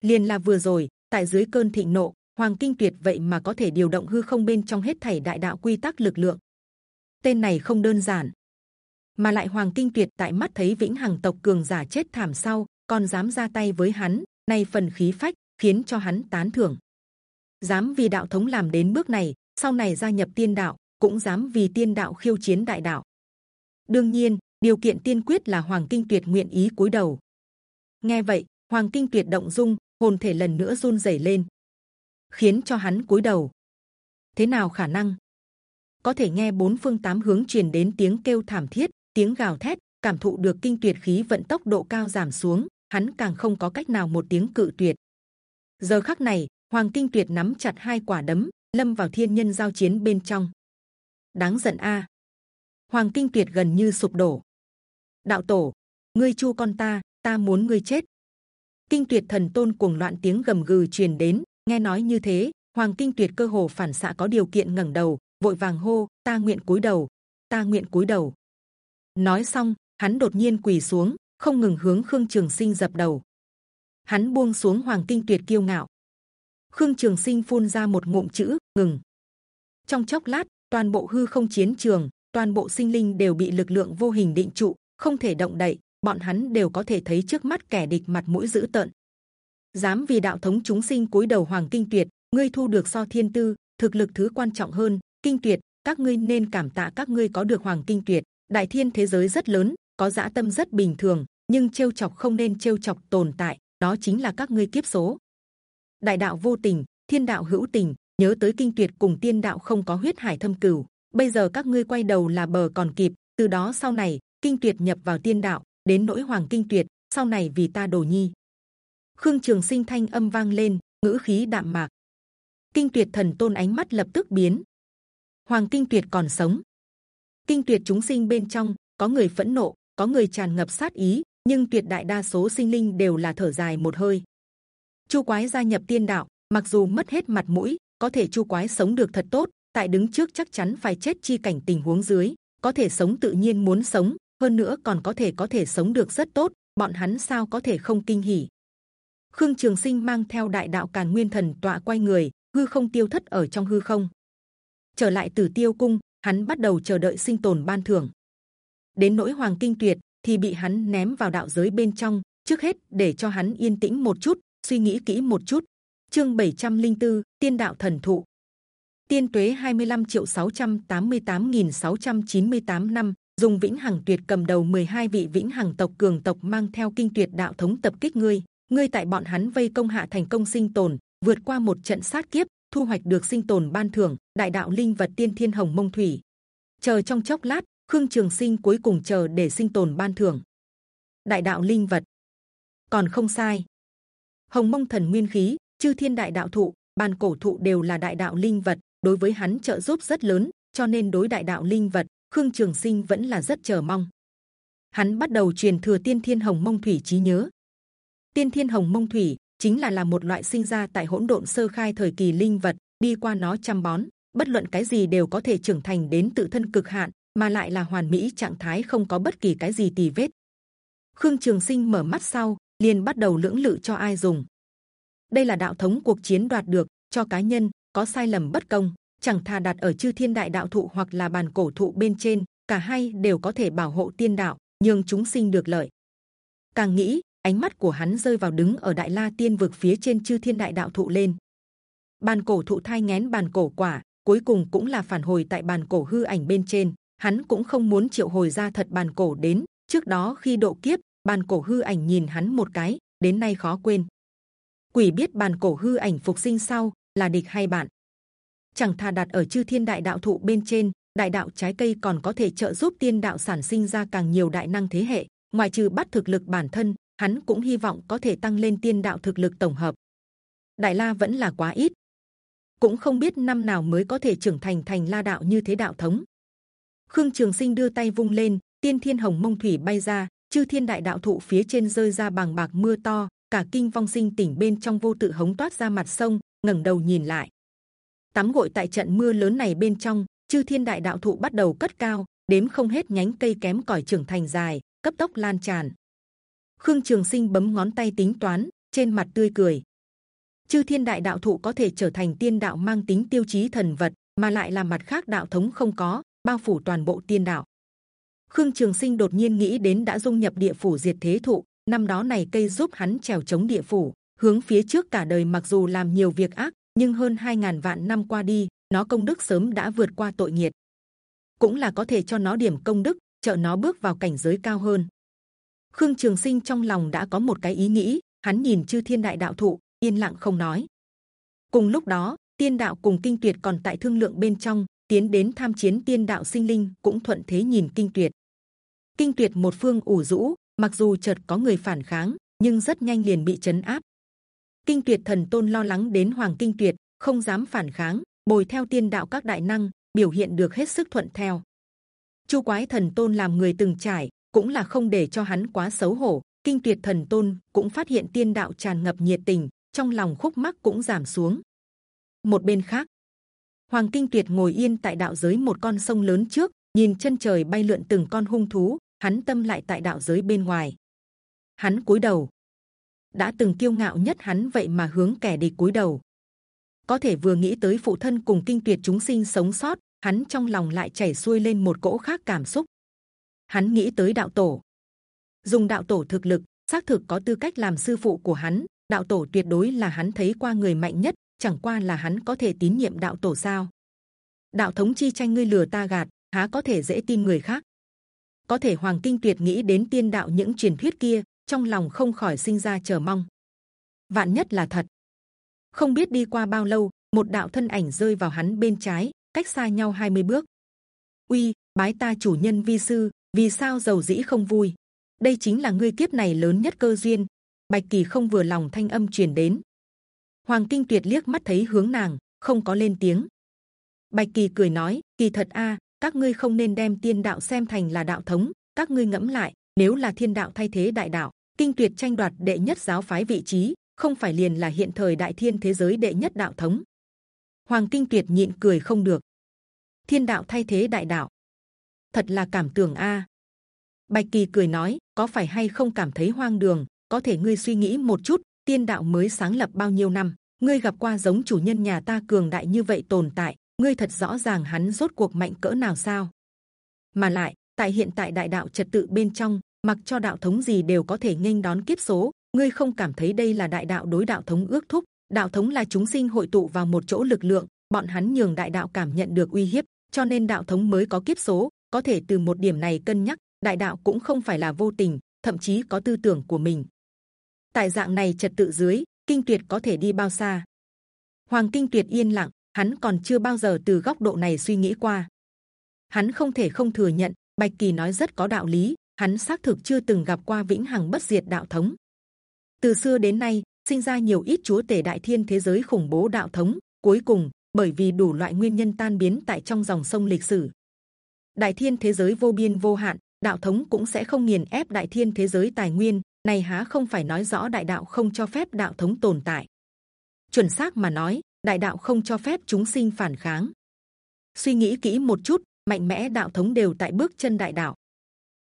Liền là vừa rồi, tại dưới cơn thịnh nộ, Hoàng Kinh Tuyệt vậy mà có thể điều động hư không bên trong hết thảy đại đạo quy tắc lực lượng. Tên này không đơn giản, mà lại Hoàng Kinh Tuyệt tại mắt thấy Vĩnh Hằng tộc cường giả chết thảm sau, còn dám ra tay với hắn, nay phần khí phách khiến cho hắn tán thưởng. Dám vì đạo thống làm đến bước này, sau này gia nhập tiên đạo, cũng dám vì tiên đạo khiêu chiến đại đạo. đương nhiên, điều kiện tiên quyết là Hoàng Kinh Tuyệt nguyện ý cúi đầu. Nghe vậy, Hoàng Kinh Tuyệt động dung, hồn thể lần nữa run rẩy lên, khiến cho hắn cúi đầu. Thế nào khả năng? Có thể nghe bốn phương tám hướng truyền đến tiếng kêu thảm thiết, tiếng gào thét, cảm thụ được kinh tuyệt khí vận tốc độ cao giảm xuống, hắn càng không có cách nào một tiếng cự tuyệt. Giờ khắc này, Hoàng Kinh Tuyệt nắm chặt hai quả đấm, lâm vào thiên nhân giao chiến bên trong. Đáng giận a! Hoàng Kinh Tuyệt gần như sụp đổ. Đạo tổ, ngươi chu con ta, ta muốn ngươi chết. Kinh Tuyệt thần tôn cuồng loạn tiếng gầm gừ truyền đến. Nghe nói như thế, Hoàng Kinh Tuyệt cơ hồ phản xạ có điều kiện ngẩng đầu, vội vàng hô: Ta nguyện cúi đầu, ta nguyện cúi đầu. Nói xong, hắn đột nhiên quỳ xuống, không ngừng hướng Khương Trường Sinh dập đầu. Hắn buông xuống Hoàng Kinh Tuyệt kiêu ngạo. Khương Trường Sinh phun ra một ngụm chữ ngừng. Trong chốc lát, toàn bộ hư không chiến trường, toàn bộ sinh linh đều bị lực lượng vô hình định trụ, không thể động đậy. Bọn hắn đều có thể thấy trước mắt kẻ địch mặt mũi dữ tợn. Dám vì đạo thống chúng sinh cúi đầu Hoàng Kinh Tuyệt, ngươi thu được so thiên tư, thực lực thứ quan trọng hơn. Kinh Tuyệt, các ngươi nên cảm tạ các ngươi có được Hoàng Kinh Tuyệt đại thiên thế giới rất lớn có dã tâm rất bình thường nhưng trêu chọc không nên trêu chọc tồn tại đó chính là các ngươi kiếp số đại đạo vô tình, thiên đạo hữu tình, nhớ tới kinh tuyệt cùng tiên đạo không có huyết hải thâm cửu bây giờ các ngươi quay đầu là bờ còn kịp, từ đó sau này, kinh tuyệt nhập vào tiên đạo, đến nỗi hoàng kinh tuyệt, sau này vì ta đồ nhi. Khương trường sinh thanh âm vang lên, ngữ khí đạm mạc. Kinh tuyệt thần tôn ánh mắt lập tức biến. Hoàng kinh tuyệt còn sống. Kinh tuyệt chúng sinh bên trong, có người phẫn nộ, có người tràn ngập sát ý, nhưng tuyệt đại đa số sinh linh đều là thở dài một hơi chu quái gia nhập tiên đạo mặc dù mất hết mặt mũi có thể chu quái sống được thật tốt tại đứng trước chắc chắn phải chết chi cảnh tình huống dưới có thể sống tự nhiên muốn sống hơn nữa còn có thể có thể sống được rất tốt bọn hắn sao có thể không kinh hỉ khương trường sinh mang theo đại đạo càn nguyên thần tọa quay người hư không tiêu thất ở trong hư không trở lại từ tiêu cung hắn bắt đầu chờ đợi sinh tồn ban thưởng. Đến nỗi hoàng kinh tuyệt thì bị hắn ném vào đạo giới bên trong. Trước hết để cho hắn yên tĩnh một chút, suy nghĩ kỹ một chút. Chương 704, Tiên đạo thần thụ. Tiên tuế 25 triệu 688.698 năm, dùng vĩnh hằng tuyệt cầm đầu 12 vị vĩnh hằng tộc cường tộc mang theo kinh tuyệt đạo thống tập kích ngươi. Ngươi tại bọn hắn vây công hạ thành công sinh tồn, vượt qua một trận sát kiếp, thu hoạch được sinh tồn ban thưởng đại đạo linh vật tiên thiên hồng mông thủy chờ trong chốc lát khương trường sinh cuối cùng chờ để sinh tồn ban thưởng đại đạo linh vật còn không sai hồng mông thần nguyên khí chư thiên đại đạo thụ bàn cổ thụ đều là đại đạo linh vật đối với hắn trợ giúp rất lớn cho nên đối đại đạo linh vật khương trường sinh vẫn là rất chờ mong hắn bắt đầu truyền thừa tiên thiên hồng mông thủy trí nhớ. Tiên thiên hồng mông thủy chính là là một loại sinh ra tại hỗn độn sơ khai thời kỳ linh vật, đi qua nó chăm bón, bất luận cái gì đều có thể trưởng thành đến tự thân cực hạn, mà lại là hoàn mỹ trạng thái không có bất kỳ cái gì tì vết. Khương Trường Sinh mở mắt sau, liền bắt đầu lưỡng lự cho ai dùng. Đây là đạo thống cuộc chiến đoạt được, cho cá nhân có sai lầm bất công, chẳng thà đặt ở chư thiên đại đạo thụ hoặc là bàn cổ thụ bên trên, cả hai đều có thể bảo hộ tiên đạo, nhưng chúng sinh được lợi. Càng nghĩ, ánh mắt của hắn rơi vào đứng ở đại la tiên vực phía trên chư thiên đại đạo thụ lên. Bàn cổ thụ thai ngén bàn cổ quả, cuối cùng cũng là phản hồi tại bàn cổ hư ảnh bên trên. Hắn cũng không muốn triệu hồi ra thật bàn cổ đến. Trước đó khi độ kiếp, bàn cổ hư ảnh nhìn hắn một cái, đến nay khó quên. Quỷ biết bàn cổ hư ảnh phục sinh sau là địch hay bạn, chẳng thà đặt ở chư thiên đại đạo thụ bên trên. Đại đạo trái cây còn có thể trợ giúp tiên đạo sản sinh ra càng nhiều đại năng thế hệ. Ngoài trừ bắt thực lực bản thân, hắn cũng hy vọng có thể tăng lên tiên đạo thực lực tổng hợp. Đại la vẫn là quá ít, cũng không biết năm nào mới có thể trưởng thành thành la đạo như thế đạo thống. Khương Trường Sinh đưa tay vung lên, tiên thiên hồng mông thủy bay ra, chư thiên đại đạo thụ phía trên rơi ra bằng bạc mưa to, cả kinh vong sinh tỉnh bên trong vô tự hống toát ra mặt sông, ngẩng đầu nhìn lại. Tắm gội tại trận mưa lớn này bên trong, chư thiên đại đạo thụ bắt đầu cất cao, đếm không hết nhánh cây kém cỏi trưởng thành dài, cấp tốc lan tràn. Khương Trường Sinh bấm ngón tay tính toán, trên mặt tươi cười. Chư thiên đại đạo thụ có thể trở thành tiên đạo mang tính tiêu chí thần vật, mà lại là mặt khác đạo thống không có, bao phủ toàn bộ tiên đạo. Khương Trường Sinh đột nhiên nghĩ đến đã dung nhập địa phủ diệt thế thụ, năm đó này cây giúp hắn trèo chống địa phủ, hướng phía trước cả đời mặc dù làm nhiều việc ác, nhưng hơn 2.000 vạn năm qua đi, nó công đức sớm đã vượt qua tội nghiệt, cũng là có thể cho nó điểm công đức, trợ nó bước vào cảnh giới cao hơn. Khương Trường Sinh trong lòng đã có một cái ý nghĩ, hắn nhìn chư thiên đại đạo thụ, yên lặng không nói. Cùng lúc đó, tiên đạo cùng kinh tuyệt còn tại thương lượng bên trong, tiến đến tham chiến tiên đạo sinh linh cũng thuận thế nhìn kinh tuyệt. Kinh tuyệt một phương ủ rũ, mặc dù chợt có người phản kháng, nhưng rất nhanh liền bị chấn áp. Kinh tuyệt thần tôn lo lắng đến hoàng kinh tuyệt, không dám phản kháng, bồi theo tiên đạo các đại năng biểu hiện được hết sức thuận theo. Chu quái thần tôn làm người từng trải, cũng là không để cho hắn quá xấu hổ. Kinh tuyệt thần tôn cũng phát hiện tiên đạo tràn ngập nhiệt tình, trong lòng khúc mắc cũng giảm xuống. Một bên khác, Hoàng Kinh Tuyệt ngồi yên tại đạo giới một con sông lớn trước, nhìn chân trời bay lượn từng con hung thú, hắn tâm lại tại đạo giới bên ngoài. Hắn cúi đầu, đã từng kiêu ngạo nhất hắn vậy mà hướng kẻ địch cúi đầu. Có thể vừa nghĩ tới phụ thân cùng Kinh Tuyệt chúng sinh sống sót, hắn trong lòng lại chảy xuôi lên một cỗ khác cảm xúc. Hắn nghĩ tới đạo tổ, dùng đạo tổ thực lực, xác thực có tư cách làm sư phụ của hắn, đạo tổ tuyệt đối là hắn thấy qua người mạnh nhất chẳng qua là hắn có thể tín nhiệm đạo tổ sao đạo thống chi tranh ngươi lừa ta gạt há có thể dễ tin người khác có thể hoàng kinh tuyệt nghĩ đến tiên đạo những truyền thuyết kia, trong lòng không khỏi sinh ra chờ mong. Vạn nhất là thật. Không biết đi qua bao lâu, một đạo thân ảnh rơi vào hắn bên trái, cách xa nhau 20 bước. Uy, bái ta chủ nhân vi sư, vì sao giàu dĩ không vui? Đây chính là ngươi kiếp này lớn nhất cơ duyên. Bạch kỳ không vừa lòng thanh âm truyền đến. Hoàng kinh tuyệt liếc mắt thấy hướng nàng, không có lên tiếng. Bạch kỳ cười nói, kỳ thật a các ngươi không nên đem tiên đạo xem thành là đạo thống. Các ngươi ngẫm lại, nếu là thiên đạo thay thế đại đạo, kinh tuyệt tranh đoạt đệ nhất giáo phái vị trí, không phải liền là hiện thời đại thiên thế giới đệ nhất đạo thống? Hoàng kinh tuyệt nhịn cười không được. Thiên đạo thay thế đại đạo. Thật là cảm tưởng a. Bạch kỳ cười nói, có phải hay không cảm thấy hoang đường? Có thể ngươi suy nghĩ một chút, tiên đạo mới sáng lập bao nhiêu năm? Ngươi gặp qua giống chủ nhân nhà ta cường đại như vậy tồn tại ngươi thật rõ ràng hắn rốt cuộc mạnh cỡ nào sao? Mà lại, tại hiện tại đại đạo trật tự bên trong, mặc cho đạo thống gì đều có thể nghênh đón kiếp số, ngươi không cảm thấy đây là đại đạo đối đạo thống ước thúc. Đạo thống là chúng sinh hội tụ vào một chỗ lực lượng, bọn hắn nhường đại đạo cảm nhận được uy hiếp, cho nên đạo thống mới có kiếp số. Có thể từ một điểm này cân nhắc, đại đạo cũng không phải là vô tình, thậm chí có tư tưởng của mình. Tại dạng này trật tự dưới, kinh tuyệt có thể đi bao xa? Hoàng kinh tuyệt yên lặng hắn còn chưa bao giờ từ góc độ này suy nghĩ qua. Hắn không thể không thừa nhận, bạch kỳ nói rất có đạo lý, hắn xác thực chưa từng gặp qua vĩnh hằng bất diệt đạo thống. Từ xưa đến nay, sinh ra nhiều ít chúa tể đại thiên thế giới khủng bố đạo thống, cuối cùng, bởi vì đủ loại nguyên nhân tan biến tại trong dòng sông lịch sử. Đại thiên thế giới vô biên vô hạn, đạo thống cũng sẽ không nghiền ép đại thiên thế giới tài nguyên, này há không phải nói rõ đại đạo không cho phép đạo thống tồn tại. Chuẩn xác mà nói đại đạo không cho phép chúng sinh phản kháng. Suy nghĩ kỹ một chút, mạnh mẽ đạo thống đều tại bước chân đại đạo.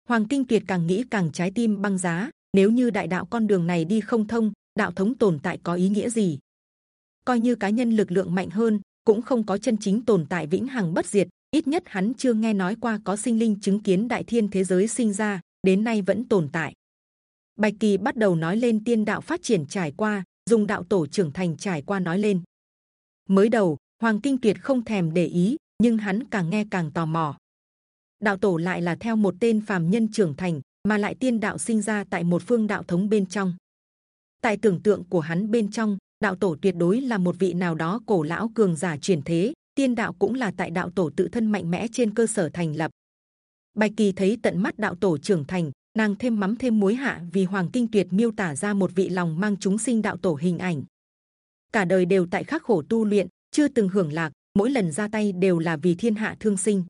Hoàng kinh tuyệt càng nghĩ càng trái tim băng giá, nếu như đại đạo con đường này đi không thông, đạo thống tồn tại có ý nghĩa gì? Coi như cá nhân lực lượng mạnh hơn, cũng không có chân chính tồn tại vĩnh hằng bất diệt, ít nhất hắn chưa nghe nói qua có sinh linh chứng kiến đại thiên thế giới sinh ra, đến nay vẫn tồn tại. Bạch kỳ bắt đầu nói lên tiên đạo phát triển trải qua, dùng đạo tổ trưởng thành trải qua nói lên mới đầu, hoàng kinh tuyệt không thèm để ý, nhưng hắn càng nghe càng tò mò. Đạo tổ lại là theo một tên phàm nhân trưởng thành, mà lại tiên đạo sinh ra tại một phương đạo thống bên trong. Tại tưởng tượng của hắn bên trong, đạo tổ tuyệt đối là một vị nào đó cổ lão cường giả truyền thế, tiên đạo cũng là tại đạo tổ tự thân mạnh mẽ trên cơ sở thành lập. Bạch kỳ thấy tận mắt đạo tổ trưởng thành, nàng thêm mắm thêm muối hạ vì hoàng kinh tuyệt miêu tả ra một vị lòng mang chúng sinh đạo tổ hình ảnh cả đời đều tại khắc khổ tu luyện, chưa từng hưởng lạc, mỗi lần ra tay đều là vì thiên hạ thương sinh.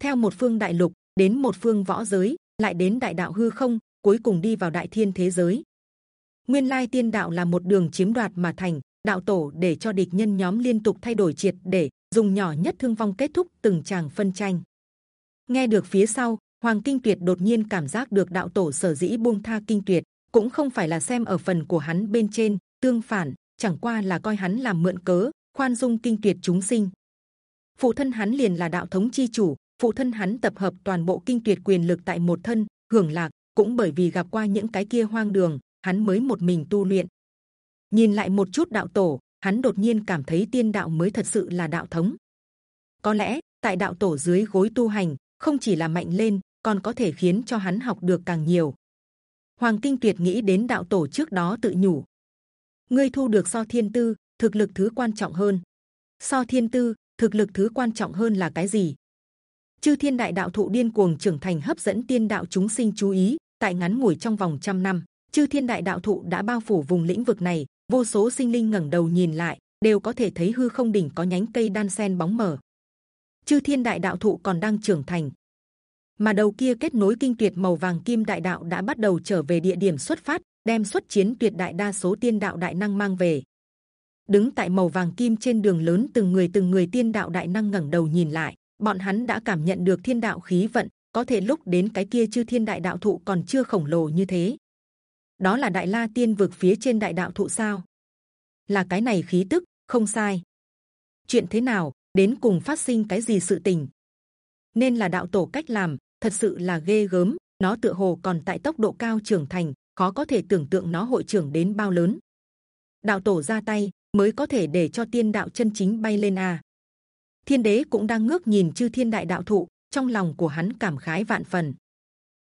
Theo một phương đại lục, đến một phương võ giới, lại đến đại đạo hư không, cuối cùng đi vào đại thiên thế giới. Nguyên lai tiên đạo là một đường chiếm đoạt mà thành, đạo tổ để cho địch nhân nhóm liên tục thay đổi triệt để, dùng nhỏ nhất thương vong kết thúc từng tràng phân tranh. Nghe được phía sau, hoàng kinh tuyệt đột nhiên cảm giác được đạo tổ sở dĩ buông tha kinh tuyệt, cũng không phải là xem ở phần của hắn bên trên, tương phản chẳng qua là coi hắn làm mượn cớ, khoan dung kinh tuyệt chúng sinh. Phụ thân hắn liền là đạo thống chi chủ, phụ thân hắn tập hợp toàn bộ kinh tuyệt quyền lực tại một thân, hưởng lạc. Cũng bởi vì gặp qua những cái kia hoang đường, hắn mới một mình tu luyện. Nhìn lại một chút đạo tổ, hắn đột nhiên cảm thấy tiên đạo mới thật sự là đạo thống. Có lẽ, tại đạo tổ dưới gối tu hành, không chỉ là mạnh lên, còn có thể khiến cho hắn học được càng nhiều. Hoàng kinh tuyệt nghĩ đến đạo tổ trước đó tự nhủ ngươi thu được so thiên tư, thực lực thứ quan trọng hơn. So thiên tư, thực lực thứ quan trọng hơn là cái gì? Chư thiên đại đạo thụ điên cuồng trưởng thành hấp dẫn tiên đạo chúng sinh chú ý, tại ngắn ngủi trong vòng trăm năm, chư thiên đại đạo thụ đã bao phủ vùng lĩnh vực này, vô số sinh linh ngẩng đầu nhìn lại, đều có thể thấy hư không đỉnh có nhánh cây đan sen bóng mờ. Chư thiên đại đạo thụ còn đang trưởng thành. Mà đầu kia kết nối kinh tuyệt màu vàng kim đại đạo đã bắt đầu trở về địa điểm xuất phát đem xuất chiến tuyệt đại đa số tiên đạo đại năng mang về. Đứng tại màu vàng kim trên đường lớn, từng người từng người tiên đạo đại năng ngẩng đầu nhìn lại. Bọn hắn đã cảm nhận được thiên đạo khí vận, có thể lúc đến cái kia chư thiên đại đạo thụ còn chưa khổng lồ như thế. Đó là đại la tiên vực phía trên đại đạo thụ sao? Là cái này khí tức, không sai. Chuyện thế nào, đến cùng phát sinh cái gì sự tình? Nên là đạo tổ cách làm, thật sự là ghê gớm. Nó tựa hồ còn tại tốc độ cao trưởng thành khó có thể tưởng tượng nó hội trưởng đến bao lớn. Đạo tổ ra tay mới có thể để cho tiên đạo chân chính bay lên à thiên đế cũng đang ngước nhìn chư thiên đại đạo thụ, trong lòng của hắn cảm khái vạn phần.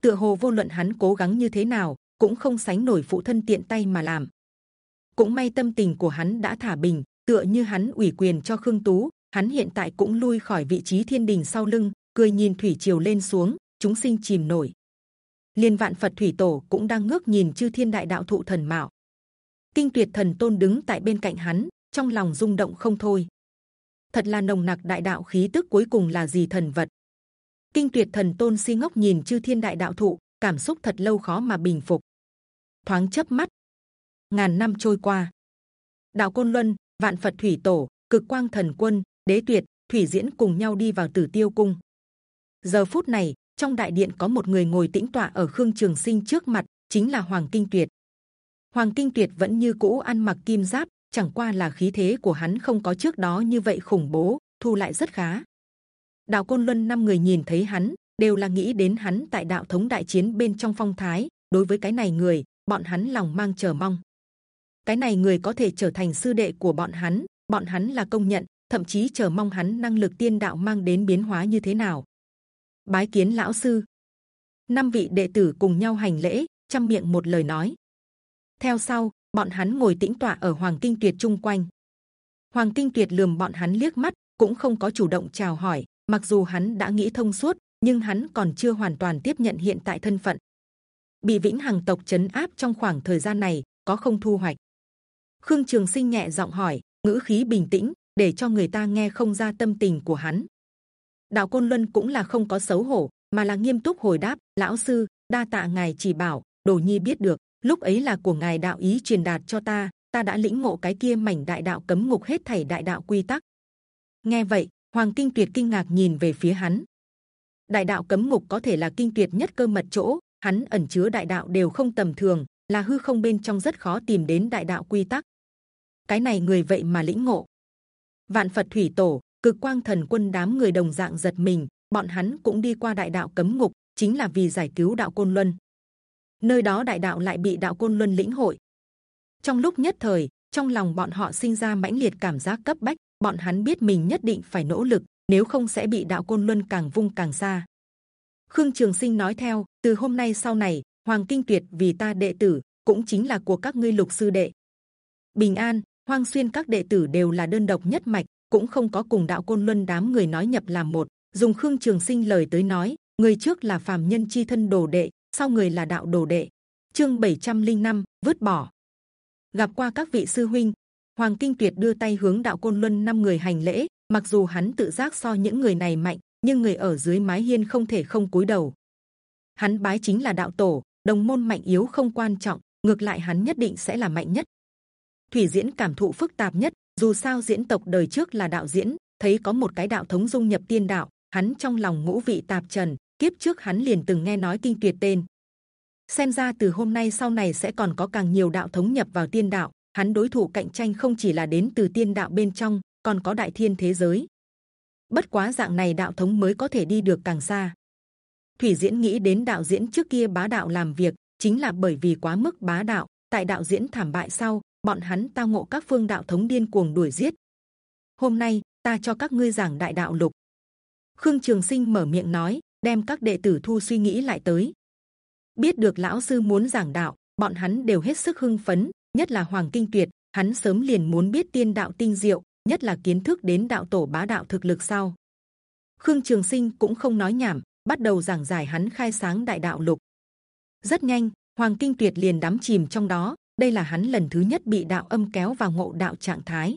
Tựa hồ vô luận hắn cố gắng như thế nào cũng không sánh nổi phụ thân tiện tay mà làm. Cũng may tâm tình của hắn đã thả bình, tựa như hắn ủy quyền cho khương tú, hắn hiện tại cũng lui khỏi vị trí thiên đình sau lưng, cười nhìn thủy triều lên xuống, chúng sinh chìm nổi liên vạn phật thủy tổ cũng đang ngước nhìn chư thiên đại đạo thụ thần mạo. Kinh tuyệt thần tôn đứng tại bên cạnh hắn, trong lòng rung động không thôi. Thật là nồng nặc đại đạo khí tức cuối cùng là gì thần vật. Kinh tuyệt thần tôn si ngốc nhìn chư thiên đại đạo thụ, cảm xúc thật lâu khó mà bình phục. Thoáng chớp mắt. Ngàn năm trôi qua. Đạo côn luân, vạn phật thủy tổ, cực quang thần quân, đế tuyệt, thủy diễn cùng nhau đi vào tử tiêu cung. Giờ phút này trong đại điện có một người ngồi tĩnh tọa ở khương trường sinh trước mặt, chính là hoàng kinh tuyệt. Hoàng kinh tuyệt vẫn như cũ ăn mặc kim giáp, chẳng qua là khí thế của hắn không có trước đó như vậy khủng bố, thu lại rất khá. Đào côn luân năm người nhìn thấy hắn, đều là nghĩ đến hắn tại đạo thống đại chiến bên trong phong thái. Đối với cái này người, bọn hắn lòng mang chờ mong. Cái này người có thể trở thành sư đệ của bọn hắn bọn hắn là công nhận, thậm chí chờ mong hắn năng lực tiên đạo mang đến biến hóa như thế nào bái kiến lão sư. Năm vị đệ tử cùng nhau hành lễ, chăm miệng một lời nói. Theo sau, bọn hắn ngồi tĩnh tọa ở hoàng kinh tuyệt chung quanh. Hoàng kinh tuyệt lườm bọn hắn liếc mắt, cũng không có chủ động chào hỏi, mặc dù hắn đã nghĩ thông suốt, nhưng hắn còn chưa hoàn toàn tiếp nhận hiện tại thân phận. Bị vĩnh hằng tộc chấn áp trong khoảng thời gian này, có không thu hoạch. Khương trường sinh nhẹ giọng hỏi, ngữ khí bình tĩnh, để cho người ta nghe không ra tâm tình của hắn đạo côn luân cũng là không có xấu hổ, mà là nghiêm túc hồi đáp, lão sư, đa tạ ngài chỉ bảo, đồ nhi biết được, lúc ấy là của ngài đạo ý truyền đạt cho ta ta đã lĩnh ngộ cái kia mảnh đại đạo cấm ngục hết thảy đại đạo quy tắc. Nghe vậy, hoàng kinh tuyệt kinh ngạc nhìn về phía hắn. Đại đạo cấm ngục có thể là kinh tuyệt nhất cơ mật chỗ, hắn ẩn chứa đại đạo đều không tầm thường, là hư không bên trong rất khó tìm đến đại đạo quy tắc. Cái này người vậy mà lĩnh ngộ. Vạn phật thủy tổ cực quang thần quân đám người đồng dạng giật mình, bọn hắn cũng đi qua đại đạo cấm ngục, chính là vì giải cứu đạo côn luân. Nơi đó đại đạo lại bị đạo côn luân lĩnh hội. Trong lúc nhất thời, trong lòng bọn họ sinh ra mãnh liệt cảm giác cấp bách, bọn hắn biết mình nhất định phải nỗ lực, nếu không sẽ bị đạo côn luân càng vung càng xa. Khương trường sinh nói theo, từ hôm nay sau này, hoàng kinh tuyệt vì ta đệ tử, cũng chính là của các ngươi lục sư đệ. Bình an, hoang xuyên các đệ tử đều là đơn độc nhất mạch cũng không có cùng đạo côn luân đám người nói nhập làm một. Dùng khương trường sinh lời tới nói người trước là phàm nhân chi thân đồ đệ sau người là đạo đồ đệ. Chương 705, vứt bỏ. Gặp qua các vị sư huynh hoàng kinh tuyệt đưa tay hướng đạo côn luân năm người hành lễ mặc dù hắn tự giác so những người này mạnh nhưng người ở dưới mái hiên không thể không cúi đầu. Hắn bái chính là đạo tổ đồng môn mạnh yếu không quan trọng ngược lại hắn nhất định sẽ là mạnh nhất. Thủy diễn cảm thụ phức tạp nhất dù sao diễn tộc đời trước là đạo diễn, thấy có một cái đạo thống dung nhập tiên đạo, hắn trong lòng ngũ vị tạp trần, kiếp trước hắn liền từng nghe nói kinh tuyệt tên. Xem ra từ hôm nay sau này sẽ còn có càng nhiều đạo thống nhập vào tiên đạo, hắn đối thủ cạnh tranh không chỉ là đến từ tiên đạo bên trong, còn có đại thiên thế giới. Bất quá dạng này đạo thống mới có thể đi được càng xa. Thủy diễn nghĩ đến đạo diễn trước kia bá đạo làm việc, chính là bởi vì quá mức bá đạo, tại đạo diễn thảm bại sau bọn hắn tao ngộ các phương đạo thống điên cuồng đuổi giết. Hôm nay, ta cho các ngươi giảng đại đạo lục. Khương trường sinh mở miệng nói, đem các đệ tử thu suy nghĩ lại tới. Biết được lão sư muốn giảng đạo, bọn hắn đều hết sức hưng phấn, nhất là hoàng kinh tuyệt, hắn sớm liền muốn biết tiên đạo tinh diệu, nhất là kiến thức đến đạo tổ bá đạo thực lực sau. Khương trường sinh cũng không nói nhảm, bắt đầu giảng giải hắn khai sáng đại đạo lục. Rất nhanh, hoàng kinh tuyệt liền đắm chìm trong đó đây là hắn lần thứ nhất bị đạo âm kéo vào ngộ đạo trạng thái.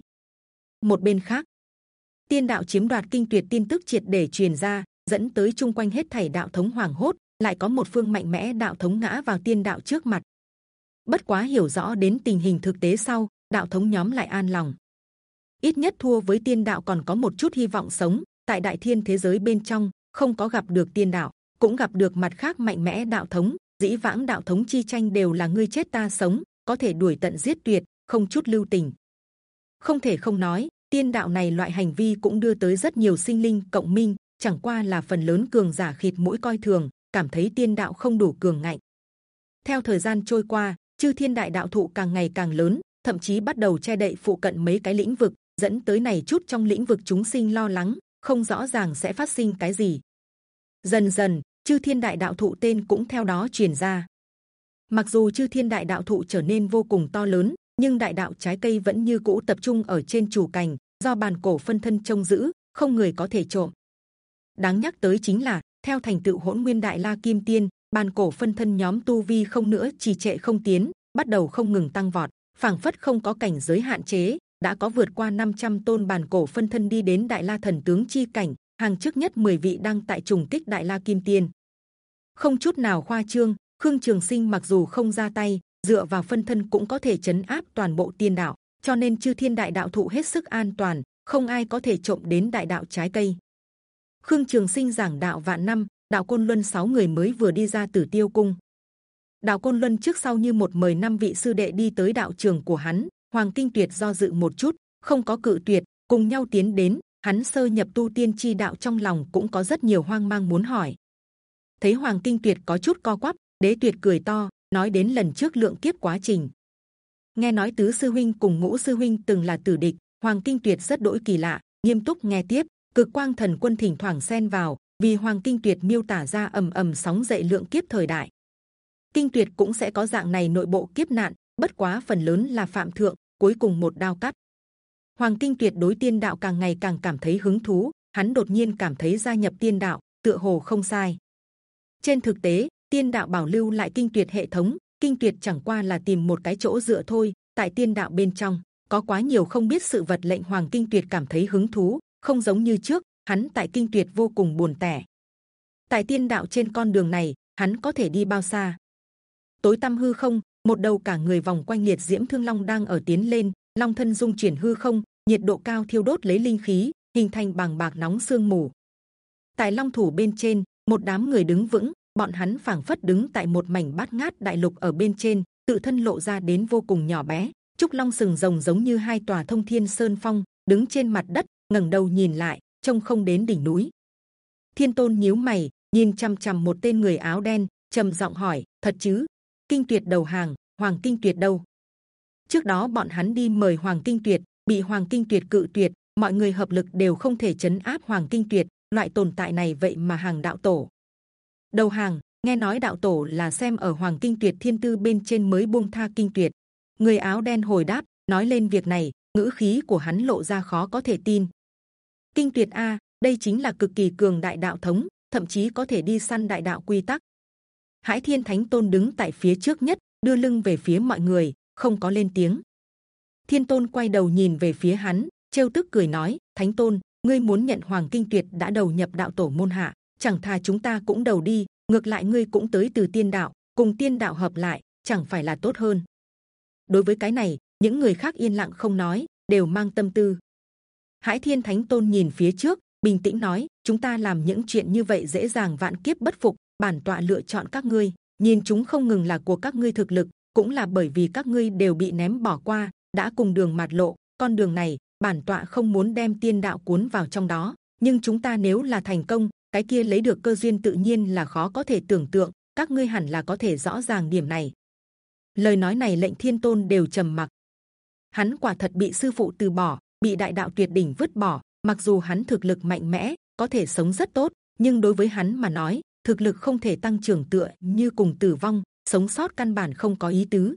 Một bên khác, tiên đạo chiếm đoạt kinh tuyệt tin tức triệt để truyền ra, dẫn tới chung quanh hết thảy đạo thống hoàng hốt, lại có một phương mạnh mẽ đạo thống ngã vào tiên đạo trước mặt. Bất quá hiểu rõ đến tình hình thực tế sau, đạo thống nhóm lại an lòng. Ít nhất thua với tiên đạo còn có một chút hy vọng sống, tại đại thiên thế giới bên trong, không có gặp được tiên đạo, cũng gặp được mặt khác mạnh mẽ đạo thống, dĩ vãng đạo thống chi tranh đều là ngươi chết ta sống có thể đuổi tận giết tuyệt, không chút lưu tình. Không thể không nói, tiên đạo này loại hành vi cũng đưa tới rất nhiều sinh linh, cộng minh, chẳng qua là phần lớn cường giả khịt mũi coi thường, cảm thấy tiên đạo không đủ cường ngạnh. Theo thời gian trôi qua, chư thiên đại đạo thụ càng ngày càng lớn, thậm chí bắt đầu che đậy phụ cận mấy cái lĩnh vực, dẫn tới này chút trong lĩnh vực chúng sinh lo lắng, không rõ ràng sẽ phát sinh cái gì. Dần dần, chư thiên đại đạo thụ tên cũng theo đó truyền ra mặc dù chư thiên đại đạo thụ trở nên vô cùng to lớn, nhưng đại đạo trái cây vẫn như cũ tập trung ở trên chủ cành, do bàn cổ phân thân trông giữ, không người có thể trộm. Đáng nhắc tới chính là, theo thành tựu hỗn nguyên đại la kim tiên, bàn cổ phân thân nhóm tu vi không nữa, trì trệ không tiến, bắt đầu không ngừng tăng vọt, phảng phất không có cảnh giới hạn chế, đã có vượt qua 500 tôn bàn cổ phân thân đi đến đại la thần tướng chi cảnh, hàng trước nhất 10 vị đang tại trùng kích đại la kim tiên. Không chút nào khoa trương khương trường sinh mặc dù không ra tay, dựa vào phân thân cũng có thể chấn áp toàn bộ tiên đạo, cho nên chư thiên đại đạo thụ hết sức an toàn, không ai có thể trộm đến đại đạo trái cây. Khương trường sinh giảng đạo vạn năm, đạo côn luân sáu người mới vừa đi ra từ tiêu cung. Đạo côn luân trước sau như một mời năm vị sư đệ đi tới đạo trường của hắn, hoàng kinh tuyệt do dự một chút, không có cự tuyệt, cùng nhau tiến đến, hắn sơ nhập tu tiên chi đạo trong lòng cũng có rất nhiều hoang mang muốn hỏi. Thấy hoàng kinh tuyệt có chút co quắp đế tuyệt cười to, nói đến lần trước lượng kiếp quá trình. Nghe nói tứ sư huynh cùng ngũ sư huynh từng là tử địch, hoàng kinh tuyệt rất đỗi kỳ lạ, nghiêm túc nghe tiếp, cực quang thần quân thỉnh thoảng xen vào, vì hoàng kinh tuyệt miêu tả ra ầm ầm sóng dậy lượng kiếp thời đại. Kinh tuyệt cũng sẽ có dạng này nội bộ kiếp nạn, bất quá phần lớn là phạm thượng, cuối cùng một đao cắt. Hoàng kinh tuyệt đối tiên đạo càng ngày càng cảm thấy hứng thú, hắn đột nhiên cảm thấy gia nhập tiên đạo, tựa hồ không sai. Trên thực tế tiên đạo bảo lưu lại kinh tuyệt hệ thống, kinh tuyệt chẳng qua là tìm một cái chỗ dựa thôi, tại tiên đạo bên trong, có quá nhiều không biết sự vật lệnh hoàng kinh tuyệt cảm thấy hứng thú, không giống như trước, hắn tại kinh tuyệt vô cùng buồn tẻ. Tại tiên đạo trên con đường này, hắn có thể đi bao xa? Tối tâm hư không, một đầu cả người vòng quanh liệt diễm thương long đang ở tiến lên, long thân dung chuyển hư không, nhiệt độ cao thiêu đốt lấy linh khí, hình thành bằng bạc nóng sương mù. Tại long thủ bên trên, một đám người đứng vững bọn hắn phảng phất đứng tại một mảnh bát ngát đại lục ở bên trên, tự thân lộ ra đến vô cùng nhỏ bé. Trúc long sừng rồng giống như hai tòa thông thiên sơn phong, đứng trên mặt đất, ngẩng đầu nhìn lại, trông không đến đỉnh núi. Thiên tôn nhíu mày, nhìn chăm chăm một tên người áo đen, trầm giọng hỏi, thật chứ? Kinh tuyệt đầu hàng, hoàng kinh tuyệt đâu? Trước đó bọn hắn đi mời hoàng kinh tuyệt, bị hoàng kinh tuyệt cự tuyệt, mọi người hợp lực đều không thể chấn áp hoàng kinh tuyệt. Loại tồn tại này vậy mà hàng đạo tổ đầu hàng nghe nói đạo tổ là xem ở hoàng kinh tuyệt thiên tư bên trên mới buông tha kinh tuyệt. Người áo đen hồi đáp nói lên việc này ngữ khí của hắn lộ ra khó có thể tin. Kinh tuyệt a đây chính là cực kỳ cường đại đạo thống thậm chí có thể đi săn đại đạo quy tắc. Hải Thiên Thánh Tôn đứng tại phía trước nhất, đưa lưng về phía mọi người, không có lên tiếng. Thiên Tôn quay đầu nhìn về phía hắn, trêu tức cười nói: Thánh Tôn, ngươi muốn nhận Hoàng Kinh Tuyệt đã đầu nhập đạo tổ môn hạ, chẳng thà chúng ta cũng đầu đi. Ngược lại ngươi cũng tới từ tiên đạo, cùng tiên đạo hợp lại, chẳng phải là tốt hơn? Đối với cái này, những người khác yên lặng không nói, đều mang tâm tư. Hải Thiên Thánh Tôn nhìn phía trước, bình tĩnh nói: chúng ta làm những chuyện như vậy dễ dàng vạn kiếp bất phục, bản tọa lựa chọn các ngươi nhìn chúng không ngừng là của các ngươi thực lực cũng là bởi vì các ngươi đều bị ném bỏ qua đã cùng đường mạt lộ con đường này bản tọa không muốn đem tiên đạo cuốn vào trong đó nhưng chúng ta nếu là thành công cái kia lấy được cơ duyên tự nhiên là khó có thể tưởng tượng, các ngươi hẳn là có thể rõ ràng điểm này. Lời nói này lệnh thiên tôn đều trầm mặc. Hắn quả thật bị sư phụ từ bỏ, bị đại đạo tuyệt đỉnh vứt bỏ, mặc dù hắn thực lực mạnh mẽ, có thể sống rất tốt, nhưng đối với hắn mà nói, thực lực không thể tăng trưởng tựa như cùng tử vong, sống sót căn bản không có ý tứ.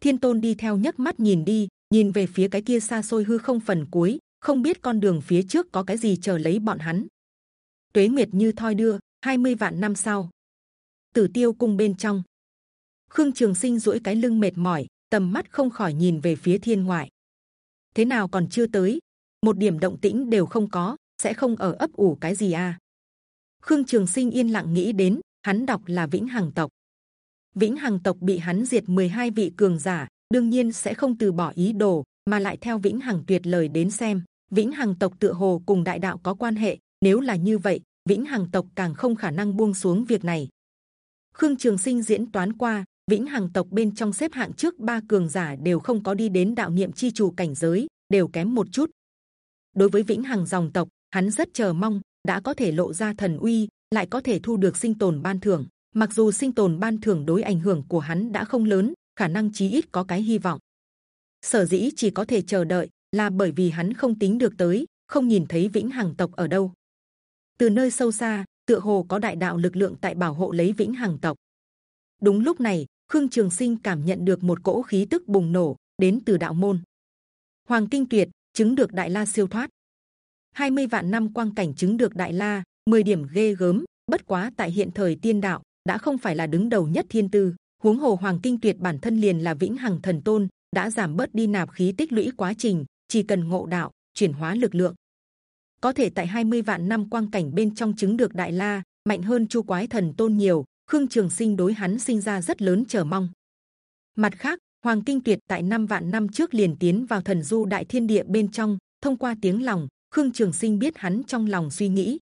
Thiên tôn đi theo nhấc mắt nhìn đi, nhìn về phía cái kia xa xôi hư không phần cuối, không biết con đường phía trước có cái gì chờ lấy bọn hắn tuế nguyệt như thoi đưa 20 vạn năm sau. Tử tiêu cung bên trong. Khương trường sinh duỗi cái lưng mệt mỏi tầm mắt không khỏi nhìn về phía thiên ngoại. Thế nào còn chưa tới? Một điểm động tĩnh đều không có sẽ không ở ấp ủ cái gì à? Khương Trường Sinh yên lặng nghĩ đến, hắn đọc là Vĩnh Hằng tộc. Vĩnh Hằng tộc bị hắn diệt 12 vị cường giả, đương nhiên sẽ không từ bỏ ý đồ, mà lại theo Vĩnh Hằng tuyệt lời đến xem, Vĩnh Hằng tộc tựa hồ cùng đại đạo có quan hệ. Nếu là như vậy, Vĩnh Hằng tộc càng không khả năng buông xuống việc này. Khương Trường Sinh diễn toán qua, Vĩnh Hằng tộc bên trong xếp hạng trước ba cường giả đều không có đi đến đạo niệm chi chủ cảnh giới, đều kém một chút. Đối với Vĩnh Hằng dòng tộc, hắn rất chờ mong, đã có thể lộ ra thần uy, lại có thể thu được sinh tồn ban thưởng. Mặc dù sinh tồn ban thưởng đối ảnh hưởng của hắn đã không lớn, khả năng chí ít có cái hy vọng. Sở dĩ chỉ có thể chờ đợi là bởi vì hắn không tính được tới, không nhìn thấy vĩnh hằng tộc ở đâu. Từ nơi sâu xa, tựa hồ có đại đạo lực lượng tại bảo hộ lấy vĩnh hằng tộc. Đúng lúc này, Khương Trường Sinh cảm nhận được một cỗ khí tức bùng nổ đến từ đạo môn. Hoàng Kinh Tuyệt chứng được đại la siêu thoát. 20 vạn năm quang cảnh chứng được đại la 10 điểm ghê gớm bất quá tại hiện thời tiên đạo đã không phải là đứng đầu nhất thiên tư huống hồ hoàng kinh tuyệt bản thân liền là vĩnh hằng thần tôn đã giảm bớt đi nạp khí tích lũy quá trình chỉ cần ngộ đạo chuyển hóa lực lượng có thể tại 20 vạn năm quang cảnh bên trong chứng được đại la mạnh hơn chu quái thần tôn nhiều khương trường sinh đối hắn sinh ra rất lớn chờ mong mặt khác hoàng kinh tuyệt tại năm vạn năm trước liền tiến vào thần du đại thiên địa bên trong thông qua tiếng lòng Khương Trường Sinh biết hắn trong lòng suy nghĩ.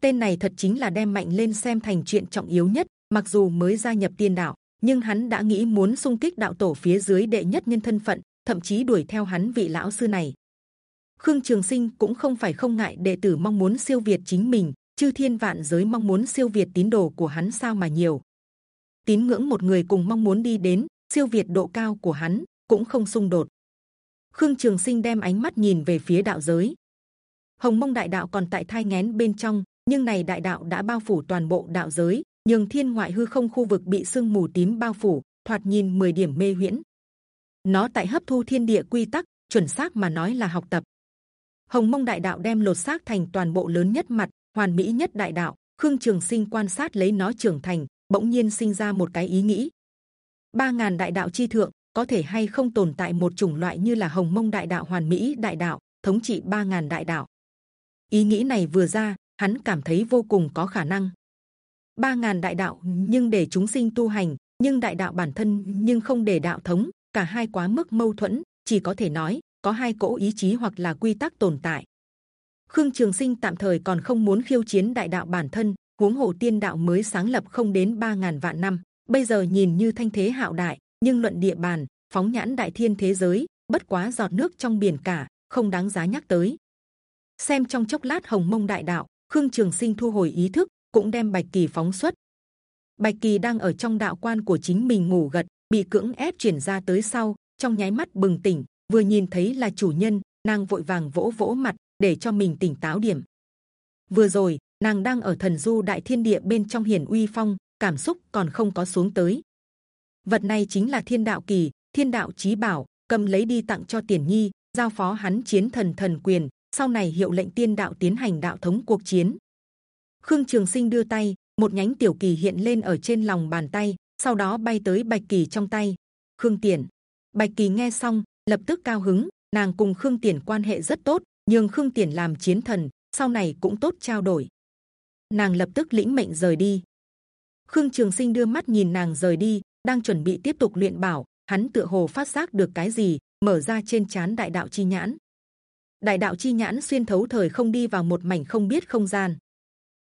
Tên này thật chính là đem mạnh lên xem thành chuyện trọng yếu nhất. Mặc dù mới gia nhập tiên đạo, nhưng hắn đã nghĩ muốn xung kích đạo tổ phía dưới đệ nhất nhân thân phận, thậm chí đuổi theo hắn vị lão sư này. Khương Trường Sinh cũng không phải không ngại đệ tử mong muốn siêu việt chính mình, chư thiên vạn giới mong muốn siêu việt tín đồ của hắn sao mà nhiều. Tín ngưỡng một người cùng mong muốn đi đến siêu việt độ cao của hắn cũng không xung đột. Khương Trường Sinh đem ánh mắt nhìn về phía đạo giới, Hồng Mông Đại Đạo còn tại thai ngén bên trong, nhưng này Đại Đạo đã bao phủ toàn bộ đạo giới, nhường thiên ngoại hư không khu vực bị sương mù tím bao phủ, thoạt nhìn 10 điểm mê huyễn. Nó tại hấp thu thiên địa quy tắc, chuẩn xác mà nói là học tập. Hồng Mông Đại Đạo đem lột xác thành toàn bộ lớn nhất mặt, hoàn mỹ nhất Đại Đạo. Khương Trường Sinh quan sát lấy nó trưởng thành, bỗng nhiên sinh ra một cái ý nghĩ: ba ngàn Đại Đạo chi thượng có thể hay không tồn tại một chủng loại như là Hồng Mông Đại Đạo hoàn mỹ Đại Đạo thống trị ba ngàn Đại Đạo ý nghĩ này vừa ra hắn cảm thấy vô cùng có khả năng. Ba ngàn đại đạo nhưng để chúng sinh tu hành, nhưng đại đạo bản thân nhưng không để đạo thống, cả hai quá mức mâu thuẫn, chỉ có thể nói có hai cỗ ý chí hoặc là quy tắc tồn tại. Khương Trường Sinh tạm thời còn không muốn khiêu chiến đại đạo bản thân, huống hồ tiên đạo mới sáng lập không đến ba ngàn vạn năm, bây giờ nhìn như thanh thế hạo đại, nhưng luận địa bàn, phóng nhãn đại thiên thế giới, bất quá giọt nước trong biển cả, không đáng giá nhắc tới. Xem trong chốc lát hồng mông đại đạo, Khương Trường Sinh thu hồi ý thức, cũng đem Bạch Kỳ phóng xuất. Bạch Kỳ đang ở trong đạo quan của chính mình ngủ gật, bị cưỡng ép chuyển ra tới sau, trong nháy mắt bừng tỉnh, vừa nhìn thấy là chủ nhân, nàng vội vàng vỗ vỗ mặt để cho mình tỉnh táo điểm. Vừa rồi nàng đang ở thần du đại thiên địa bên trong hiển uy phong, cảm xúc còn không có xuống tới. Vật này chính là thiên đạo kỳ, thiên đạo chí bảo, cầm lấy đi tặng cho tiền nhi, giao phó hắn chiến thần thần quyền. Sau này hiệu lệnh tiên đạo tiến hành đạo thống cuộc chiến. Khương Trường Sinh đưa tay, một nhánh tiểu kỳ hiện lên ở trên lòng bàn tay, sau đó bay tới bạch kỳ trong tay. Khương Tiền, bạch kỳ nghe xong lập tức cao hứng. Nàng cùng Khương Tiền quan hệ rất tốt, nhưng Khương Tiền làm chiến thần, sau này cũng tốt trao đổi. Nàng lập tức lĩnh mệnh rời đi. Khương Trường Sinh đưa mắt nhìn nàng rời đi, đang chuẩn bị tiếp tục luyện bảo, hắn tựa hồ phát giác được cái gì, mở ra trên chán đại đạo chi nhãn. Đại đạo chi nhãn xuyên thấu thời không đi vào một mảnh không biết không gian.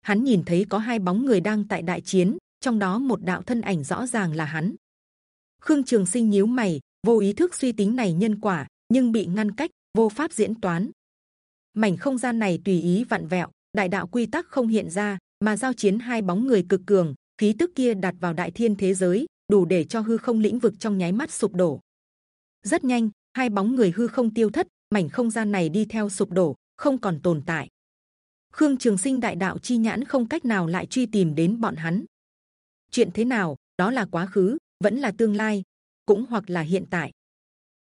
Hắn nhìn thấy có hai bóng người đang tại đại chiến, trong đó một đạo thân ảnh rõ ràng là hắn. Khương Trường Sinh nhíu mày, vô ý thức suy tính này nhân quả, nhưng bị ngăn cách, vô pháp diễn toán. Mảnh không gian này tùy ý vặn vẹo, đại đạo quy tắc không hiện ra, mà giao chiến hai bóng người cực cường, khí tức kia đặt vào đại thiên thế giới, đủ để cho hư không lĩnh vực trong nháy mắt sụp đổ. Rất nhanh, hai bóng người hư không tiêu thất, mảnh không gian này đi theo sụp đổ, không còn tồn tại. Khương Trường Sinh đại đạo chi nhãn không cách nào lại truy tìm đến bọn hắn. Chuyện thế nào, đó là quá khứ, vẫn là tương lai, cũng hoặc là hiện tại.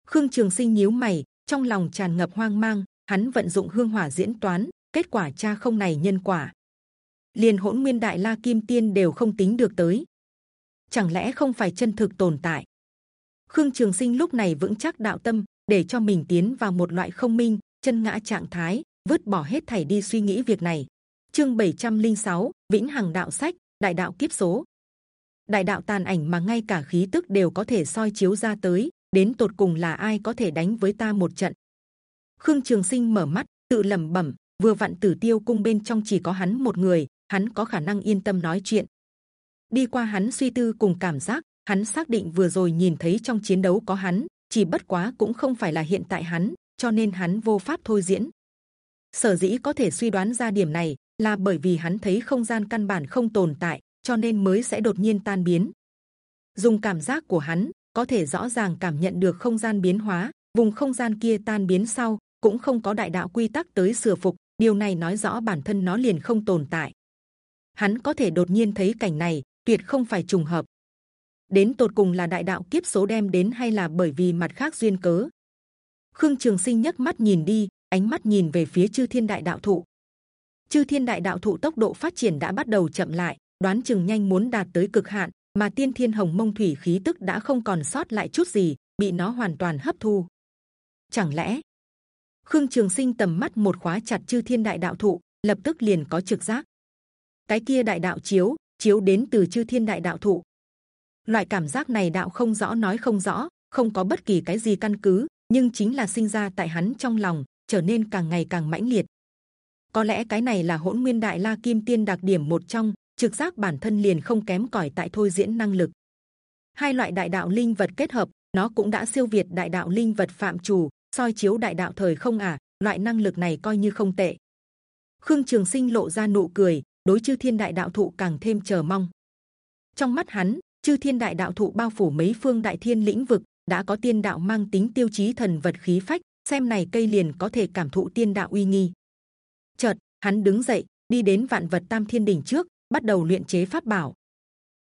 Khương Trường Sinh nhíu mày, trong lòng tràn ngập hoang mang. Hắn vận dụng hương hỏa diễn toán, kết quả cha không này nhân quả, liền hỗn nguyên đại la kim tiên đều không tính được tới. Chẳng lẽ không phải chân thực tồn tại? Khương Trường Sinh lúc này vững chắc đạo tâm, để cho mình tiến vào một loại không minh, chân ngã trạng thái, vứt bỏ hết thảy đi suy nghĩ việc này. Chương 706, vĩnh hằng đạo sách, đại đạo kiếp số. Đại đạo tàn ảnh mà ngay cả khí tức đều có thể soi chiếu ra tới, đến tột cùng là ai có thể đánh với ta một trận? Khương Trường Sinh mở mắt, tự lẩm bẩm, vừa vặn Tử Tiêu cung bên trong chỉ có hắn một người, hắn có khả năng yên tâm nói chuyện. Đi qua hắn suy tư cùng cảm giác, hắn xác định vừa rồi nhìn thấy trong chiến đấu có hắn, chỉ bất quá cũng không phải là hiện tại hắn, cho nên hắn vô pháp thôi diễn. Sở dĩ có thể suy đoán ra điểm này là bởi vì hắn thấy không gian căn bản không tồn tại, cho nên mới sẽ đột nhiên tan biến. Dùng cảm giác của hắn có thể rõ ràng cảm nhận được không gian biến hóa, vùng không gian kia tan biến sau cũng không có đại đạo quy tắc tới sửa phục. Điều này nói rõ bản thân nó liền không tồn tại. Hắn có thể đột nhiên thấy cảnh này, tuyệt không phải trùng hợp. Đến tột cùng là đại đạo kiếp số đem đến hay là bởi vì mặt khác duyên cớ? Khương Trường Sinh nhấc mắt nhìn đi, ánh mắt nhìn về phía chư thiên đại đạo thụ. Chư thiên đại đạo thụ tốc độ phát triển đã bắt đầu chậm lại, đoán chừng nhanh muốn đạt tới cực hạn, mà tiên thiên hồng mông thủy khí tức đã không còn sót lại chút gì, bị nó hoàn toàn hấp thu. Chẳng lẽ Khương Trường Sinh tầm mắt một khóa chặt chư thiên đại đạo thụ, lập tức liền có trực giác. Cái kia đại đạo chiếu chiếu đến từ chư thiên đại đạo thụ. Loại cảm giác này đạo không rõ nói không rõ, không có bất kỳ cái gì căn cứ, nhưng chính là sinh ra tại hắn trong lòng, trở nên càng ngày càng mãnh liệt. Có lẽ cái này là hỗn nguyên đại la kim tiên đặc điểm một trong trực giác bản thân liền không kém cỏi tại thôi diễn năng lực. Hai loại đại đạo linh vật kết hợp, nó cũng đã siêu việt đại đạo linh vật phạm chủ, soi chiếu đại đạo thời không à? Loại năng lực này coi như không tệ. Khương Trường Sinh lộ ra nụ cười, đối chư thiên đại đạo thụ càng thêm chờ mong. Trong mắt hắn, chư thiên đại đạo thụ bao phủ mấy phương đại thiên lĩnh vực, đã có tiên đạo mang tính tiêu chí thần vật khí phách, xem này cây liền có thể cảm thụ tiên đạo uy nghi. Chợt hắn đứng dậy, đi đến vạn vật tam thiên đỉnh trước, bắt đầu luyện chế pháp bảo.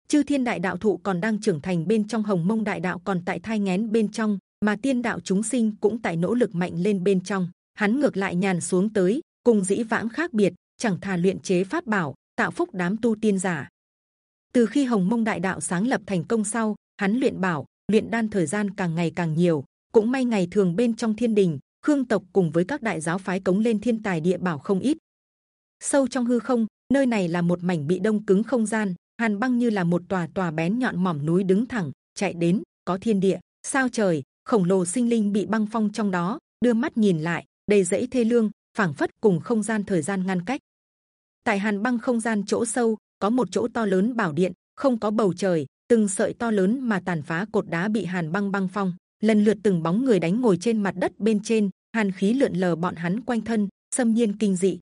Chư thiên đại đạo thụ còn đang trưởng thành bên trong hồng mông đại đạo còn tại thai ngén bên trong, mà tiên đạo chúng sinh cũng tại nỗ lực mạnh lên bên trong. Hắn ngược lại nhàn xuống tới, cùng dĩ vãng khác biệt, chẳng thà luyện chế pháp bảo, tạo phúc đám tu tiên giả. Từ khi hồng mông đại đạo sáng lập thành công sau, hắn luyện bảo, luyện đan thời gian càng ngày càng nhiều. Cũng may ngày thường bên trong thiên đình, khương tộc cùng với các đại giáo phái cống lên thiên tài địa bảo không ít. sâu trong hư không nơi này là một mảnh bị đông cứng không gian, hàn băng như là một tòa tòa bén nhọn mỏm núi đứng thẳng, chạy đến, có thiên địa, sao trời, khổng lồ sinh linh bị băng phong trong đó, đưa mắt nhìn lại, đầy dẫy thê lương, phảng phất cùng không gian thời gian ngăn cách. Tại hàn băng không gian chỗ sâu, có một chỗ to lớn bảo điện, không có bầu trời, từng sợi to lớn mà tàn phá cột đá bị hàn băng băng phong, lần lượt từng bóng người đánh ngồi trên mặt đất bên trên, hàn khí lượn lờ bọn hắn quanh thân, xâm nhiên kinh dị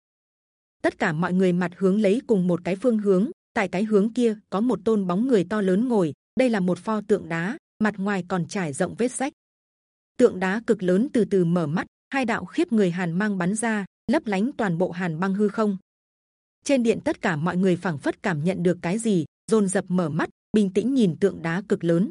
tất cả mọi người mặt hướng lấy cùng một cái phương hướng, tại cái hướng kia có một tôn bóng người to lớn ngồi, đây là một pho tượng đá, mặt ngoài còn trải rộng vết rách tượng đá cực lớn từ từ mở mắt, hai đạo khiếp người hàn mang bắn ra, lấp lánh toàn bộ hàn băng hư không. Trên điện tất cả mọi người phảng phất cảm nhận được cái gì, dồn dập mở mắt, bình tĩnh nhìn tượng đá cực lớn.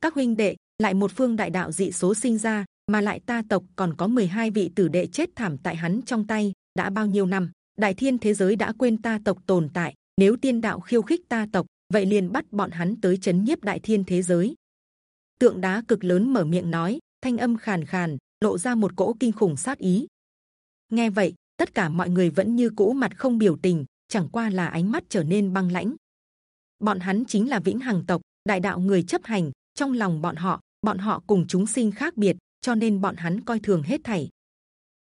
Các huynh đệ, lại một phương đại đạo dị số sinh ra, mà lại ta tộc còn có 12 vị tử đệ chết thảm tại hắn trong tay, đã bao nhiêu năm? Đại thiên thế giới đã quên ta tộc tồn tại. Nếu tiên đạo khiêu khích ta tộc, vậy liền bắt bọn hắn tới chấn nhiếp đại thiên thế giới. Tượng đá cực lớn mở miệng nói, thanh âm khàn khàn, lộ ra một cỗ kinh khủng sát ý. Nghe vậy, tất cả mọi người vẫn như cũ mặt không biểu tình, chẳng qua là ánh mắt trở nên băng lãnh. Bọn hắn chính là vĩnh hằng tộc, đại đạo người chấp hành, trong lòng bọn họ bọn họ cùng chúng sinh khác biệt, cho nên bọn hắn coi thường hết thảy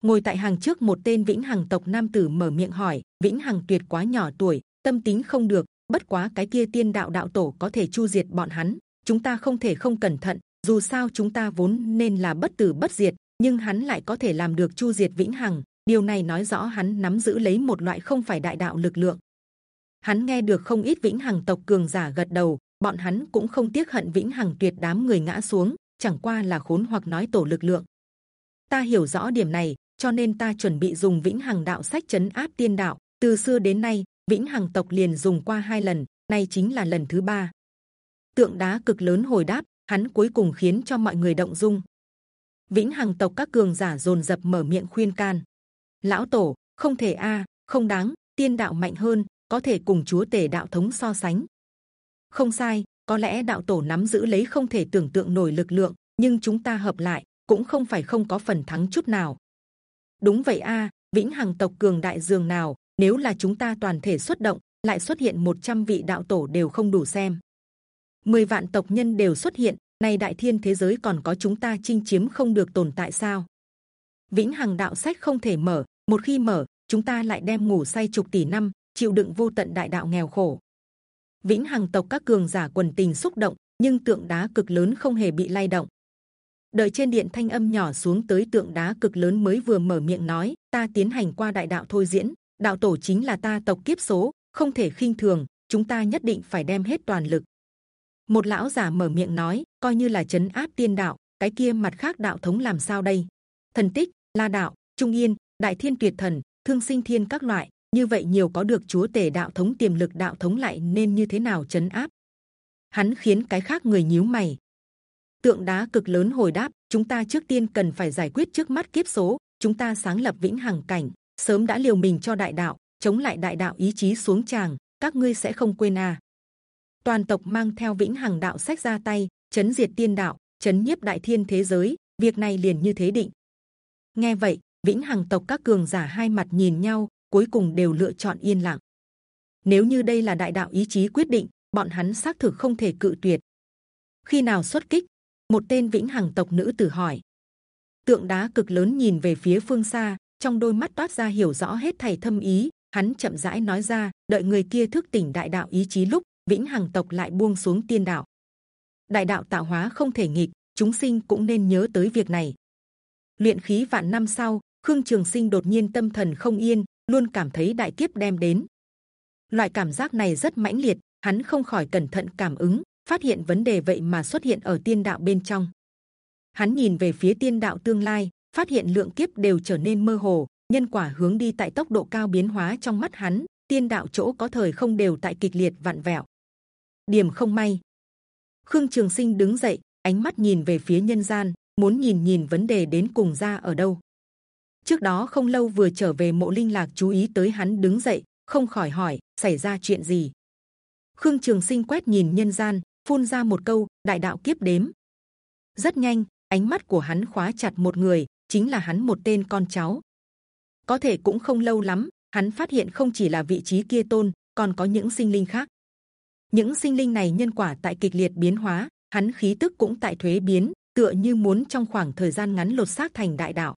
ngồi tại hàng trước một tên vĩnh hằng tộc nam tử mở miệng hỏi, vĩnh hằng tuyệt quá nhỏ tuổi, tâm tính không được, bất quá cái kia tiên đạo đạo tổ có thể chu diệt bọn hắn, chúng ta không thể không cẩn thận, dù sao chúng ta vốn nên là bất tử bất diệt, nhưng hắn lại có thể làm được chu diệt vĩnh hằng, điều này nói rõ hắn nắm giữ lấy một loại không phải đại đạo lực lượng. Hắn nghe được không ít vĩnh hằng tộc cường giả gật đầu, bọn hắn cũng không tiếc hận vĩnh hằng tuyệt đám người ngã xuống, chẳng qua là khốn hoặc nói tổ lực lượng. Ta hiểu rõ điểm này cho nên ta chuẩn bị dùng vĩnh hằng đạo sách chấn áp tiên đạo. Từ xưa đến nay, vĩnh hằng tộc liền dùng qua hai lần, nay chính là lần thứ ba. Tượng đá cực lớn hồi đáp, hắn cuối cùng khiến cho mọi người động dung. Vĩnh hằng tộc các cường giả dồn dập mở miệng khuyên can. Lão tổ, không thể a, không đáng, tiên đạo mạnh hơn, có thể cùng chúa tể đạo thống so sánh. Không sai, có lẽ đạo tổ nắm giữ lấy không thể tưởng tượng nổi lực lượng, nhưng chúng ta hợp lại, cũng không phải không có phần thắng chút nào đúng vậy a, vĩnh hằng tộc cường đại dường nào, nếu là chúng ta toàn thể xuất động, lại xuất hiện 100 vị đạo tổ đều không đủ xem. 10 vạn tộc nhân đều xuất hiện này đại thiên thế giới còn có chúng ta chinh chiếm không được tồn tại sao? Vĩnh hằng đạo sách không thể mở, một khi mở, chúng ta lại đem ngủ say chục tỷ năm, chịu đựng vô tận đại đạo nghèo khổ. Vĩnh hằng tộc các cường giả quần tình xúc động, nhưng tượng đá cực lớn không hề bị lay động đợi trên điện thanh âm nhỏ xuống tới tượng đá cực lớn mới vừa mở miệng nói, ta tiến hành qua đại đạo thôi diễn, đạo tổ chính là ta tộc kiếp số, không thể khinh thường, chúng ta nhất định phải đem hết toàn lực. Một lão già mở miệng nói, coi như là chấn áp tiên đạo, cái kia mặt khác đạo thống làm sao đây? Thần tích, la đạo, trung yên, đại thiên tuyệt thần, thương sinh thiên các loại, như vậy nhiều có được chúa tể đạo thống tiềm lực đạo thống lại nên như thế nào chấn áp? Hắn khiến cái khác người nhíu mày tượng đá cực lớn hồi đáp, chúng ta trước tiên cần phải giải quyết trước mắt kiếp số, chúng ta sáng lập vĩnh hằng cảnh, sớm đã liều mình cho đại đạo, chống lại đại đạo ý chí xuống tràng, các ngươi sẽ không quên à toàn tộc mang theo vĩnh hằng đạo sách ra tay, chấn diệt tiên đạo, chấn nhiếp đại thiên thế giới, việc này liền như thế định. Nghe vậy, vĩnh hằng tộc các cường giả hai mặt nhìn nhau, cuối cùng đều lựa chọn yên lặng. Nếu như đây là đại đạo ý chí quyết định, bọn hắn xác thực không thể cự tuyệt. Khi nào xuất kích một tên vĩnh hằng tộc nữ tử hỏi. Tượng đá cực lớn nhìn về phía phương xa, trong đôi mắt toát ra hiểu rõ hết thầy thâm ý, hắn chậm rãi nói ra, đợi người kia thức tỉnh đại đạo ý chí lúc, vĩnh hằng tộc lại buông xuống tiên đạo. Đại đạo tạo hóa không thể nghịch, chúng sinh cũng nên nhớ tới việc này. Luyện khí vạn năm sau, khương trường sinh đột nhiên tâm thần không yên, luôn cảm thấy đại kiếp đem đến. Loại cảm giác này rất mãnh liệt, hắn không khỏi cẩn thận cảm ứng phát hiện vấn đề vậy mà xuất hiện ở tiên đạo bên trong. Hắn nhìn về phía tiên đạo tương lai, phát hiện lượng kiếp đều trở nên mơ hồ, nhân quả hướng đi tại tốc độ cao biến hóa trong mắt hắn, tiên đạo chỗ có thời không đều tại kịch liệt vặn vẹo. Điểm không may. Khương trường sinh đứng dậy, ánh mắt nhìn về phía nhân gian, muốn nhìn nhìn vấn đề đến cùng ra ở đâu. Trước đó không lâu vừa trở về mộ linh lạc chú ý tới hắn đứng dậy, không khỏi hỏi, xảy ra chuyện gì? Khương trường sinh quét nhìn nhân gian phun ra một câu đại đạo kiếp đếm rất nhanh ánh mắt của hắn khóa chặt một người chính là hắn một tên con cháu có thể cũng không lâu lắm hắn phát hiện không chỉ là vị trí kia tôn, còn có những sinh linh khác. Những sinh linh này nhân quả tại kịch liệt biến hóa, hắn khí tức cũng tại thuế biến, tựa như muốn trong khoảng thời gian ngắn lột xác thành đại đạo.